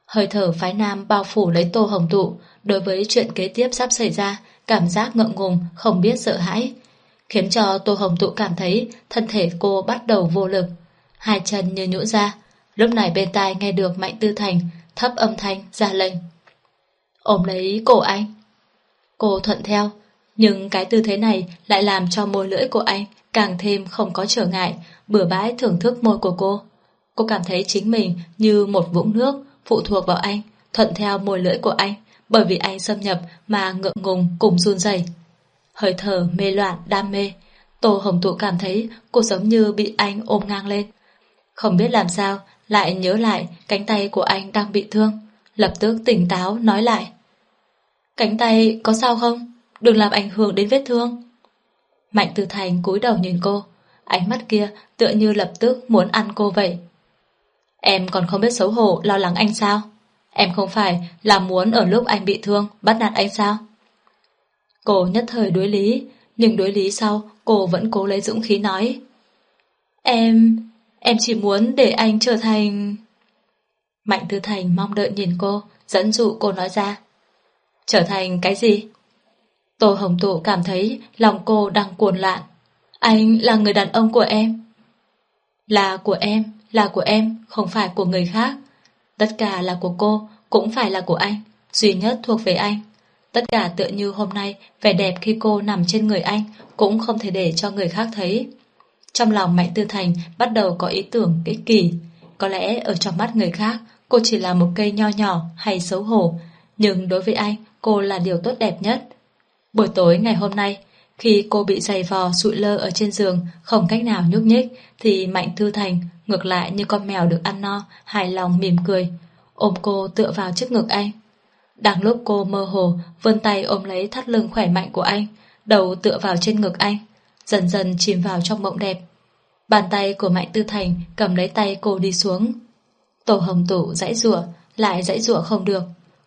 [SPEAKER 1] Hơi thở phái nam bao phủ lấy tô hồng tụ, đối với chuyện kế tiếp sắp xảy ra, cảm giác ngượng ngùng, không biết sợ hãi, khiến cho Tô Hồng Tụ cảm thấy thân thể cô bắt đầu vô lực. Hai chân như nhũn ra, lúc này bên tai nghe được Mạnh Tư Thành thấp âm thanh ra lệnh. Ôm lấy cổ anh. Cô thuận theo, nhưng cái tư thế này lại làm cho môi lưỡi của anh càng thêm không có trở ngại, bừa bãi thưởng thức môi của cô. Cô cảm thấy chính mình như một vũng nước phụ thuộc vào anh, thuận theo môi lưỡi của anh, bởi vì anh xâm nhập mà ngượng ngùng cùng run rẩy. Hơi thở mê loạn, đam mê, Tô Hồng Tụ cảm thấy cô giống như bị anh ôm ngang lên. Không biết làm sao, lại nhớ lại cánh tay của anh đang bị thương, lập tức tỉnh táo nói lại. Cánh tay có sao không? Đừng làm ảnh hưởng đến vết thương. Mạnh Tư Thành cúi đầu nhìn cô, ánh mắt kia tựa như lập tức muốn ăn cô vậy. Em còn không biết xấu hổ lo lắng anh sao? Em không phải là muốn ở lúc anh bị thương bắt nạt anh sao? Cô nhất thời đối lý, nhưng đối lý sau cô vẫn cố lấy dũng khí nói. Em... em chỉ muốn để anh trở thành... Mạnh Tư Thành mong đợi nhìn cô, dẫn dụ cô nói ra. Trở thành cái gì? Tô Hồng Tụ cảm thấy lòng cô đang cuồn loạn. Anh là người đàn ông của em. Là của em, là của em, không phải của người khác. Tất cả là của cô, cũng phải là của anh, duy nhất thuộc về anh. Tất cả tựa như hôm nay, vẻ đẹp khi cô nằm trên người anh cũng không thể để cho người khác thấy. Trong lòng Mạnh Tư Thành bắt đầu có ý tưởng kích kỳ. Có lẽ ở trong mắt người khác, cô chỉ là một cây nho nhỏ hay xấu hổ, nhưng đối với anh, cô là điều tốt đẹp nhất. Buổi tối ngày hôm nay, khi cô bị giày vò sụi lơ ở trên giường, không cách nào nhúc nhích, thì Mạnh Thư Thành ngược lại như con mèo được ăn no, hài lòng mỉm cười, ôm cô tựa vào trước ngực anh. Đang lúc cô mơ hồ, vươn tay ôm lấy thắt lưng khỏe mạnh của anh, đầu tựa vào trên ngực anh, dần dần chìm vào trong mộng đẹp. Bàn tay của Mạnh Tư Thành cầm lấy tay cô đi xuống. Tổ hồng tủ dãy rủa lại dãy rủa không được.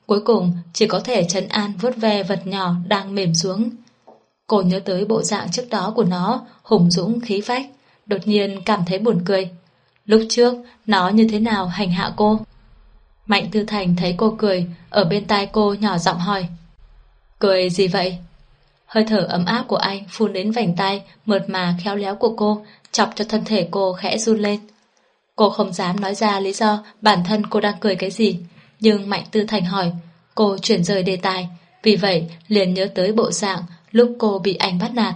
[SPEAKER 1] Cuối cùng chỉ có thể chấn an vuốt ve vật nhỏ đang mềm xuống. Cô nhớ tới bộ dạng trước đó của nó, hùng dũng khí phách, đột nhiên cảm thấy buồn cười. Lúc trước, nó như thế nào hành hạ cô? Mạnh Tư Thành thấy cô cười, ở bên tai cô nhỏ giọng hỏi. Cười gì vậy? Hơi thở ấm áp của anh phun đến vành tay, mượt mà khéo léo của cô, chọc cho thân thể cô khẽ run lên. Cô không dám nói ra lý do bản thân cô đang cười cái gì, nhưng Mạnh Tư Thành hỏi, cô chuyển rời đề tài, vì vậy liền nhớ tới bộ dạng lúc cô bị anh bắt nạt.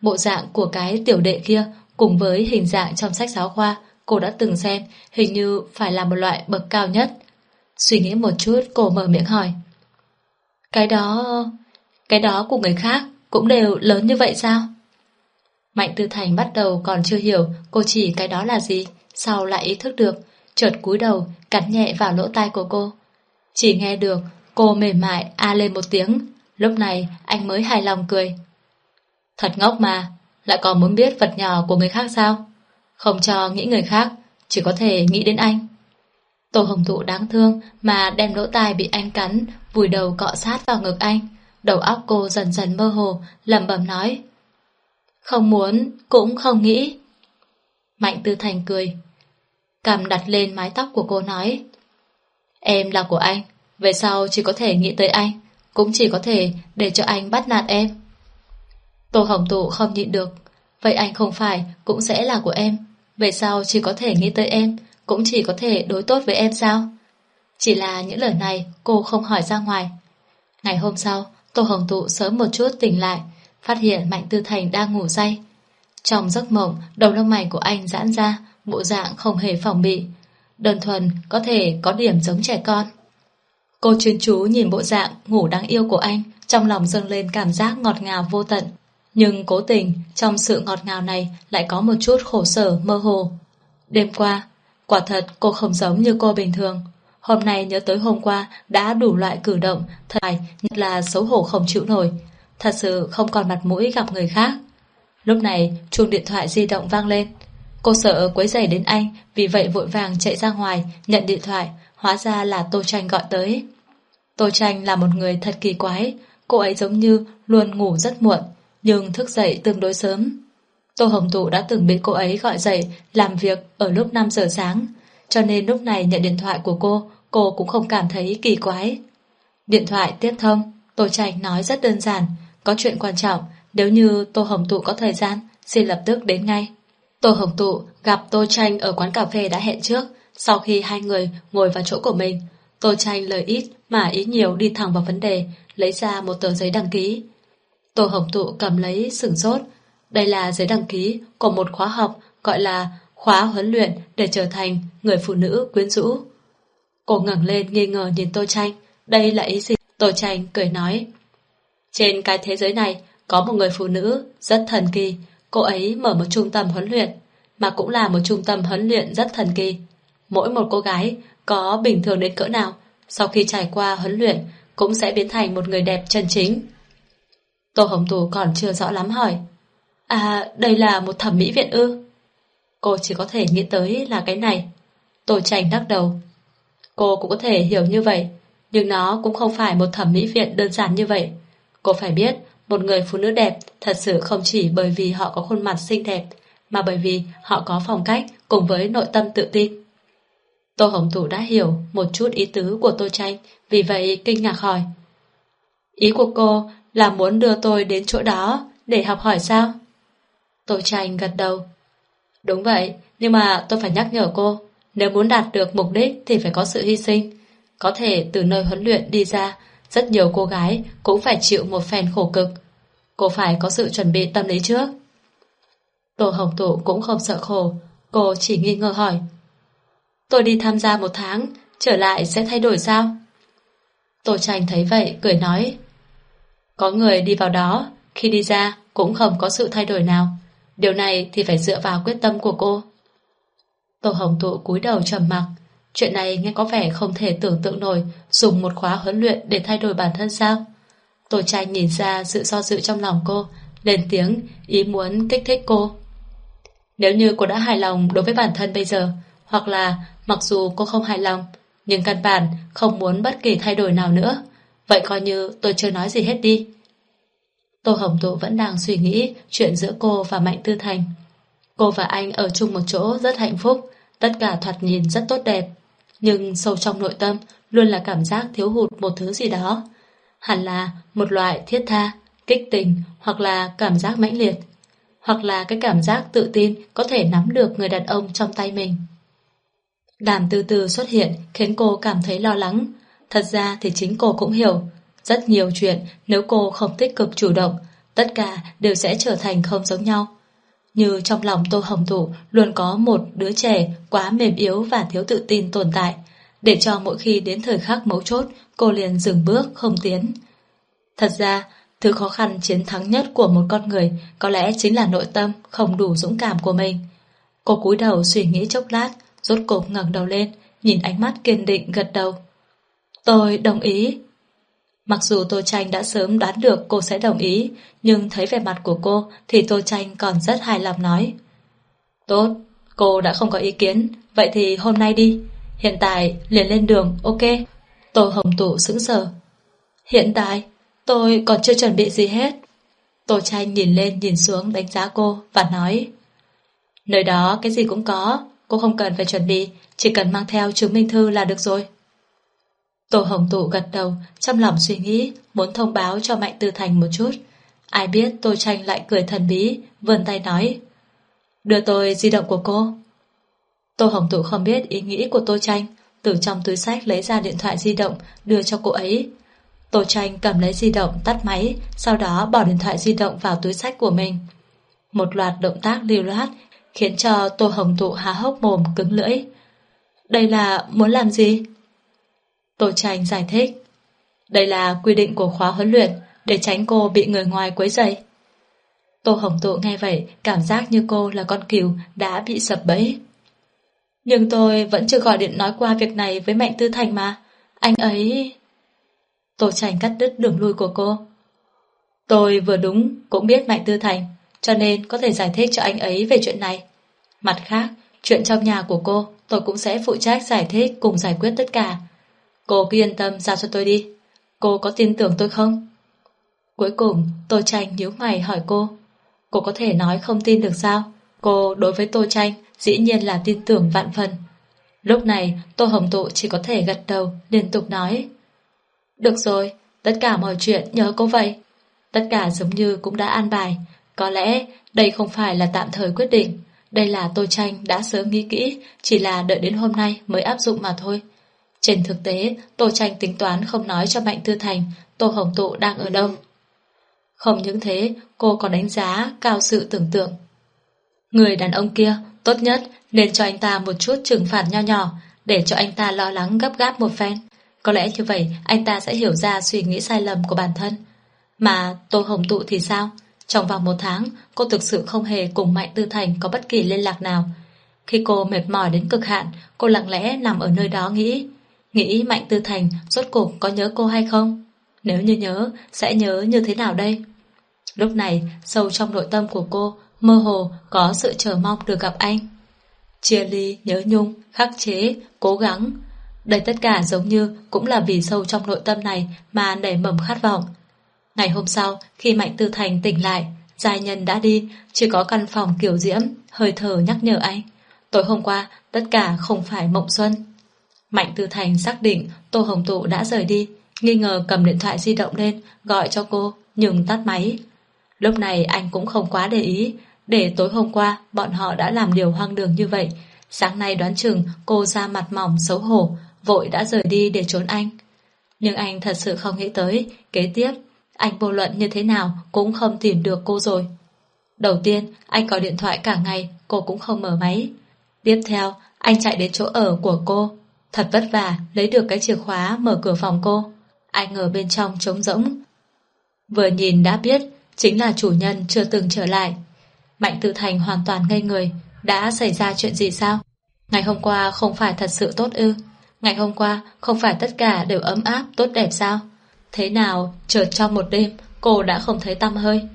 [SPEAKER 1] Bộ dạng của cái tiểu đệ kia cùng với hình dạng trong sách giáo khoa cô đã từng xem hình như phải là một loại bậc cao nhất. Suy nghĩ một chút cô mở miệng hỏi. Cái đó... cái đó của người khác cũng đều lớn như vậy sao? Mạnh Tư Thành bắt đầu còn chưa hiểu cô chỉ cái đó là gì, sau lại ý thức được, chợt cúi đầu cắn nhẹ vào lỗ tai của cô. Chỉ nghe được cô mềm mại a lên một tiếng, lúc này anh mới hài lòng cười. Thật ngốc mà, lại còn muốn biết vật nhỏ của người khác sao? Không cho nghĩ người khác, chỉ có thể nghĩ đến anh. Tô Hồng Thụ đáng thương mà đem lỗ tai bị anh cắn, vùi đầu cọ sát vào ngực anh. Đầu óc cô dần dần mơ hồ, lẩm bẩm nói. Không muốn, cũng không nghĩ. Mạnh Tư Thành cười. Cầm đặt lên mái tóc của cô nói. Em là của anh, về sau chỉ có thể nghĩ tới anh, cũng chỉ có thể để cho anh bắt nạt em. Tô Hồng Tụ không nhịn được, vậy anh không phải cũng sẽ là của em, về sau chỉ có thể nghĩ tới em, cũng chỉ có thể đối tốt với em sao? Chỉ là những lời này cô không hỏi ra ngoài. Ngày hôm sau, Tô Hồng Tụ sớm một chút tỉnh lại, phát hiện Mạnh Tư Thành đang ngủ say. Trong giấc mộng, đầu lông mày của anh giãn ra, bộ dạng không hề phòng bị. Đơn thuần có thể có điểm giống trẻ con. Cô chuyên chú nhìn bộ dạng ngủ đáng yêu của anh, trong lòng dâng lên cảm giác ngọt ngào vô tận. Nhưng cố tình, trong sự ngọt ngào này lại có một chút khổ sở mơ hồ. Đêm qua, quả thật cô không giống như cô bình thường. Hôm nay nhớ tới hôm qua đã đủ loại cử động, thật nhất là xấu hổ không chịu nổi. Thật sự không còn mặt mũi gặp người khác. Lúc này, chuông điện thoại di động vang lên. Cô sợ quấy rầy đến anh, vì vậy vội vàng chạy ra ngoài, nhận điện thoại, hóa ra là Tô Tranh gọi tới. Tô Tranh là một người thật kỳ quái, cô ấy giống như luôn ngủ rất muộn, nhưng thức dậy tương đối sớm. Tô Hồng Tụ đã từng bị cô ấy gọi dậy làm việc ở lúc 5 giờ sáng, cho nên lúc này nhận điện thoại của cô, cô cũng không cảm thấy kỳ quái. Điện thoại tiếp thông, Tô Tranh nói rất đơn giản, có chuyện quan trọng, nếu như Tô Hồng Tụ có thời gian, xin lập tức đến ngay. Tô Hồng Tụ gặp Tô Tranh ở quán cà phê đã hẹn trước, sau khi hai người ngồi vào chỗ của mình, Tô Tranh lời ít mà ý nhiều đi thẳng vào vấn đề, lấy ra một tờ giấy đăng ký. Tô Hồng Tụ cầm lấy sửng sốt. Đây là giấy đăng ký của một khóa học gọi là khóa huấn luyện để trở thành người phụ nữ quyến rũ. Cô ngẩng lên nghi ngờ nhìn Tô Tranh. Đây là ý gì? Tô Tranh cười nói. Trên cái thế giới này có một người phụ nữ rất thần kỳ. Cô ấy mở một trung tâm huấn luyện, mà cũng là một trung tâm huấn luyện rất thần kỳ. Mỗi một cô gái có bình thường đến cỡ nào, sau khi trải qua huấn luyện cũng sẽ biến thành một người đẹp chân chính. Tô Hồng Tù còn chưa rõ lắm hỏi À đây là một thẩm mỹ viện ư Cô chỉ có thể nghĩ tới là cái này Tô Tranh đắc đầu, Cô cũng có thể hiểu như vậy, Nhưng nó cũng không phải một thẩm mỹ viện đơn giản như vậy Cô phải biết một người phụ nữ đẹp Thật sự không chỉ bởi vì họ có khuôn mặt xinh đẹp Mà bởi vì họ có phong cách Cùng với nội tâm tự tin Tô Hồng Thủ đã hiểu một chút ý tứ của Tô Tranh Vì vậy kinh ngạc hỏi Ý của cô là muốn đưa tôi đến chỗ đó để học hỏi sao? Tô Tranh gật đầu. Đúng vậy, nhưng mà tôi phải nhắc nhở cô, nếu muốn đạt được mục đích thì phải có sự hy sinh. Có thể từ nơi huấn luyện đi ra, rất nhiều cô gái cũng phải chịu một phen khổ cực. Cô phải có sự chuẩn bị tâm lý trước. Tô Hồng Tụ cũng không sợ khổ, cô chỉ nghi ngờ hỏi. Tôi đi tham gia một tháng, trở lại sẽ thay đổi sao? Tô Tranh thấy vậy, cười nói. Có người đi vào đó, khi đi ra cũng không có sự thay đổi nào. Điều này thì phải dựa vào quyết tâm của cô. Tô Hồng Tụ cúi đầu trầm mặc. Chuyện này nghe có vẻ không thể tưởng tượng nổi dùng một khóa huấn luyện để thay đổi bản thân sao. Tô trai nhìn ra sự do dự trong lòng cô, lên tiếng, ý muốn kích thích cô. Nếu như cô đã hài lòng đối với bản thân bây giờ, hoặc là mặc dù cô không hài lòng, nhưng căn bản không muốn bất kỳ thay đổi nào nữa, Vậy coi như tôi chưa nói gì hết đi. Tô Hồng Tụ vẫn đang suy nghĩ chuyện giữa cô và Mạnh Tư Thành. Cô và anh ở chung một chỗ rất hạnh phúc, tất cả thoạt nhìn rất tốt đẹp. Nhưng sâu trong nội tâm luôn là cảm giác thiếu hụt một thứ gì đó. Hẳn là một loại thiết tha, kích tình hoặc là cảm giác mãnh liệt. Hoặc là cái cảm giác tự tin có thể nắm được người đàn ông trong tay mình. Đàm từ từ xuất hiện khiến cô cảm thấy lo lắng, Thật ra thì chính cô cũng hiểu Rất nhiều chuyện nếu cô không tích cực chủ động Tất cả đều sẽ trở thành không giống nhau như trong lòng Tô Hồng Thủ Luôn có một đứa trẻ Quá mềm yếu và thiếu tự tin tồn tại. Để cho mỗi khi đến thời khắc mấu chốt, Cô liền dừng bước, không tiến. Thật ra, Thứ khó khăn chiến thắng nhất của một con người Có lẽ chính là nội tâm Không đủ dũng cảm của mình. Cô cúi đầu suy nghĩ chốc lát, Rốt cục ngẩng đầu lên, Nhìn ánh mắt kiên định gật đầu. Tôi đồng ý. Mặc dù Tô Tranh đã sớm đoán được cô sẽ đồng ý, nhưng thấy vẻ mặt của cô thì Tô Tranh còn rất hài lòng nói. Tốt, cô đã không có ý kiến, vậy thì hôm nay đi. Hiện tại liền lên đường, ok. Tô Hồng Tụ sững sờ. Hiện tại, tôi còn chưa chuẩn bị gì hết. Tô Tranh nhìn lên nhìn xuống đánh giá cô và nói Nơi đó cái gì cũng có, cô không cần phải chuẩn bị, chỉ cần mang theo chứng minh thư là được rồi. Tô Hồng Tụ gật đầu, trong lòng suy nghĩ, muốn thông báo cho Mạnh Tư Thành một chút. Ai biết Tô Tranh lại cười thần bí, vươn tay nói. Đưa tôi di động của cô. Tô Hồng Tụ không biết ý nghĩ của Tô Tranh, từ trong túi sách lấy ra điện thoại di động, đưa cho cô ấy. Tô Tranh cầm lấy di động, tắt máy, sau đó bỏ điện thoại di động vào túi sách của mình. Một loạt động tác lưu loát, khiến cho Tô Hồng Tụ há hốc mồm cứng lưỡi. Đây là muốn làm gì? Tô Tranh giải thích. Đây là quy định của khóa huấn luyện để tránh cô bị người ngoài quấy rầy. Tô Hồng Tụ nghe vậy cảm giác như cô là con cừu đã bị sập bẫy. Nhưng tôi vẫn chưa gọi điện nói qua việc này với Mạnh Tư Thành mà. Anh ấy... Tô Tranh cắt đứt đường lui của cô. Tôi vừa đúng cũng biết Mạnh Tư Thành, cho nên có thể giải thích cho anh ấy về chuyện này. Mặt khác, chuyện trong nhà của cô tôi cũng sẽ phụ trách giải thích cùng giải quyết tất cả. Cô cứ yên tâm giao cho tôi đi. Cô có tin tưởng tôi không? Cuối cùng, Tô Tranh nhíu mày hỏi cô. Cô có thể nói không tin được sao? Cô đối với Tô Tranh dĩ nhiên là tin tưởng vạn phần. Lúc này, Tô Hồng Tụ chỉ có thể gật đầu, liên tục nói. Được rồi, tất cả mọi chuyện nhớ cô vậy. Tất cả giống như cũng đã an bài. Có lẽ đây không phải là tạm thời quyết định. Đây là Tô Tranh đã sớm nghĩ kỹ, chỉ là đợi đến hôm nay mới áp dụng mà thôi. Trên thực tế, Tô Tranh tính toán không nói cho Mạnh Tư Thành Tô Hồng Tụ đang ở đâu. Không những thế, cô còn đánh giá cao sự tưởng tượng. Người đàn ông kia, tốt nhất nên cho anh ta một chút trừng phạt nho nhỏ để cho anh ta lo lắng gấp gáp một phen. Có lẽ như vậy anh ta sẽ hiểu ra suy nghĩ sai lầm của bản thân. Mà Tô Hồng Tụ thì sao? Trong vòng một tháng, cô thực sự không hề cùng Mạnh Tư Thành có bất kỳ liên lạc nào. Khi cô mệt mỏi đến cực hạn, cô lặng lẽ nằm ở nơi đó nghĩ. Nghĩ Mạnh Tư Thành rốt cuộc có nhớ cô hay không? Nếu như nhớ, sẽ nhớ như thế nào đây? Lúc này, sâu trong nội tâm của cô, mơ hồ có sự chờ mong được gặp anh. Chia ly, nhớ nhung, khắc chế, cố gắng. Đây tất cả giống như cũng là vì sâu trong nội tâm này mà nảy mầm khát vọng. Ngày hôm sau, khi Mạnh Tư Thành tỉnh lại, giai nhân đã đi, chỉ có căn phòng kiểu diễm, hơi thở nhắc nhở anh. Tối hôm qua, tất cả không phải mộng xuân. Mạnh Tư Thành xác định Tô Hồng Tụ đã rời đi, nghi ngờ cầm điện thoại di động lên, gọi cho cô, nhưng tắt máy. Lúc này anh cũng không quá để ý, để tối hôm qua bọn họ đã làm điều hoang đường như vậy. Sáng nay đoán chừng cô ra mặt mỏng xấu hổ, vội đã rời đi để trốn anh. Nhưng anh thật sự không nghĩ tới, kế tiếp, anh vô luận như thế nào cũng không tìm được cô rồi. Đầu tiên, anh có điện thoại cả ngày, cô cũng không mở máy. Tiếp theo, anh chạy đến chỗ ở của cô. Thật vất vả, lấy được cái chìa khóa mở cửa phòng cô. Anh ở bên trong trống rỗng. Vừa nhìn đã biết, chính là chủ nhân chưa từng trở lại. Mạnh Tự Thành hoàn toàn ngây người. Đã xảy ra chuyện gì sao? Ngày hôm qua không phải thật sự tốt ư? Ngày hôm qua không phải tất cả đều ấm áp, tốt đẹp sao? Thế nào, chợt trong một đêm, cô đã không thấy tâm hơi.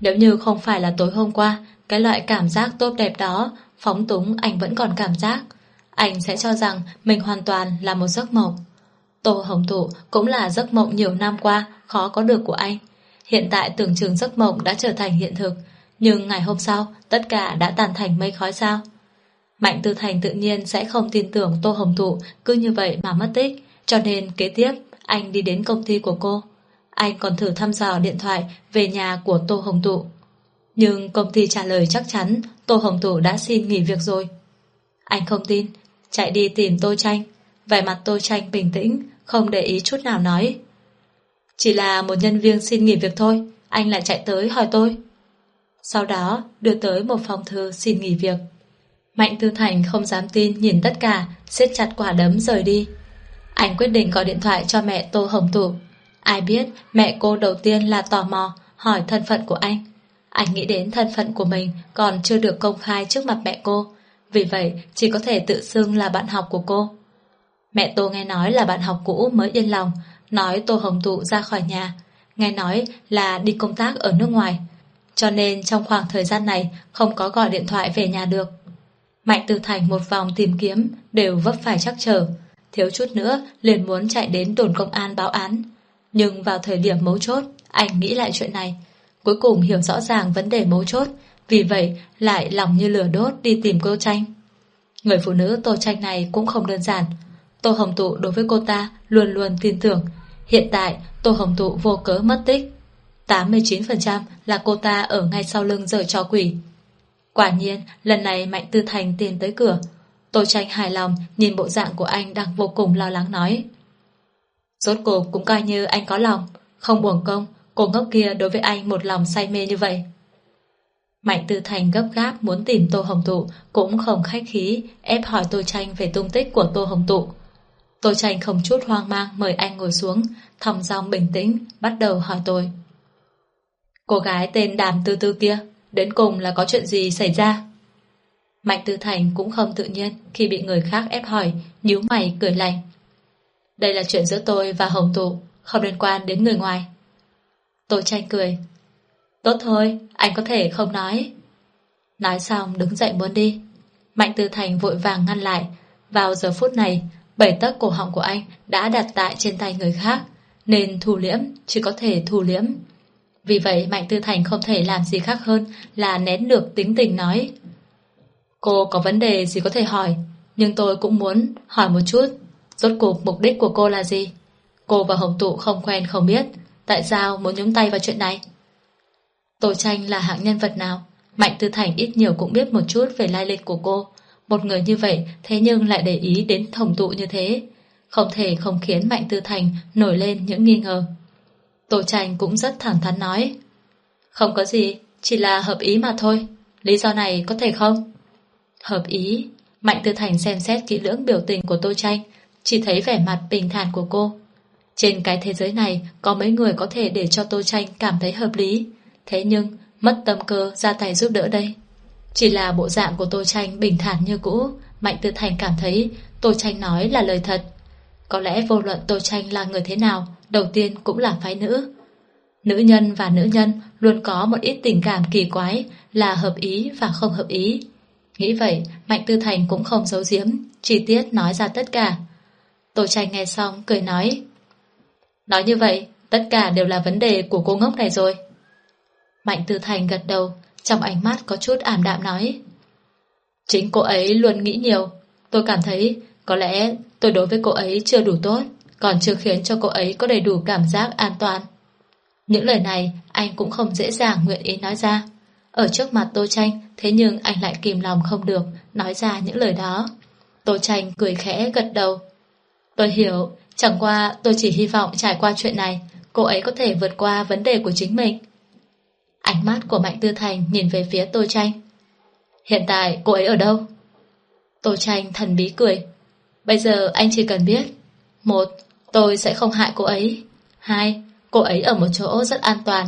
[SPEAKER 1] Nếu như không phải là tối hôm qua, cái loại cảm giác tốt đẹp đó, phóng túng anh vẫn còn cảm giác. Anh sẽ cho rằng mình hoàn toàn là một giấc mộng. Tô Hồng Thụ cũng là giấc mộng nhiều năm qua, khó có được của anh. Hiện tại tưởng chừng giấc mộng đã trở thành hiện thực, nhưng ngày hôm sau, tất cả đã tàn thành mây khói sao. Mạnh Tư Thành tự nhiên sẽ không tin tưởng Tô Hồng Thụ cứ như vậy mà mất tích, cho nên kế tiếp anh đi đến công ty của cô. Anh còn thử thăm dò điện thoại về nhà của Tô Hồng thụ Nhưng công ty trả lời chắc chắn Tô Hồng thụ đã xin nghỉ việc rồi. Anh không tin, chạy đi tìm Tô Tranh. Vẻ mặt Tô Tranh bình tĩnh, không để ý chút nào nói. Chỉ là một nhân viên xin nghỉ việc thôi, anh lại chạy tới hỏi tôi. Sau đó đưa tới một phòng thư xin nghỉ việc. Mạnh Tư Thành không dám tin nhìn tất cả, siết chặt quả đấm rời đi. Anh quyết định gọi điện thoại cho mẹ Tô Hồng Tụ. Ai biết mẹ cô đầu tiên là tò mò hỏi thân phận của anh. Anh nghĩ đến thân phận của mình còn chưa được công khai trước mặt mẹ cô. Vì vậy chỉ có thể tự xưng là bạn học của cô. Mẹ Tô nghe nói là bạn học cũ mới yên lòng, nói Tô Hồng Tụ ra khỏi nhà. Nghe nói là đi công tác ở nước ngoài. Cho nên trong khoảng thời gian này không có gọi điện thoại về nhà được. Mạnh Từ Thành một vòng tìm kiếm đều vấp phải chắc trở thiếu chút nữa liền muốn chạy đến đồn công an báo án. Nhưng vào thời điểm mấu chốt, anh nghĩ lại chuyện này. Cuối cùng hiểu rõ ràng vấn đề mấu chốt, vì vậy lại lòng như lửa đốt đi tìm cô tranh. Người phụ nữ Tô Tranh này cũng không đơn giản. Tô Hồng Tụ đối với cô ta luôn luôn tin tưởng. Hiện tại Tô Hồng Tụ vô cớ mất tích. 89% là cô ta ở ngay sau lưng rời cho quỷ. Quả nhiên, lần này Mạnh Tư Thành tiến tới cửa, Tô tranh hài lòng nhìn bộ dạng của anh đang vô cùng lo lắng nói. Rốt cuộc cũng coi như anh có lòng, không buồn công, cô ngốc kia đối với anh một lòng say mê như vậy. Mạnh Tư Thành gấp gáp muốn tìm Tô Hồng Tụ cũng không khách khí ép hỏi Tô Tranh về tung tích của Tô Hồng Tụ. Tô Tranh không chút hoang mang mời anh ngồi xuống, thong dong bình tĩnh, bắt đầu hỏi tôi. Cô gái tên Đàm Tư Tư kia, đến cùng là có chuyện gì xảy ra? Mạnh Tư Thành cũng không tự nhiên khi bị người khác ép hỏi, nhíu mày cười lạnh. Đây là chuyện giữa tôi và Hồng Tụ, không liên quan đến người ngoài. Tô tranh cười. Tốt thôi, anh có thể không nói. Nói xong đứng dậy muốn đi. Mạnh Tư Thành vội vàng ngăn lại. Vào giờ phút này, bảy tấc cổ họng của anh đã đặt tại trên tay người khác, nên thù liễm chỉ có thể thù liễm. Vì vậy Mạnh Tư Thành không thể làm gì khác hơn là nén được tính tình nói. Cô có vấn đề gì có thể hỏi, nhưng tôi cũng muốn hỏi một chút, rốt cuộc mục đích của cô là gì? Cô và Hồng Tụ không quen không biết Tại sao muốn nhúng tay vào chuyện này Tô Tranh là hạng nhân vật nào? Mạnh Tư Thành ít nhiều cũng biết một chút Về lai lịch của cô. Một người như vậy, thế nhưng lại để ý đến Hồng Tụ như thế. Không thể không khiến Mạnh Tư Thành Nổi lên những nghi ngờ. Tô Tranh cũng rất thẳng thắn nói, Không có gì, Chỉ là hợp ý mà thôi. Lý do này có thể không? Hợp ý? Mạnh Tư Thành xem xét kỹ lưỡng biểu tình của Tô Tranh Chỉ thấy vẻ mặt bình thản của cô. Trên cái thế giới này, Có mấy người có thể để cho Tô Tranh cảm thấy hợp lý. Thế nhưng, Mất tâm cơ, ra tay giúp đỡ đây. Chỉ là bộ dạng của Tô Tranh bình thản như cũ, Mạnh Tư Thành cảm thấy Tô Tranh nói là lời thật. Có lẽ vô luận Tô Tranh là người thế nào, Đầu tiên cũng là phái nữ. Nữ nhân và nữ nhân Luôn có một ít tình cảm kỳ quái, Là hợp ý và không hợp ý. Nghĩ vậy, Mạnh Tư Thành cũng không giấu giếm, Chi tiết nói ra tất cả. Tô Tranh nghe xong, cười nói Nói như vậy, Tất cả đều là vấn đề của cô ngốc này rồi. Mạnh Tư Thành gật đầu, Trong ánh mắt có chút ảm đạm nói. Chính cô ấy luôn nghĩ nhiều. Tôi cảm thấy Có lẽ tôi đối với cô ấy chưa đủ tốt, Còn chưa khiến cho cô ấy có đầy đủ cảm giác an toàn. Những lời này Anh cũng không dễ dàng nguyện ý nói ra. Ở trước mặt Tô Tranh Thế nhưng anh lại kìm lòng không được Nói ra những lời đó. Tô Tranh cười khẽ gật đầu. Tôi hiểu, Chẳng qua tôi chỉ hy vọng trải qua chuyện này, Cô ấy có thể vượt qua vấn đề của chính mình. Ánh mắt của Mạnh Tư Thành nhìn về phía Tô Tranh. Hiện tại cô ấy ở đâu? Tô Tranh thần bí cười. Bây giờ anh chỉ cần biết. Một, tôi sẽ không hại cô ấy. Hai, cô ấy ở một chỗ rất an toàn.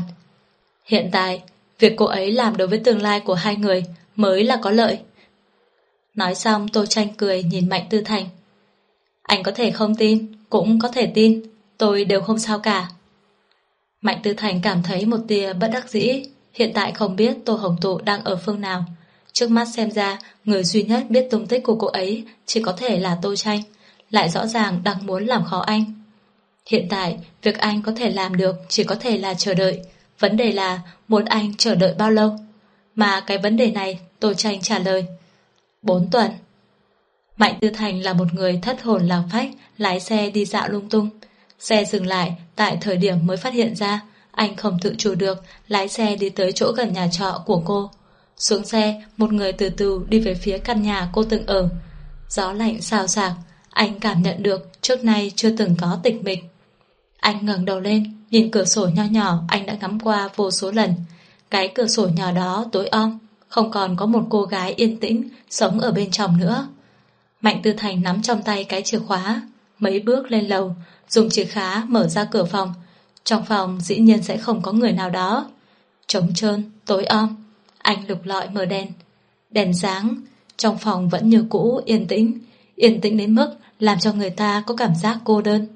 [SPEAKER 1] Hiện tại, việc cô ấy làm đối với tương lai của hai người mới là có lợi. Nói xong Tô Tranh cười nhìn Mạnh Tư Thành. Anh có thể không tin, cũng có thể tin, tôi đều không sao cả. Mạnh Tư Thành cảm thấy một tia bất đắc dĩ, hiện tại không biết Tô Hồng Tụ đang ở phương nào. Trước mắt xem ra, người duy nhất biết tung tích của cô ấy chỉ có thể là Tô Tranh, lại rõ ràng đang muốn làm khó anh. Hiện tại, việc anh có thể làm được chỉ có thể là chờ đợi. Vấn đề là muốn anh chờ đợi bao lâu? Mà cái vấn đề này Tô Tranh trả lời. Bốn tuần. Mạnh Tư Thành là một người thất hồn lạc phách, lái xe đi dạo lung tung. Xe dừng lại tại thời điểm mới phát hiện ra anh không tự chủ được lái xe đi tới chỗ gần nhà trọ của cô. Xuống xe, một người từ từ đi về phía căn nhà cô từng ở. Gió lạnh xào xạc, anh cảm nhận được trước nay chưa từng có tịch mịch. Anh ngẩng đầu lên, nhìn cửa sổ nho nhỏ anh đã ngắm qua vô số lần. Cái cửa sổ nhỏ đó tối om, không còn có một cô gái yên tĩnh sống ở bên trong nữa. Mạnh Tư Thành nắm trong tay cái chìa khóa, mấy bước lên lầu, dùng chìa khóa mở ra cửa phòng. Trong phòng dĩ nhiên sẽ không có người nào đó. Trống trơn, tối om, anh lục lọi mở đèn. Đèn sáng, trong phòng vẫn như cũ yên tĩnh, yên tĩnh đến mức làm cho người ta có cảm giác cô đơn.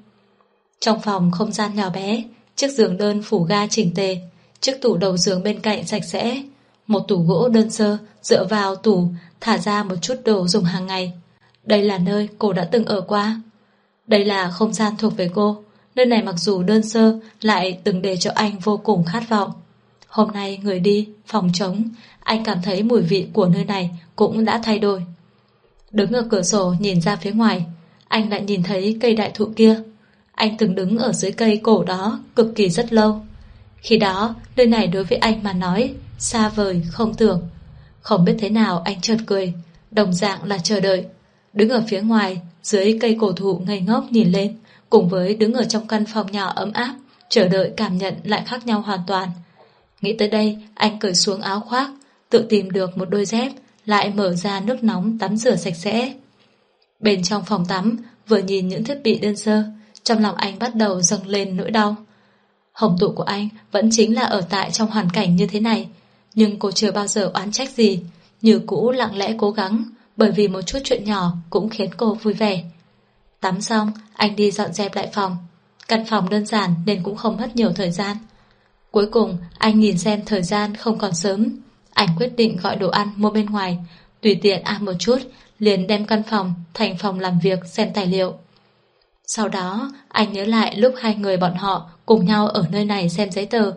[SPEAKER 1] Trong phòng không gian nhỏ bé, chiếc giường đơn phủ ga chỉnh tề, chiếc tủ đầu giường bên cạnh sạch sẽ, một tủ gỗ đơn sơ dựa vào tủ thả ra một chút đồ dùng hàng ngày. Đây là nơi cô đã từng ở qua. Đây là không gian thuộc về cô. Nơi này mặc dù đơn sơ lại từng để cho anh vô cùng khát vọng. Hôm nay người đi, phòng trống, anh cảm thấy mùi vị của nơi này cũng đã thay đổi. Đứng ở cửa sổ nhìn ra phía ngoài, anh lại nhìn thấy cây đại thụ kia. Anh từng đứng ở dưới cây cổ đó cực kỳ rất lâu. Khi đó, nơi này đối với anh mà nói, xa vời, không tưởng. Không biết thế nào anh chợt cười, đồng dạng là chờ đợi. Đứng ở phía ngoài, dưới cây cổ thụ ngây ngốc nhìn lên, cùng với đứng ở trong căn phòng nhỏ ấm áp, chờ đợi cảm nhận lại khác nhau hoàn toàn. Nghĩ tới đây, anh cởi xuống áo khoác, tự tìm được một đôi dép, lại mở ra nước nóng tắm rửa sạch sẽ. Bên trong phòng tắm, vừa nhìn những thiết bị đơn sơ, trong lòng anh bắt đầu dâng lên nỗi đau. Hồng tụ của anh vẫn chính là ở tại trong hoàn cảnh như thế này, nhưng cô chưa bao giờ oán trách gì, như cũ lặng lẽ cố gắng, bởi vì một chút chuyện nhỏ cũng khiến cô vui vẻ. Tắm xong, anh đi dọn dẹp lại phòng. Căn phòng đơn giản nên cũng không mất nhiều thời gian. Cuối cùng, anh nhìn xem thời gian không còn sớm. Anh quyết định gọi đồ ăn mua bên ngoài, tùy tiện ăn một chút, liền đem căn phòng thành phòng làm việc xem tài liệu. Sau đó, anh nhớ lại lúc hai người bọn họ cùng nhau ở nơi này xem giấy tờ.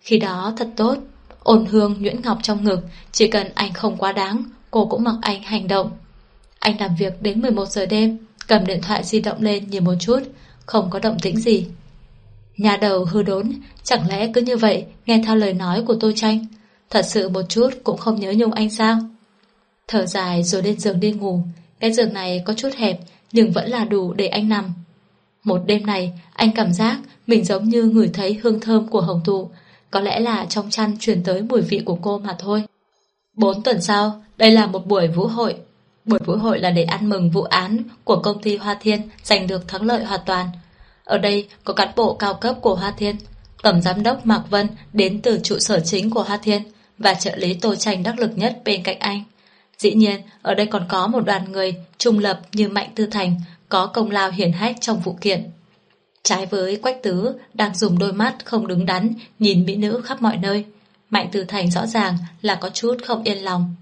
[SPEAKER 1] Khi đó thật tốt, ôn hương nhuyễn ngọc trong ngực, chỉ cần anh không quá đáng, cô cũng mặc anh hành động. Anh làm việc đến 11 giờ đêm, cầm điện thoại di động lên nhìn một chút, không có động tĩnh gì. Nhà đầu hư đốn, chẳng lẽ cứ như vậy nghe theo lời nói của Tô Tranh, thật sự một chút cũng không nhớ nhung anh sao? Thở dài rồi lên giường đi ngủ, cái giường này có chút hẹp nhưng vẫn là đủ để anh nằm. Một đêm này, anh cảm giác mình giống như ngửi thấy hương thơm của hồng tụ, có lẽ là trong chăn truyền tới mùi vị của cô mà thôi. Bốn tuần sau, đây là một buổi vũ hội. Buổi vũ hội là để ăn mừng vụ án của công ty Hoa Thiên giành được thắng lợi hoàn toàn. Ở đây có cán bộ cao cấp của Hoa Thiên, tổng giám đốc Mạc Vân đến từ trụ sở chính của Hoa Thiên và trợ lý Tô Tranh đắc lực nhất bên cạnh anh. Dĩ nhiên, ở đây còn có một đoàn người trung lập như Mạnh Tư Thành có công lao hiển hách trong vụ kiện. Trái với Quách Tứ đang dùng đôi mắt không đứng đắn nhìn mỹ nữ khắp mọi nơi. Mạnh từ Thành rõ ràng là có chút không yên lòng.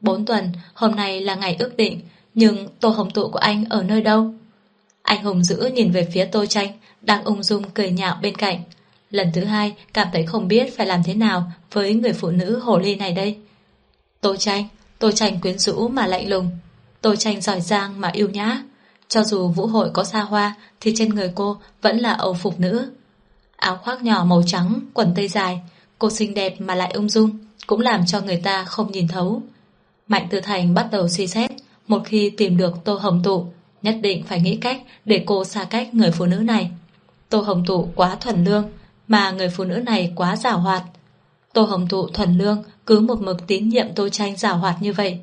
[SPEAKER 1] Bốn tuần, hôm nay là ngày ước định, nhưng tô hồng tụ của anh ở nơi đâu? Anh hùng dữ nhìn về phía tô tranh, đang ung dung cười nhạo bên cạnh. Lần thứ hai, cảm thấy không biết phải làm thế nào với người phụ nữ hồ ly này đây. Tô tranh, tô tranh quyến rũ mà lạnh lùng. Tô tranh giỏi giang mà yêu nhã. Cho dù vũ hội có xa hoa thì trên người cô vẫn là âu phục nữ. Áo khoác nhỏ màu trắng, quần tây dài, cô xinh đẹp mà lại ung dung, cũng làm cho người ta không nhìn thấu. Mạnh Tư Thành bắt đầu suy xét, một khi tìm được Tô Hồng Tụ, nhất định phải nghĩ cách để cô xa cách người phụ nữ này. Tô Hồng Tụ quá thuần lương, mà người phụ nữ này quá giả hoạt. Tô Hồng Tụ thuần lương cứ một mực tín nhiệm Tô Tranh giả hoạt như vậy,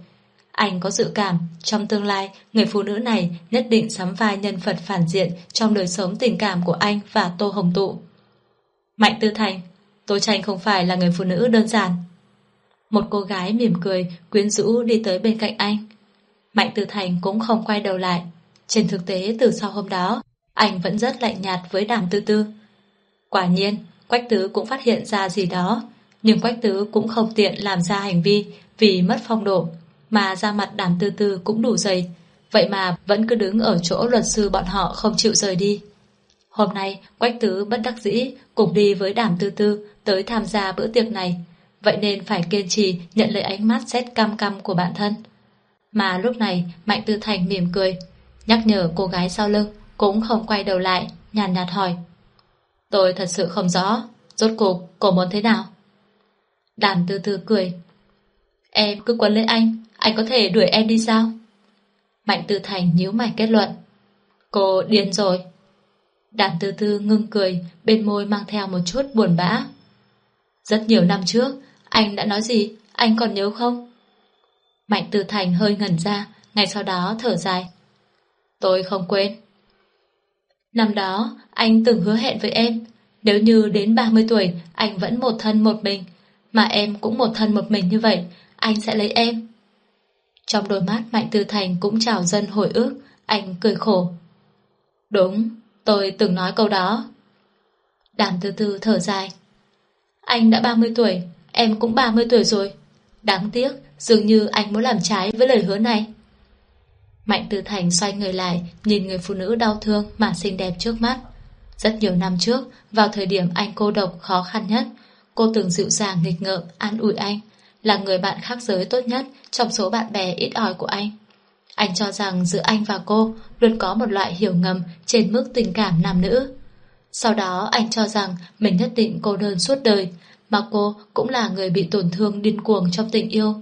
[SPEAKER 1] anh có dự cảm, trong tương lai, người phụ nữ này nhất định sắm vai nhân vật phản diện trong đời sống tình cảm của anh và Tô Hồng Tụ. Mạnh Tư Thành, Tô Tranh không phải là người phụ nữ đơn giản. Một cô gái mỉm cười, quyến rũ đi tới bên cạnh anh. Mạnh Tư Thành cũng không quay đầu lại. Trên thực tế từ sau hôm đó, anh vẫn rất lạnh nhạt với đàm tư tư. Quả nhiên, Quách Tứ cũng phát hiện ra gì đó, nhưng Quách Tứ cũng không tiện làm ra hành vi vì mất phong độ mà ra mặt đàm tư tư cũng đủ dày, vậy mà vẫn cứ đứng ở chỗ luật sư bọn họ không chịu rời đi. Hôm nay, Quách Tứ bất đắc dĩ cùng đi với đàm tư tư tới tham gia bữa tiệc này, vậy nên phải kiên trì nhận lấy ánh mắt xét cam cam của bản thân. Mà lúc này, Mạnh Tư Thành mỉm cười, nhắc nhở cô gái sau lưng, cũng không quay đầu lại, nhàn nhạt hỏi. Tôi thật sự không rõ, rốt cuộc cô muốn thế nào? Đàm tư tư cười. Em cứ quấn lấy anh, anh có thể đuổi em đi sao? Mạnh Tư Thành nhíu mày kết luận. Cô điên rồi. Đàn tư tư ngưng cười, bên môi mang theo một chút buồn bã. Rất nhiều năm trước, anh đã nói gì, anh còn nhớ không? Mạnh Tư Thành hơi ngẩn ra, ngay sau đó thở dài. Tôi không quên. Năm đó, anh từng hứa hẹn với em, nếu như đến 30 tuổi anh vẫn một thân một mình, mà em cũng một thân một mình như vậy, anh sẽ lấy em. Trong đôi mắt Mạnh Tư Thành cũng trào dân hồi ức, anh cười khổ. Đúng, tôi từng nói câu đó. Đàm Tư Tư thở dài. Anh đã 30 tuổi, em cũng 30 tuổi rồi. Đáng tiếc, dường như anh muốn làm trái với lời hứa này. Mạnh Tư Thành xoay người lại, nhìn người phụ nữ đau thương mà xinh đẹp trước mắt. Rất nhiều năm trước, vào thời điểm anh cô độc khó khăn nhất, cô từng dịu dàng nghịch ngợm, an ủi anh, là người bạn khác giới tốt nhất trong số bạn bè ít ỏi của anh. Anh cho rằng giữa anh và cô luôn có một loại hiểu ngầm trên mức tình cảm nam nữ. Sau đó anh cho rằng mình nhất định cô đơn suốt đời, mà cô cũng là người bị tổn thương điên cuồng trong tình yêu.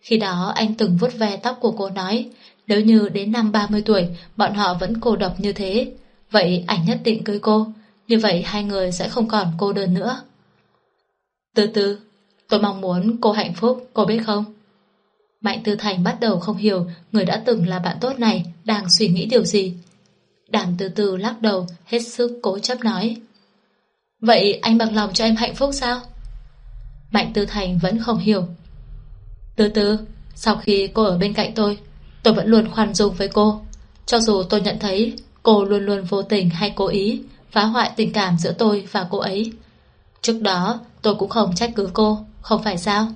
[SPEAKER 1] Khi đó anh từng vuốt ve tóc của cô nói, nếu như đến năm 30 tuổi bọn họ vẫn cô độc như thế, vậy anh nhất định cưới cô, như vậy hai người sẽ không còn cô đơn nữa. Từ từ, Tôi mong muốn cô hạnh phúc, cô biết không? Mạnh Tư Thành bắt đầu không hiểu người đã từng là bạn tốt này đang suy nghĩ điều gì. Đàm từ từ lắc đầu, hết sức cố chấp nói. Vậy anh bằng lòng cho em hạnh phúc sao? Mạnh Tư Thành vẫn không hiểu. Từ từ, sau khi cô ở bên cạnh tôi, tôi vẫn luôn khoan dung với cô. Cho dù tôi nhận thấy cô luôn luôn vô tình hay cố ý phá hoại tình cảm giữa tôi và cô ấy. Trước đó, tôi cũng không trách cứ cô không phải sao?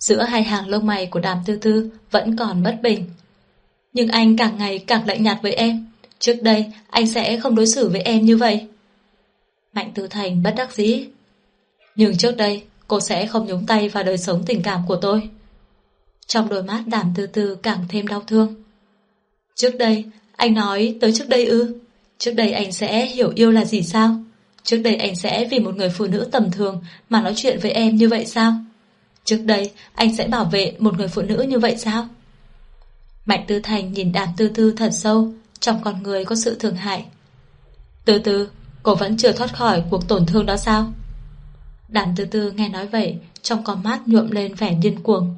[SPEAKER 1] Giữa hai hàng lông mày của đàm tư tư vẫn còn bất bình. Nhưng anh càng ngày càng lạnh nhạt với em. Trước đây anh sẽ không đối xử với em như vậy. Mạnh Tư Thành bất đắc dĩ. Nhưng trước đây cô sẽ không nhúng tay vào đời sống tình cảm của tôi. Trong đôi mắt đàm tư tư càng thêm đau thương. Trước đây, anh nói tới trước đây ư? Trước đây anh sẽ hiểu yêu là gì sao? Trước đây anh sẽ vì một người phụ nữ tầm thường mà nói chuyện với em như vậy sao? Trước đây anh sẽ bảo vệ một người phụ nữ như vậy sao? Mạnh Tư Thành nhìn đàm tư tư thật sâu, trong con người có sự thương hại. Từ từ, cô vẫn chưa thoát khỏi cuộc tổn thương đó sao? Đàm tư tư nghe nói vậy, trong con mắt nhuộm lên vẻ điên cuồng.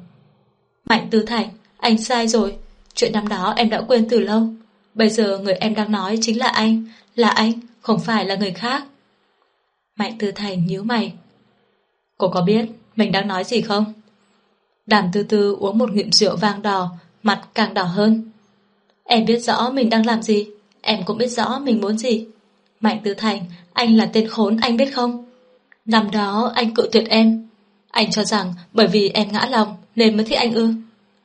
[SPEAKER 1] Mạnh Tư Thành, anh sai rồi. Chuyện năm đó em đã quên từ lâu. Bây giờ người em đang nói chính là anh, là anh, không phải là người khác. Mạnh Tư Thành nhíu mày. Cô có biết mình đang nói gì không? Đàm Tư Tư uống một ngụm rượu vang đỏ, mặt càng đỏ hơn. Em biết rõ mình đang làm gì, em cũng biết rõ mình muốn gì. Mạnh Tư Thành, anh là tên khốn anh biết không? Năm đó anh cự tuyệt em. Anh cho rằng bởi vì em ngã lòng nên mới thích anh ư.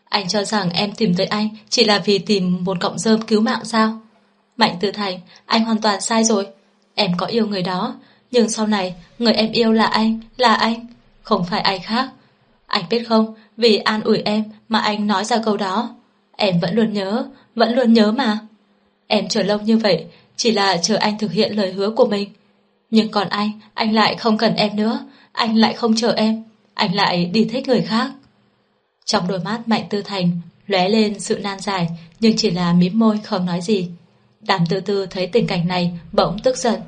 [SPEAKER 1] Anh cho rằng em tìm tới anh chỉ là vì tìm một cọng rơm cứu mạng sao? Mạnh Tư Thành, anh hoàn toàn sai rồi. Em có yêu người đó, nhưng sau này người em yêu là anh, là anh, không phải ai khác. Anh biết không, vì an ủi em mà anh nói ra câu đó. Em vẫn luôn nhớ, vẫn luôn nhớ mà. Em chờ lâu như vậy, chỉ là chờ anh thực hiện lời hứa của mình. Nhưng còn anh, anh lại không cần em nữa, anh lại không chờ em, anh lại đi thích người khác. Trong đôi mắt Mạnh Tư Thành lóe lên sự nan dài, nhưng chỉ là mím môi không nói gì. Đàm Tư Tư thấy tình cảnh này bỗng tức giận.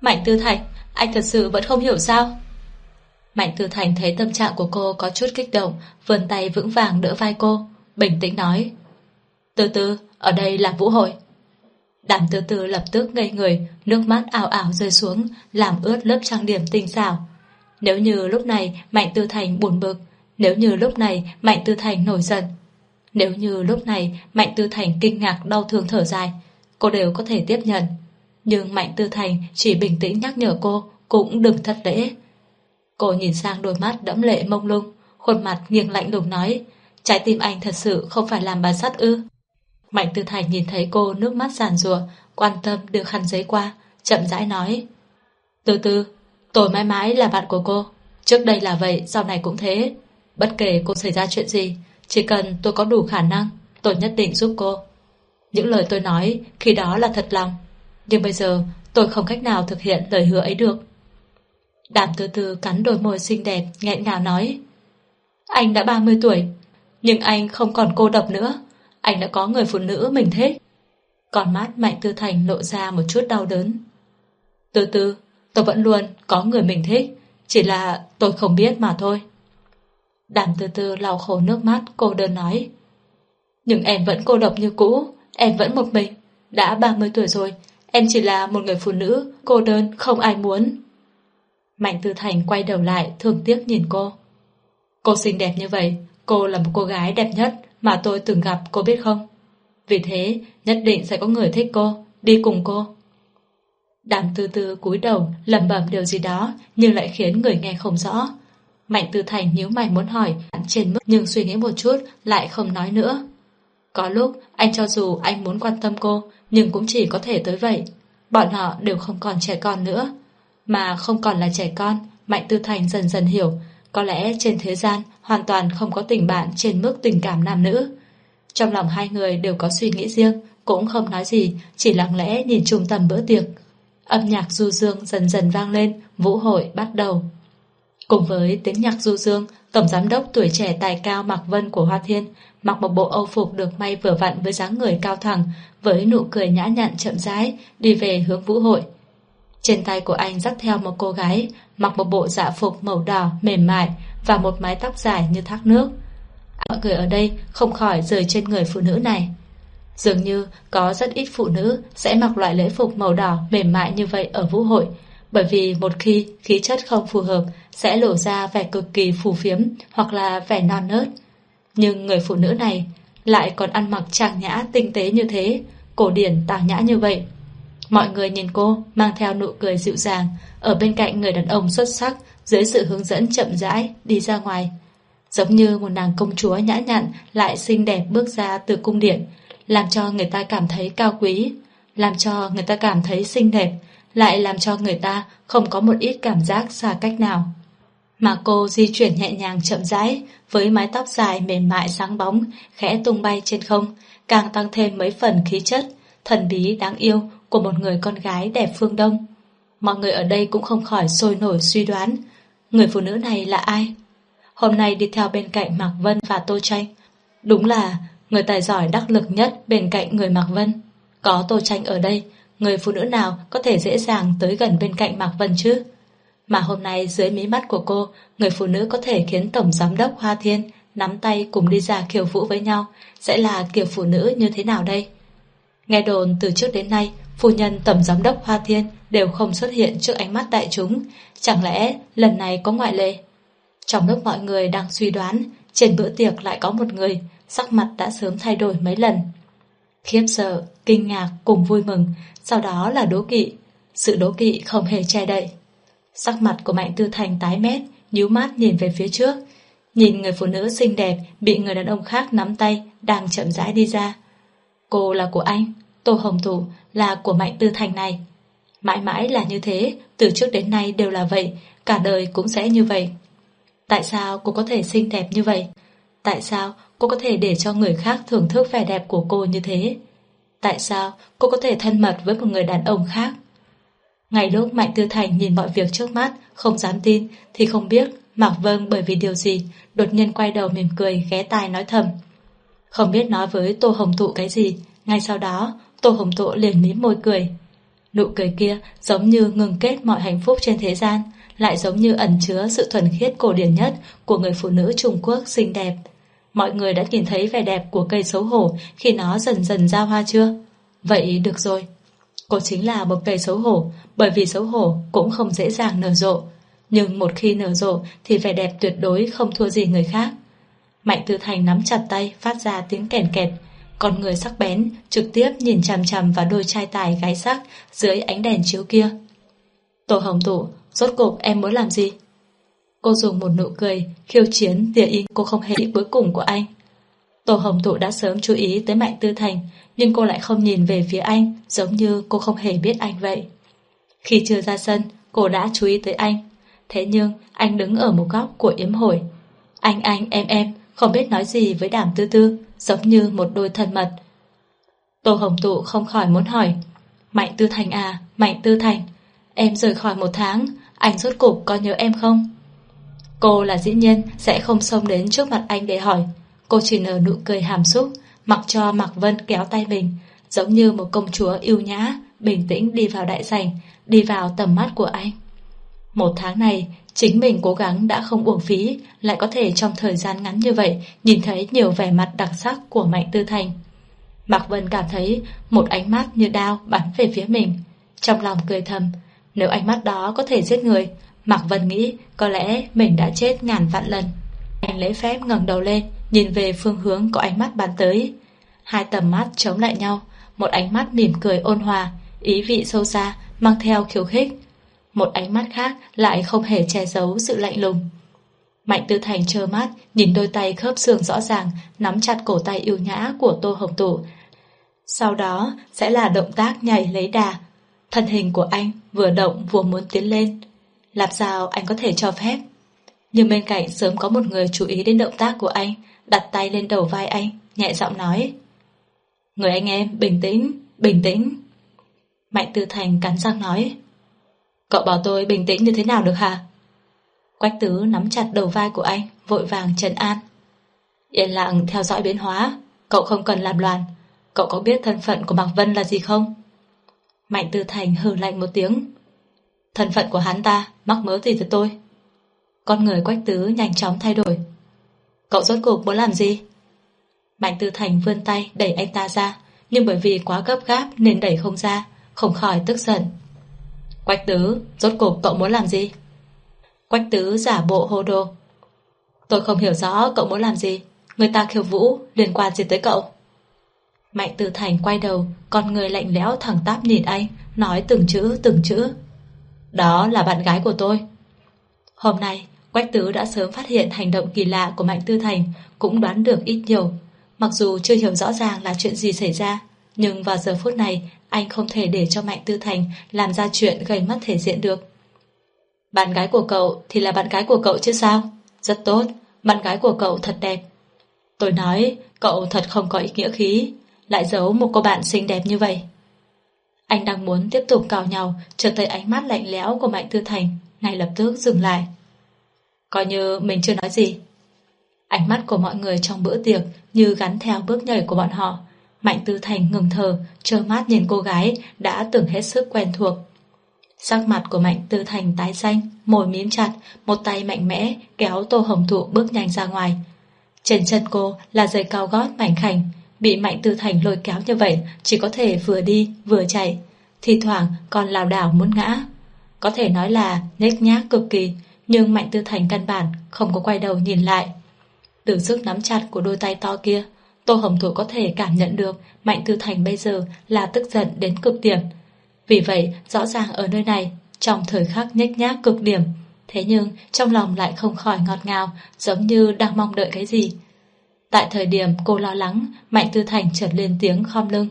[SPEAKER 1] Mạnh Tư Thành, anh thật sự vẫn không hiểu sao? Mạnh Tư Thành thấy tâm trạng của cô có chút kích động, vươn tay vững vàng đỡ vai cô, bình tĩnh nói. Từ từ, ở đây là vũ hội. Đàm từ từ lập tức ngây người, nước mắt ảo ảo rơi xuống, làm ướt lớp trang điểm tinh xảo. Nếu như lúc này Mạnh Tư Thành buồn bực, nếu như lúc này Mạnh Tư Thành nổi giận, nếu như lúc này Mạnh Tư Thành kinh ngạc đau thương thở dài, cô đều có thể tiếp nhận. Nhưng Mạnh Tư Thành chỉ bình tĩnh nhắc nhở cô cũng đừng thất lễ. Cô nhìn sang đôi mắt đẫm lệ mông lung, khuôn mặt nghiêng lạnh lùng nói, trái tim anh thật sự không phải làm bà sắt ư. Mạnh Tư Thành nhìn thấy cô nước mắt giàn rùa, quan tâm đưa khăn giấy qua, chậm rãi nói. Từ từ, tôi mãi mãi là bạn của cô. Trước đây là vậy, sau này cũng thế. Bất kể cô xảy ra chuyện gì, chỉ cần tôi có đủ khả năng, tôi nhất định giúp cô. Những lời tôi nói khi đó là thật lòng. Nhưng bây giờ tôi không cách nào thực hiện lời hứa ấy được. Đàm từ từ cắn đôi môi xinh đẹp, nghẹn ngào nói. Anh đã 30 tuổi, nhưng anh không còn cô độc nữa. Anh đã có người phụ nữ mình thích. Còn mắt Mạnh Tư Thành lộ ra một chút đau đớn. Từ từ, tôi vẫn luôn có người mình thích, chỉ là tôi không biết mà thôi. Đàm từ từ lau khổ nước mắt, cô đơn nói. Nhưng em vẫn cô độc như cũ, em vẫn một mình. Đã 30 tuổi rồi, em chỉ là một người phụ nữ, cô đơn, không ai muốn. Mạnh Tư Thành quay đầu lại, thương tiếc nhìn cô. Cô xinh đẹp như vậy, cô là một cô gái đẹp nhất mà tôi từng gặp, cô biết không? Vì thế, nhất định sẽ có người thích cô, đi cùng cô. Đàm tư tư cúi đầu, lẩm bẩm điều gì đó, nhưng lại khiến người nghe không rõ. Mạnh Tư Thành nhíu mày muốn hỏi trên mức nhưng suy nghĩ một chút lại không nói nữa. Có lúc anh cho dù anh muốn quan tâm cô nhưng cũng chỉ có thể tới vậy. Bọn họ đều không còn trẻ con nữa. Mà không còn là trẻ con, Mạnh Tư Thành dần dần hiểu có lẽ trên thế gian hoàn toàn không có tình bạn trên mức tình cảm nam nữ. Trong lòng hai người đều có suy nghĩ riêng, cũng không nói gì, chỉ lặng lẽ nhìn trung tâm bữa tiệc. Âm nhạc du dương dần dần vang lên, vũ hội bắt đầu. Cùng với tiếng nhạc du dương, Tổng Giám đốc tuổi trẻ tài cao Mạc Vân của Hoa Thiên mặc một bộ âu phục được may vừa vặn với dáng người cao thẳng, với nụ cười nhã nhặn chậm rãi, đi về hướng vũ hội. Trên tay của anh dắt theo một cô gái, mặc một bộ dạ phục màu đỏ mềm mại và một mái tóc dài như thác nước. Mọi người ở đây không khỏi rời trên người phụ nữ này. Dường như có rất ít phụ nữ sẽ mặc loại lễ phục màu đỏ mềm mại như vậy ở vũ hội, bởi vì một khi khí chất không phù hợp sẽ lộ ra vẻ cực kỳ phù phiếm hoặc là vẻ non nớt. Nhưng người phụ nữ này lại còn ăn mặc trang nhã tinh tế như thế, cổ điển tào nhã như vậy. Mọi người nhìn cô mang theo nụ cười dịu dàng ở bên cạnh người đàn ông xuất sắc dưới sự hướng dẫn chậm rãi đi ra ngoài. Giống như một nàng công chúa nhã nhặn lại xinh đẹp bước ra từ cung điện, làm cho người ta cảm thấy cao quý, làm cho người ta cảm thấy xinh đẹp, lại làm cho người ta không có một ít cảm giác xa cách nào. Mà cô di chuyển nhẹ nhàng chậm rãi, với mái tóc dài mềm mại sáng bóng, khẽ tung bay trên không, càng tăng thêm mấy phần khí chất, thần bí đáng yêu của một người con gái đẹp phương Đông. Mọi người ở đây cũng không khỏi sôi nổi suy đoán người phụ nữ này là ai. Hôm nay đi theo bên cạnh Mạc Vân và Tô Tranh. Đúng là người tài giỏi đắc lực nhất bên cạnh người Mạc Vân. Có Tô Tranh ở đây, người phụ nữ nào có thể dễ dàng tới gần bên cạnh Mạc Vân chứ? Mà hôm nay dưới mí mắt của cô, người phụ nữ có thể khiến Tổng Giám đốc Hoa Thiên nắm tay cùng đi ra kiều vũ với nhau, sẽ là kiểu phụ nữ như thế nào đây? Nghe đồn từ trước đến nay, phu nhân Tổng Giám đốc Hoa Thiên đều không xuất hiện trước ánh mắt đại chúng, chẳng lẽ lần này có ngoại lệ? Trong lúc mọi người đang suy đoán, trên bữa tiệc lại có một người, sắc mặt đã sớm thay đổi mấy lần. Khiếp sợ, kinh ngạc cùng vui mừng, sau đó là đố kỵ. Sự đố kỵ không hề che đậy. Sắc mặt của Mạnh Tư Thành tái mét, nhíu mắt nhìn về phía trước. Nhìn người phụ nữ xinh đẹp bị người đàn ông khác nắm tay đang chậm rãi đi ra. Cô là của anh, Tô Hồng Thủ là của Mạnh Tư Thành này. Mãi mãi là như thế, từ trước đến nay đều là vậy, cả đời cũng sẽ như vậy. Tại sao cô có thể xinh đẹp như vậy? Tại sao cô có thể để cho người khác thưởng thức vẻ đẹp của cô như thế? Tại sao cô có thể thân mật với một người đàn ông khác? Ngày lúc Mạnh Tư Thành nhìn mọi việc trước mắt, không dám tin, thì không biết Mạc Vâng bởi vì điều gì, đột nhiên quay đầu mỉm cười ghé tai nói thầm. Không biết nói với Tô Hồng thụ cái gì, ngay sau đó Tô Hồng Thụ liền mím môi cười. Nụ cười kia giống như ngừng kết mọi hạnh phúc trên thế gian, lại giống như ẩn chứa sự thuần khiết cổ điển nhất của người phụ nữ Trung Quốc xinh đẹp. Mọi người đã nhìn thấy vẻ đẹp của cây xấu hổ khi nó dần dần ra hoa chưa? Vậy được rồi. Cô chính là một cây xấu hổ, bởi vì xấu hổ cũng không dễ dàng nở rộ. Nhưng một khi nở rộ thì vẻ đẹp tuyệt đối không thua gì người khác. Mạnh Tư Thành nắm chặt tay phát ra tiếng kèn kẹt. Con người sắc bén trực tiếp nhìn chằm chằm vào đôi trai tài gái sắc dưới ánh đèn chiếu kia. Tổ hồng tụ, rốt cục em muốn làm gì? Cô dùng một nụ cười, khiêu chiến tia ý cô không hề ý cuối cùng của anh. Tổ hồng tụ đã sớm chú ý tới Mạnh Tư Thành, nhưng cô lại không nhìn về phía anh, giống như cô không hề biết anh vậy. Khi chưa ra sân, cô đã chú ý tới anh. Thế nhưng, anh đứng ở một góc của yếm hồi. Anh anh em em, không biết nói gì với đàm tư tư, giống như một đôi thân mật. Tô Hồng Tụ không khỏi muốn hỏi, Mạnh Tư Thành à, Mạnh Tư Thành, em rời khỏi một tháng, anh rốt cục có nhớ em không? Cô là dĩ nhiên sẽ không xông đến trước mặt anh để hỏi. Cô chỉ nở nụ cười hàm xúc, mặc cho Mạc Vân kéo tay mình, giống như một công chúa yêu nhã, bình tĩnh đi vào đại sảnh, đi vào tầm mắt của anh. Một tháng này, chính mình cố gắng đã không uổng phí, lại có thể trong thời gian ngắn như vậy nhìn thấy nhiều vẻ mặt đặc sắc của Mạnh Tư Thành. Mạc Vân cảm thấy một ánh mắt như đao bắn về phía mình. Trong lòng cười thầm, nếu ánh mắt đó có thể giết người, Mạc Vân nghĩ có lẽ mình đã chết ngàn vạn lần. Anh lấy phép ngẩng đầu lên, nhìn về phương hướng có ánh mắt bắn tới. Hai tầm mắt chống lại nhau, một ánh mắt mỉm cười ôn hòa, ý vị sâu xa, mang theo khiêu khích. Một ánh mắt khác lại không hề che giấu sự lạnh lùng. Mạnh Tư Thành trơ mắt, nhìn đôi tay khớp xương rõ ràng, nắm chặt cổ tay yêu nhã của Tô Hồng Tụ. Sau đó sẽ là động tác nhảy lấy đà. Thân hình của anh vừa động vừa muốn tiến lên. Làm sao anh có thể cho phép? Nhưng bên cạnh sớm có một người chú ý đến động tác của anh, đặt tay lên đầu vai anh, nhẹ giọng nói. Người anh em, bình tĩnh, bình tĩnh. Mạnh Tư Thành cắn răng nói. Cậu bảo tôi bình tĩnh như thế nào được hả? Quách tứ nắm chặt đầu vai của anh, vội vàng trấn an. Yên lặng theo dõi biến hóa, cậu không cần làm loạn. Cậu có biết thân phận của Mạc Vân là gì không? Mạnh Tư Thành hừ lạnh một tiếng. Thân phận của hắn ta mắc mớ gì từ tôi? Con người quách tứ nhanh chóng thay đổi. Cậu rốt cuộc muốn làm gì? Mạnh Tư Thành vươn tay đẩy anh ta ra, nhưng bởi vì quá gấp gáp nên đẩy không ra, không khỏi tức giận. Quách tứ, rốt cuộc cậu muốn làm gì? Quách tứ giả bộ hồ đồ. Tôi không hiểu rõ cậu muốn làm gì. Người ta khiêu vũ liên quan gì tới cậu? Mạnh Tư Thành quay đầu, con người lạnh lẽo thẳng tắp nhìn anh, nói từng chữ từng chữ. Đó là bạn gái của tôi. Hôm nay, Quách Tứ đã sớm phát hiện hành động kỳ lạ của Mạnh Tư Thành, cũng đoán được ít nhiều. Mặc dù chưa hiểu rõ ràng là chuyện gì xảy ra, nhưng vào giờ phút này, anh không thể để cho Mạnh Tư Thành làm ra chuyện gây mất thể diện được. Bạn gái của cậu thì là bạn gái của cậu chứ sao? Rất tốt, bạn gái của cậu thật đẹp. Tôi nói, cậu thật không có ý nghĩa khí, lại giấu một cô bạn xinh đẹp như vậy. Anh đang muốn tiếp tục cào nhau, chợt thấy ánh mắt lạnh lẽo của Mạnh Tư Thành, ngay lập tức dừng lại. Coi như mình chưa nói gì. Ánh mắt của mọi người trong bữa tiệc như gắn theo bước nhảy của bọn họ. Mạnh Tư Thành ngừng thở, trơ mắt nhìn cô gái đã tưởng hết sức quen thuộc. Sắc mặt của Mạnh Tư Thành tái xanh, môi mím chặt, một tay mạnh mẽ kéo Tô Hồng Thụ bước nhanh ra ngoài. Trên chân cô là giày cao gót mảnh khảnh, bị Mạnh Tư Thành lôi kéo như vậy chỉ có thể vừa đi vừa chạy, thì thoảng còn lảo đảo muốn ngã. Có thể nói là nhếch nhác cực kỳ, nhưng Mạnh Tư Thành căn bản không có quay đầu nhìn lại. Từ sức nắm chặt của đôi tay to kia, Tô Hồng Thụ có thể cảm nhận được Mạnh Tư Thành bây giờ là tức giận đến cực điểm. Vì vậy, rõ ràng ở nơi này, trong thời khắc nhếch nhác cực điểm, thế nhưng trong lòng lại không khỏi ngọt ngào, giống như đang mong đợi cái gì. Tại thời điểm cô lo lắng, Mạnh Tư Thành chợt lên tiếng khom lưng.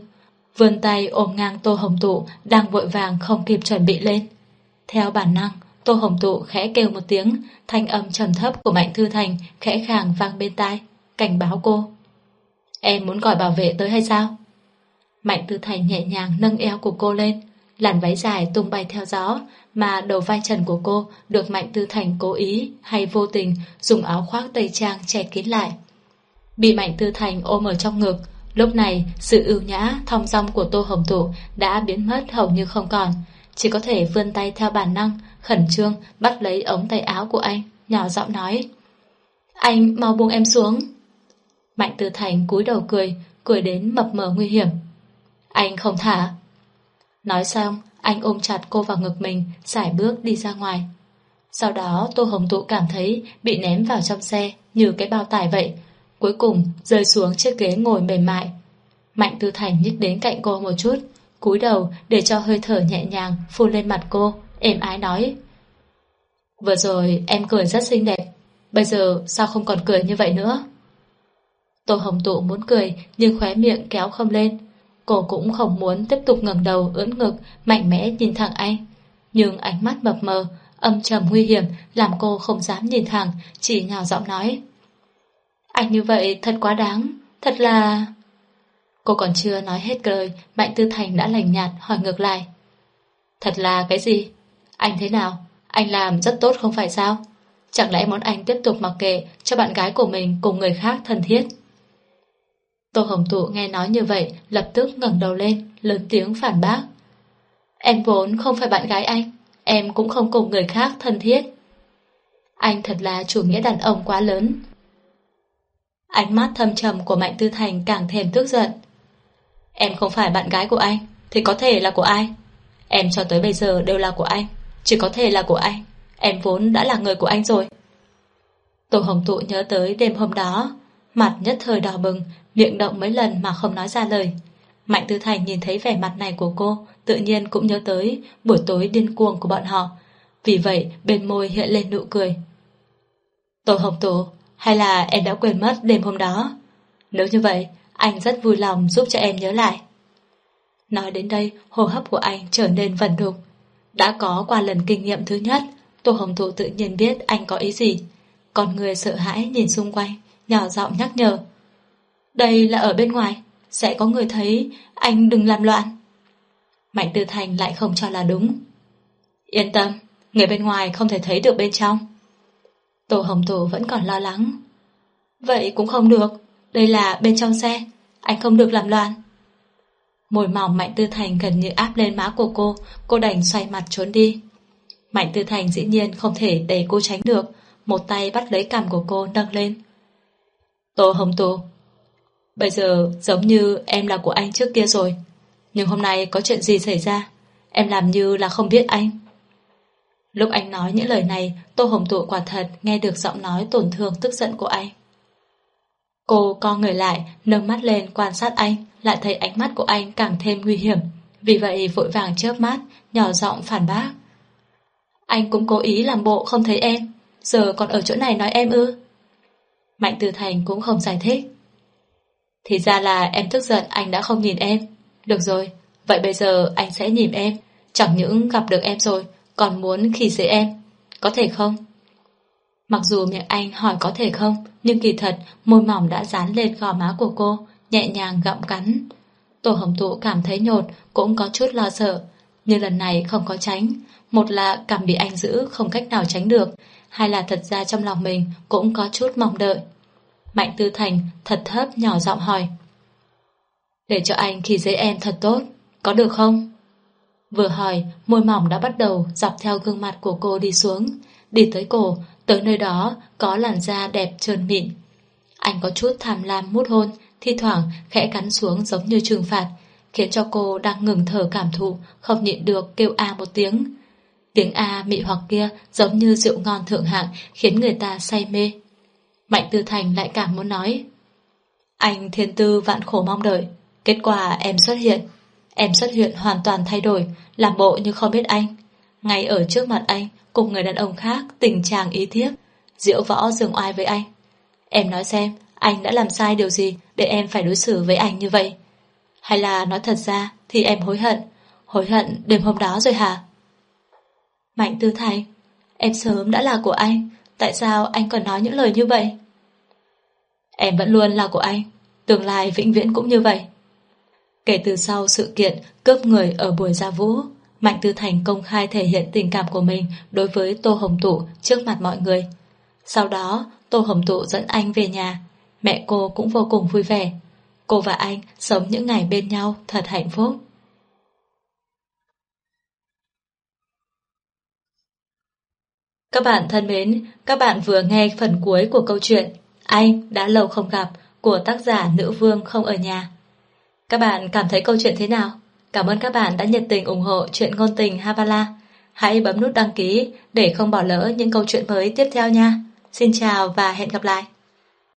[SPEAKER 1] Vươn tay ôm ngang Tô Hồng Tụ đang vội vàng không kịp chuẩn bị lên. Theo bản năng, Tô Hồng Tụ khẽ kêu một tiếng, thanh âm trầm thấp của Mạnh tư Thành khẽ khàng vang bên tai, cảnh báo cô. Em muốn gọi bảo vệ tới hay sao? Mạnh Tư Thành nhẹ nhàng nâng eo của cô lên, làn váy dài tung bay theo gió, mà đầu vai trần của cô được Mạnh Tư Thành cố ý hay vô tình dùng áo khoác tây trang che kín lại. Bị Mạnh Tư Thành ôm ở trong ngực, lúc này sự ưu nhã, thong dong của Tô Hồng Tụ đã biến mất hầu như không còn, chỉ có thể vươn tay theo bản năng, khẩn trương bắt lấy ống tay áo của anh, nhỏ giọng nói. Anh mau buông em xuống. Mạnh Tư Thành cúi đầu cười, cười đến mập mờ nguy hiểm. Anh không thả. Nói xong, anh ôm chặt cô vào ngực mình, sải bước đi ra ngoài. Sau đó Tô Hồng Tụ cảm thấy bị ném vào trong xe như cái bao tải vậy. Cuối cùng rơi xuống chiếc ghế ngồi mềm mại. Mạnh Tư Thành nhích đến cạnh cô một chút, cúi đầu để cho hơi thở nhẹ nhàng phun lên mặt cô, êm ái nói. Vừa rồi em cười rất xinh đẹp, bây giờ sao không còn cười như vậy nữa? Tô Hồng Tụ muốn cười nhưng khóe miệng kéo không lên. Cô cũng không muốn tiếp tục ngẩng đầu ưỡn ngực, mạnh mẽ nhìn thẳng anh. Nhưng ánh mắt mập mờ, âm trầm nguy hiểm làm cô không dám nhìn thẳng, chỉ nhào giọng nói. Anh như vậy thật quá đáng, thật là... Cô còn chưa nói hết lời, Mạnh Tư Thành đã lành nhạt hỏi ngược lại. Thật là cái gì? Anh thế nào? Anh làm rất tốt không phải sao? Chẳng lẽ muốn anh tiếp tục mặc kệ cho bạn gái của mình cùng người khác thân thiết? Tô Hồng Tụ nghe nói như vậy, lập tức ngẩng đầu lên, lớn tiếng phản bác. Em vốn không phải bạn gái anh, em cũng không cùng người khác thân thiết. Anh thật là chủ nghĩa đàn ông quá lớn. Ánh mắt thâm trầm của Mạnh Tư Thành càng thêm tức giận. Em không phải bạn gái của anh, thì có thể là của ai? Em cho tới bây giờ đều là của anh, chỉ có thể là của anh. Em vốn đã là người của anh rồi. Tô Hồng Tụ nhớ tới đêm hôm đó, mặt nhất thời đỏ bừng, miệng động mấy lần mà không nói ra lời. Mạnh Tư Thành nhìn thấy vẻ mặt này của cô, tự nhiên cũng nhớ tới buổi tối điên cuồng của bọn họ. Vì vậy, bên môi hiện lên nụ cười. Tổ Hồng Tổ, hay là em đã quên mất đêm hôm đó? Nếu như vậy, anh rất vui lòng giúp cho em nhớ lại. Nói đến đây, hô hấp của anh trở nên vần đục. Đã có qua lần kinh nghiệm thứ nhất, Tô Hồng Thụ tự nhiên biết anh có ý gì. Còn người sợ hãi nhìn xung quanh, nhỏ giọng nhắc nhở. Đây là ở bên ngoài, sẽ có người thấy, anh đừng làm loạn. Mạnh Tư Thành lại không cho là đúng. Yên tâm, người bên ngoài không thể thấy được bên trong. tổ Hồng Tổ vẫn còn lo lắng. Vậy cũng không được, đây là bên trong xe, anh không được làm loạn. Môi mỏng Mạnh Tư Thành gần như áp lên má của cô, cô đành xoay mặt trốn đi. Mạnh Tư Thành dĩ nhiên không thể để cô tránh được, một tay bắt lấy cằm của cô nâng lên. Tô Hồng tổ bây giờ giống như em là của anh trước kia rồi, nhưng hôm nay có chuyện gì xảy ra, em làm như là không biết anh. Lúc anh nói những lời này, Tô Hồng Tụ quả thật nghe được giọng nói tổn thương tức giận của anh. Cô co người lại, nâng mắt lên quan sát anh, lại thấy ánh mắt của anh càng thêm nguy hiểm. Vì vậy vội vàng chớp mắt, nhỏ giọng phản bác. Anh cũng cố ý làm bộ không thấy em, giờ còn ở chỗ này nói em ư. Mạnh Từ Thành cũng không giải thích. Thì ra là em tức giận anh đã không nhìn em. Được rồi, vậy bây giờ anh sẽ nhìn em. Chẳng những gặp được em rồi, còn muốn khi dễ em. Có thể không? Mặc dù miệng anh hỏi có thể không, nhưng kỳ thật môi mỏng đã dán lên gò má của cô, nhẹ nhàng gặm cắn. tổ Hồng Tụ cảm thấy nhột, cũng có chút lo sợ. Nhưng lần này không có tránh. Một là cảm bị anh giữ không cách nào tránh được, hai là thật ra trong lòng mình cũng có chút mong đợi. Mạnh Tư Thành thật thấp nhỏ giọng hỏi. Để cho anh khi dễ em thật tốt, có được không? Vừa hỏi, môi mỏng đã bắt đầu dọc theo gương mặt của cô đi xuống, đi tới cổ, tới nơi đó có làn da đẹp trơn mịn. Anh có chút tham lam mút hôn, thi thoảng khẽ cắn xuống giống như trừng phạt, khiến cho cô đang ngừng thở cảm thụ, không nhịn được kêu a một tiếng. Tiếng A mị hoặc kia giống như rượu ngon thượng hạng khiến người ta say mê. Mạnh Tư Thành lại càng muốn nói. Anh thiên tư vạn khổ mong đợi. Kết quả em xuất hiện. Em xuất hiện hoàn toàn thay đổi, làm bộ như không biết anh. Ngay ở trước mặt anh, cùng người đàn ông khác tình trạng ý thiếp, diễu võ dường oai với anh. Em nói xem, anh đã làm sai điều gì để em phải đối xử với anh như vậy? Hay là nói thật ra thì em hối hận, hối hận đêm hôm đó rồi hả? Mạnh Tư Thành, em sớm đã là của anh, tại sao anh còn nói những lời như vậy? Em vẫn luôn là của anh, tương lai vĩnh viễn cũng như vậy. Kể từ sau sự kiện cướp người ở buổi gia vũ, Mạnh Tư Thành công khai thể hiện tình cảm của mình đối với Tô Hồng Tụ trước mặt mọi người. Sau đó, Tô Hồng Tụ dẫn anh về nhà. Mẹ cô cũng vô cùng vui vẻ. Cô và anh sống những ngày bên nhau thật hạnh phúc. Các bạn thân mến, các bạn vừa nghe phần cuối của câu chuyện anh, đã lâu không gặp, của tác giả Nữ Vương không ở nhà. Các bạn cảm thấy câu chuyện thế nào? Cảm ơn các bạn đã nhiệt tình ủng hộ chuyện ngôn tình Havala. Hãy bấm nút đăng ký để không bỏ lỡ những câu chuyện mới tiếp theo nha. Xin chào và hẹn gặp lại.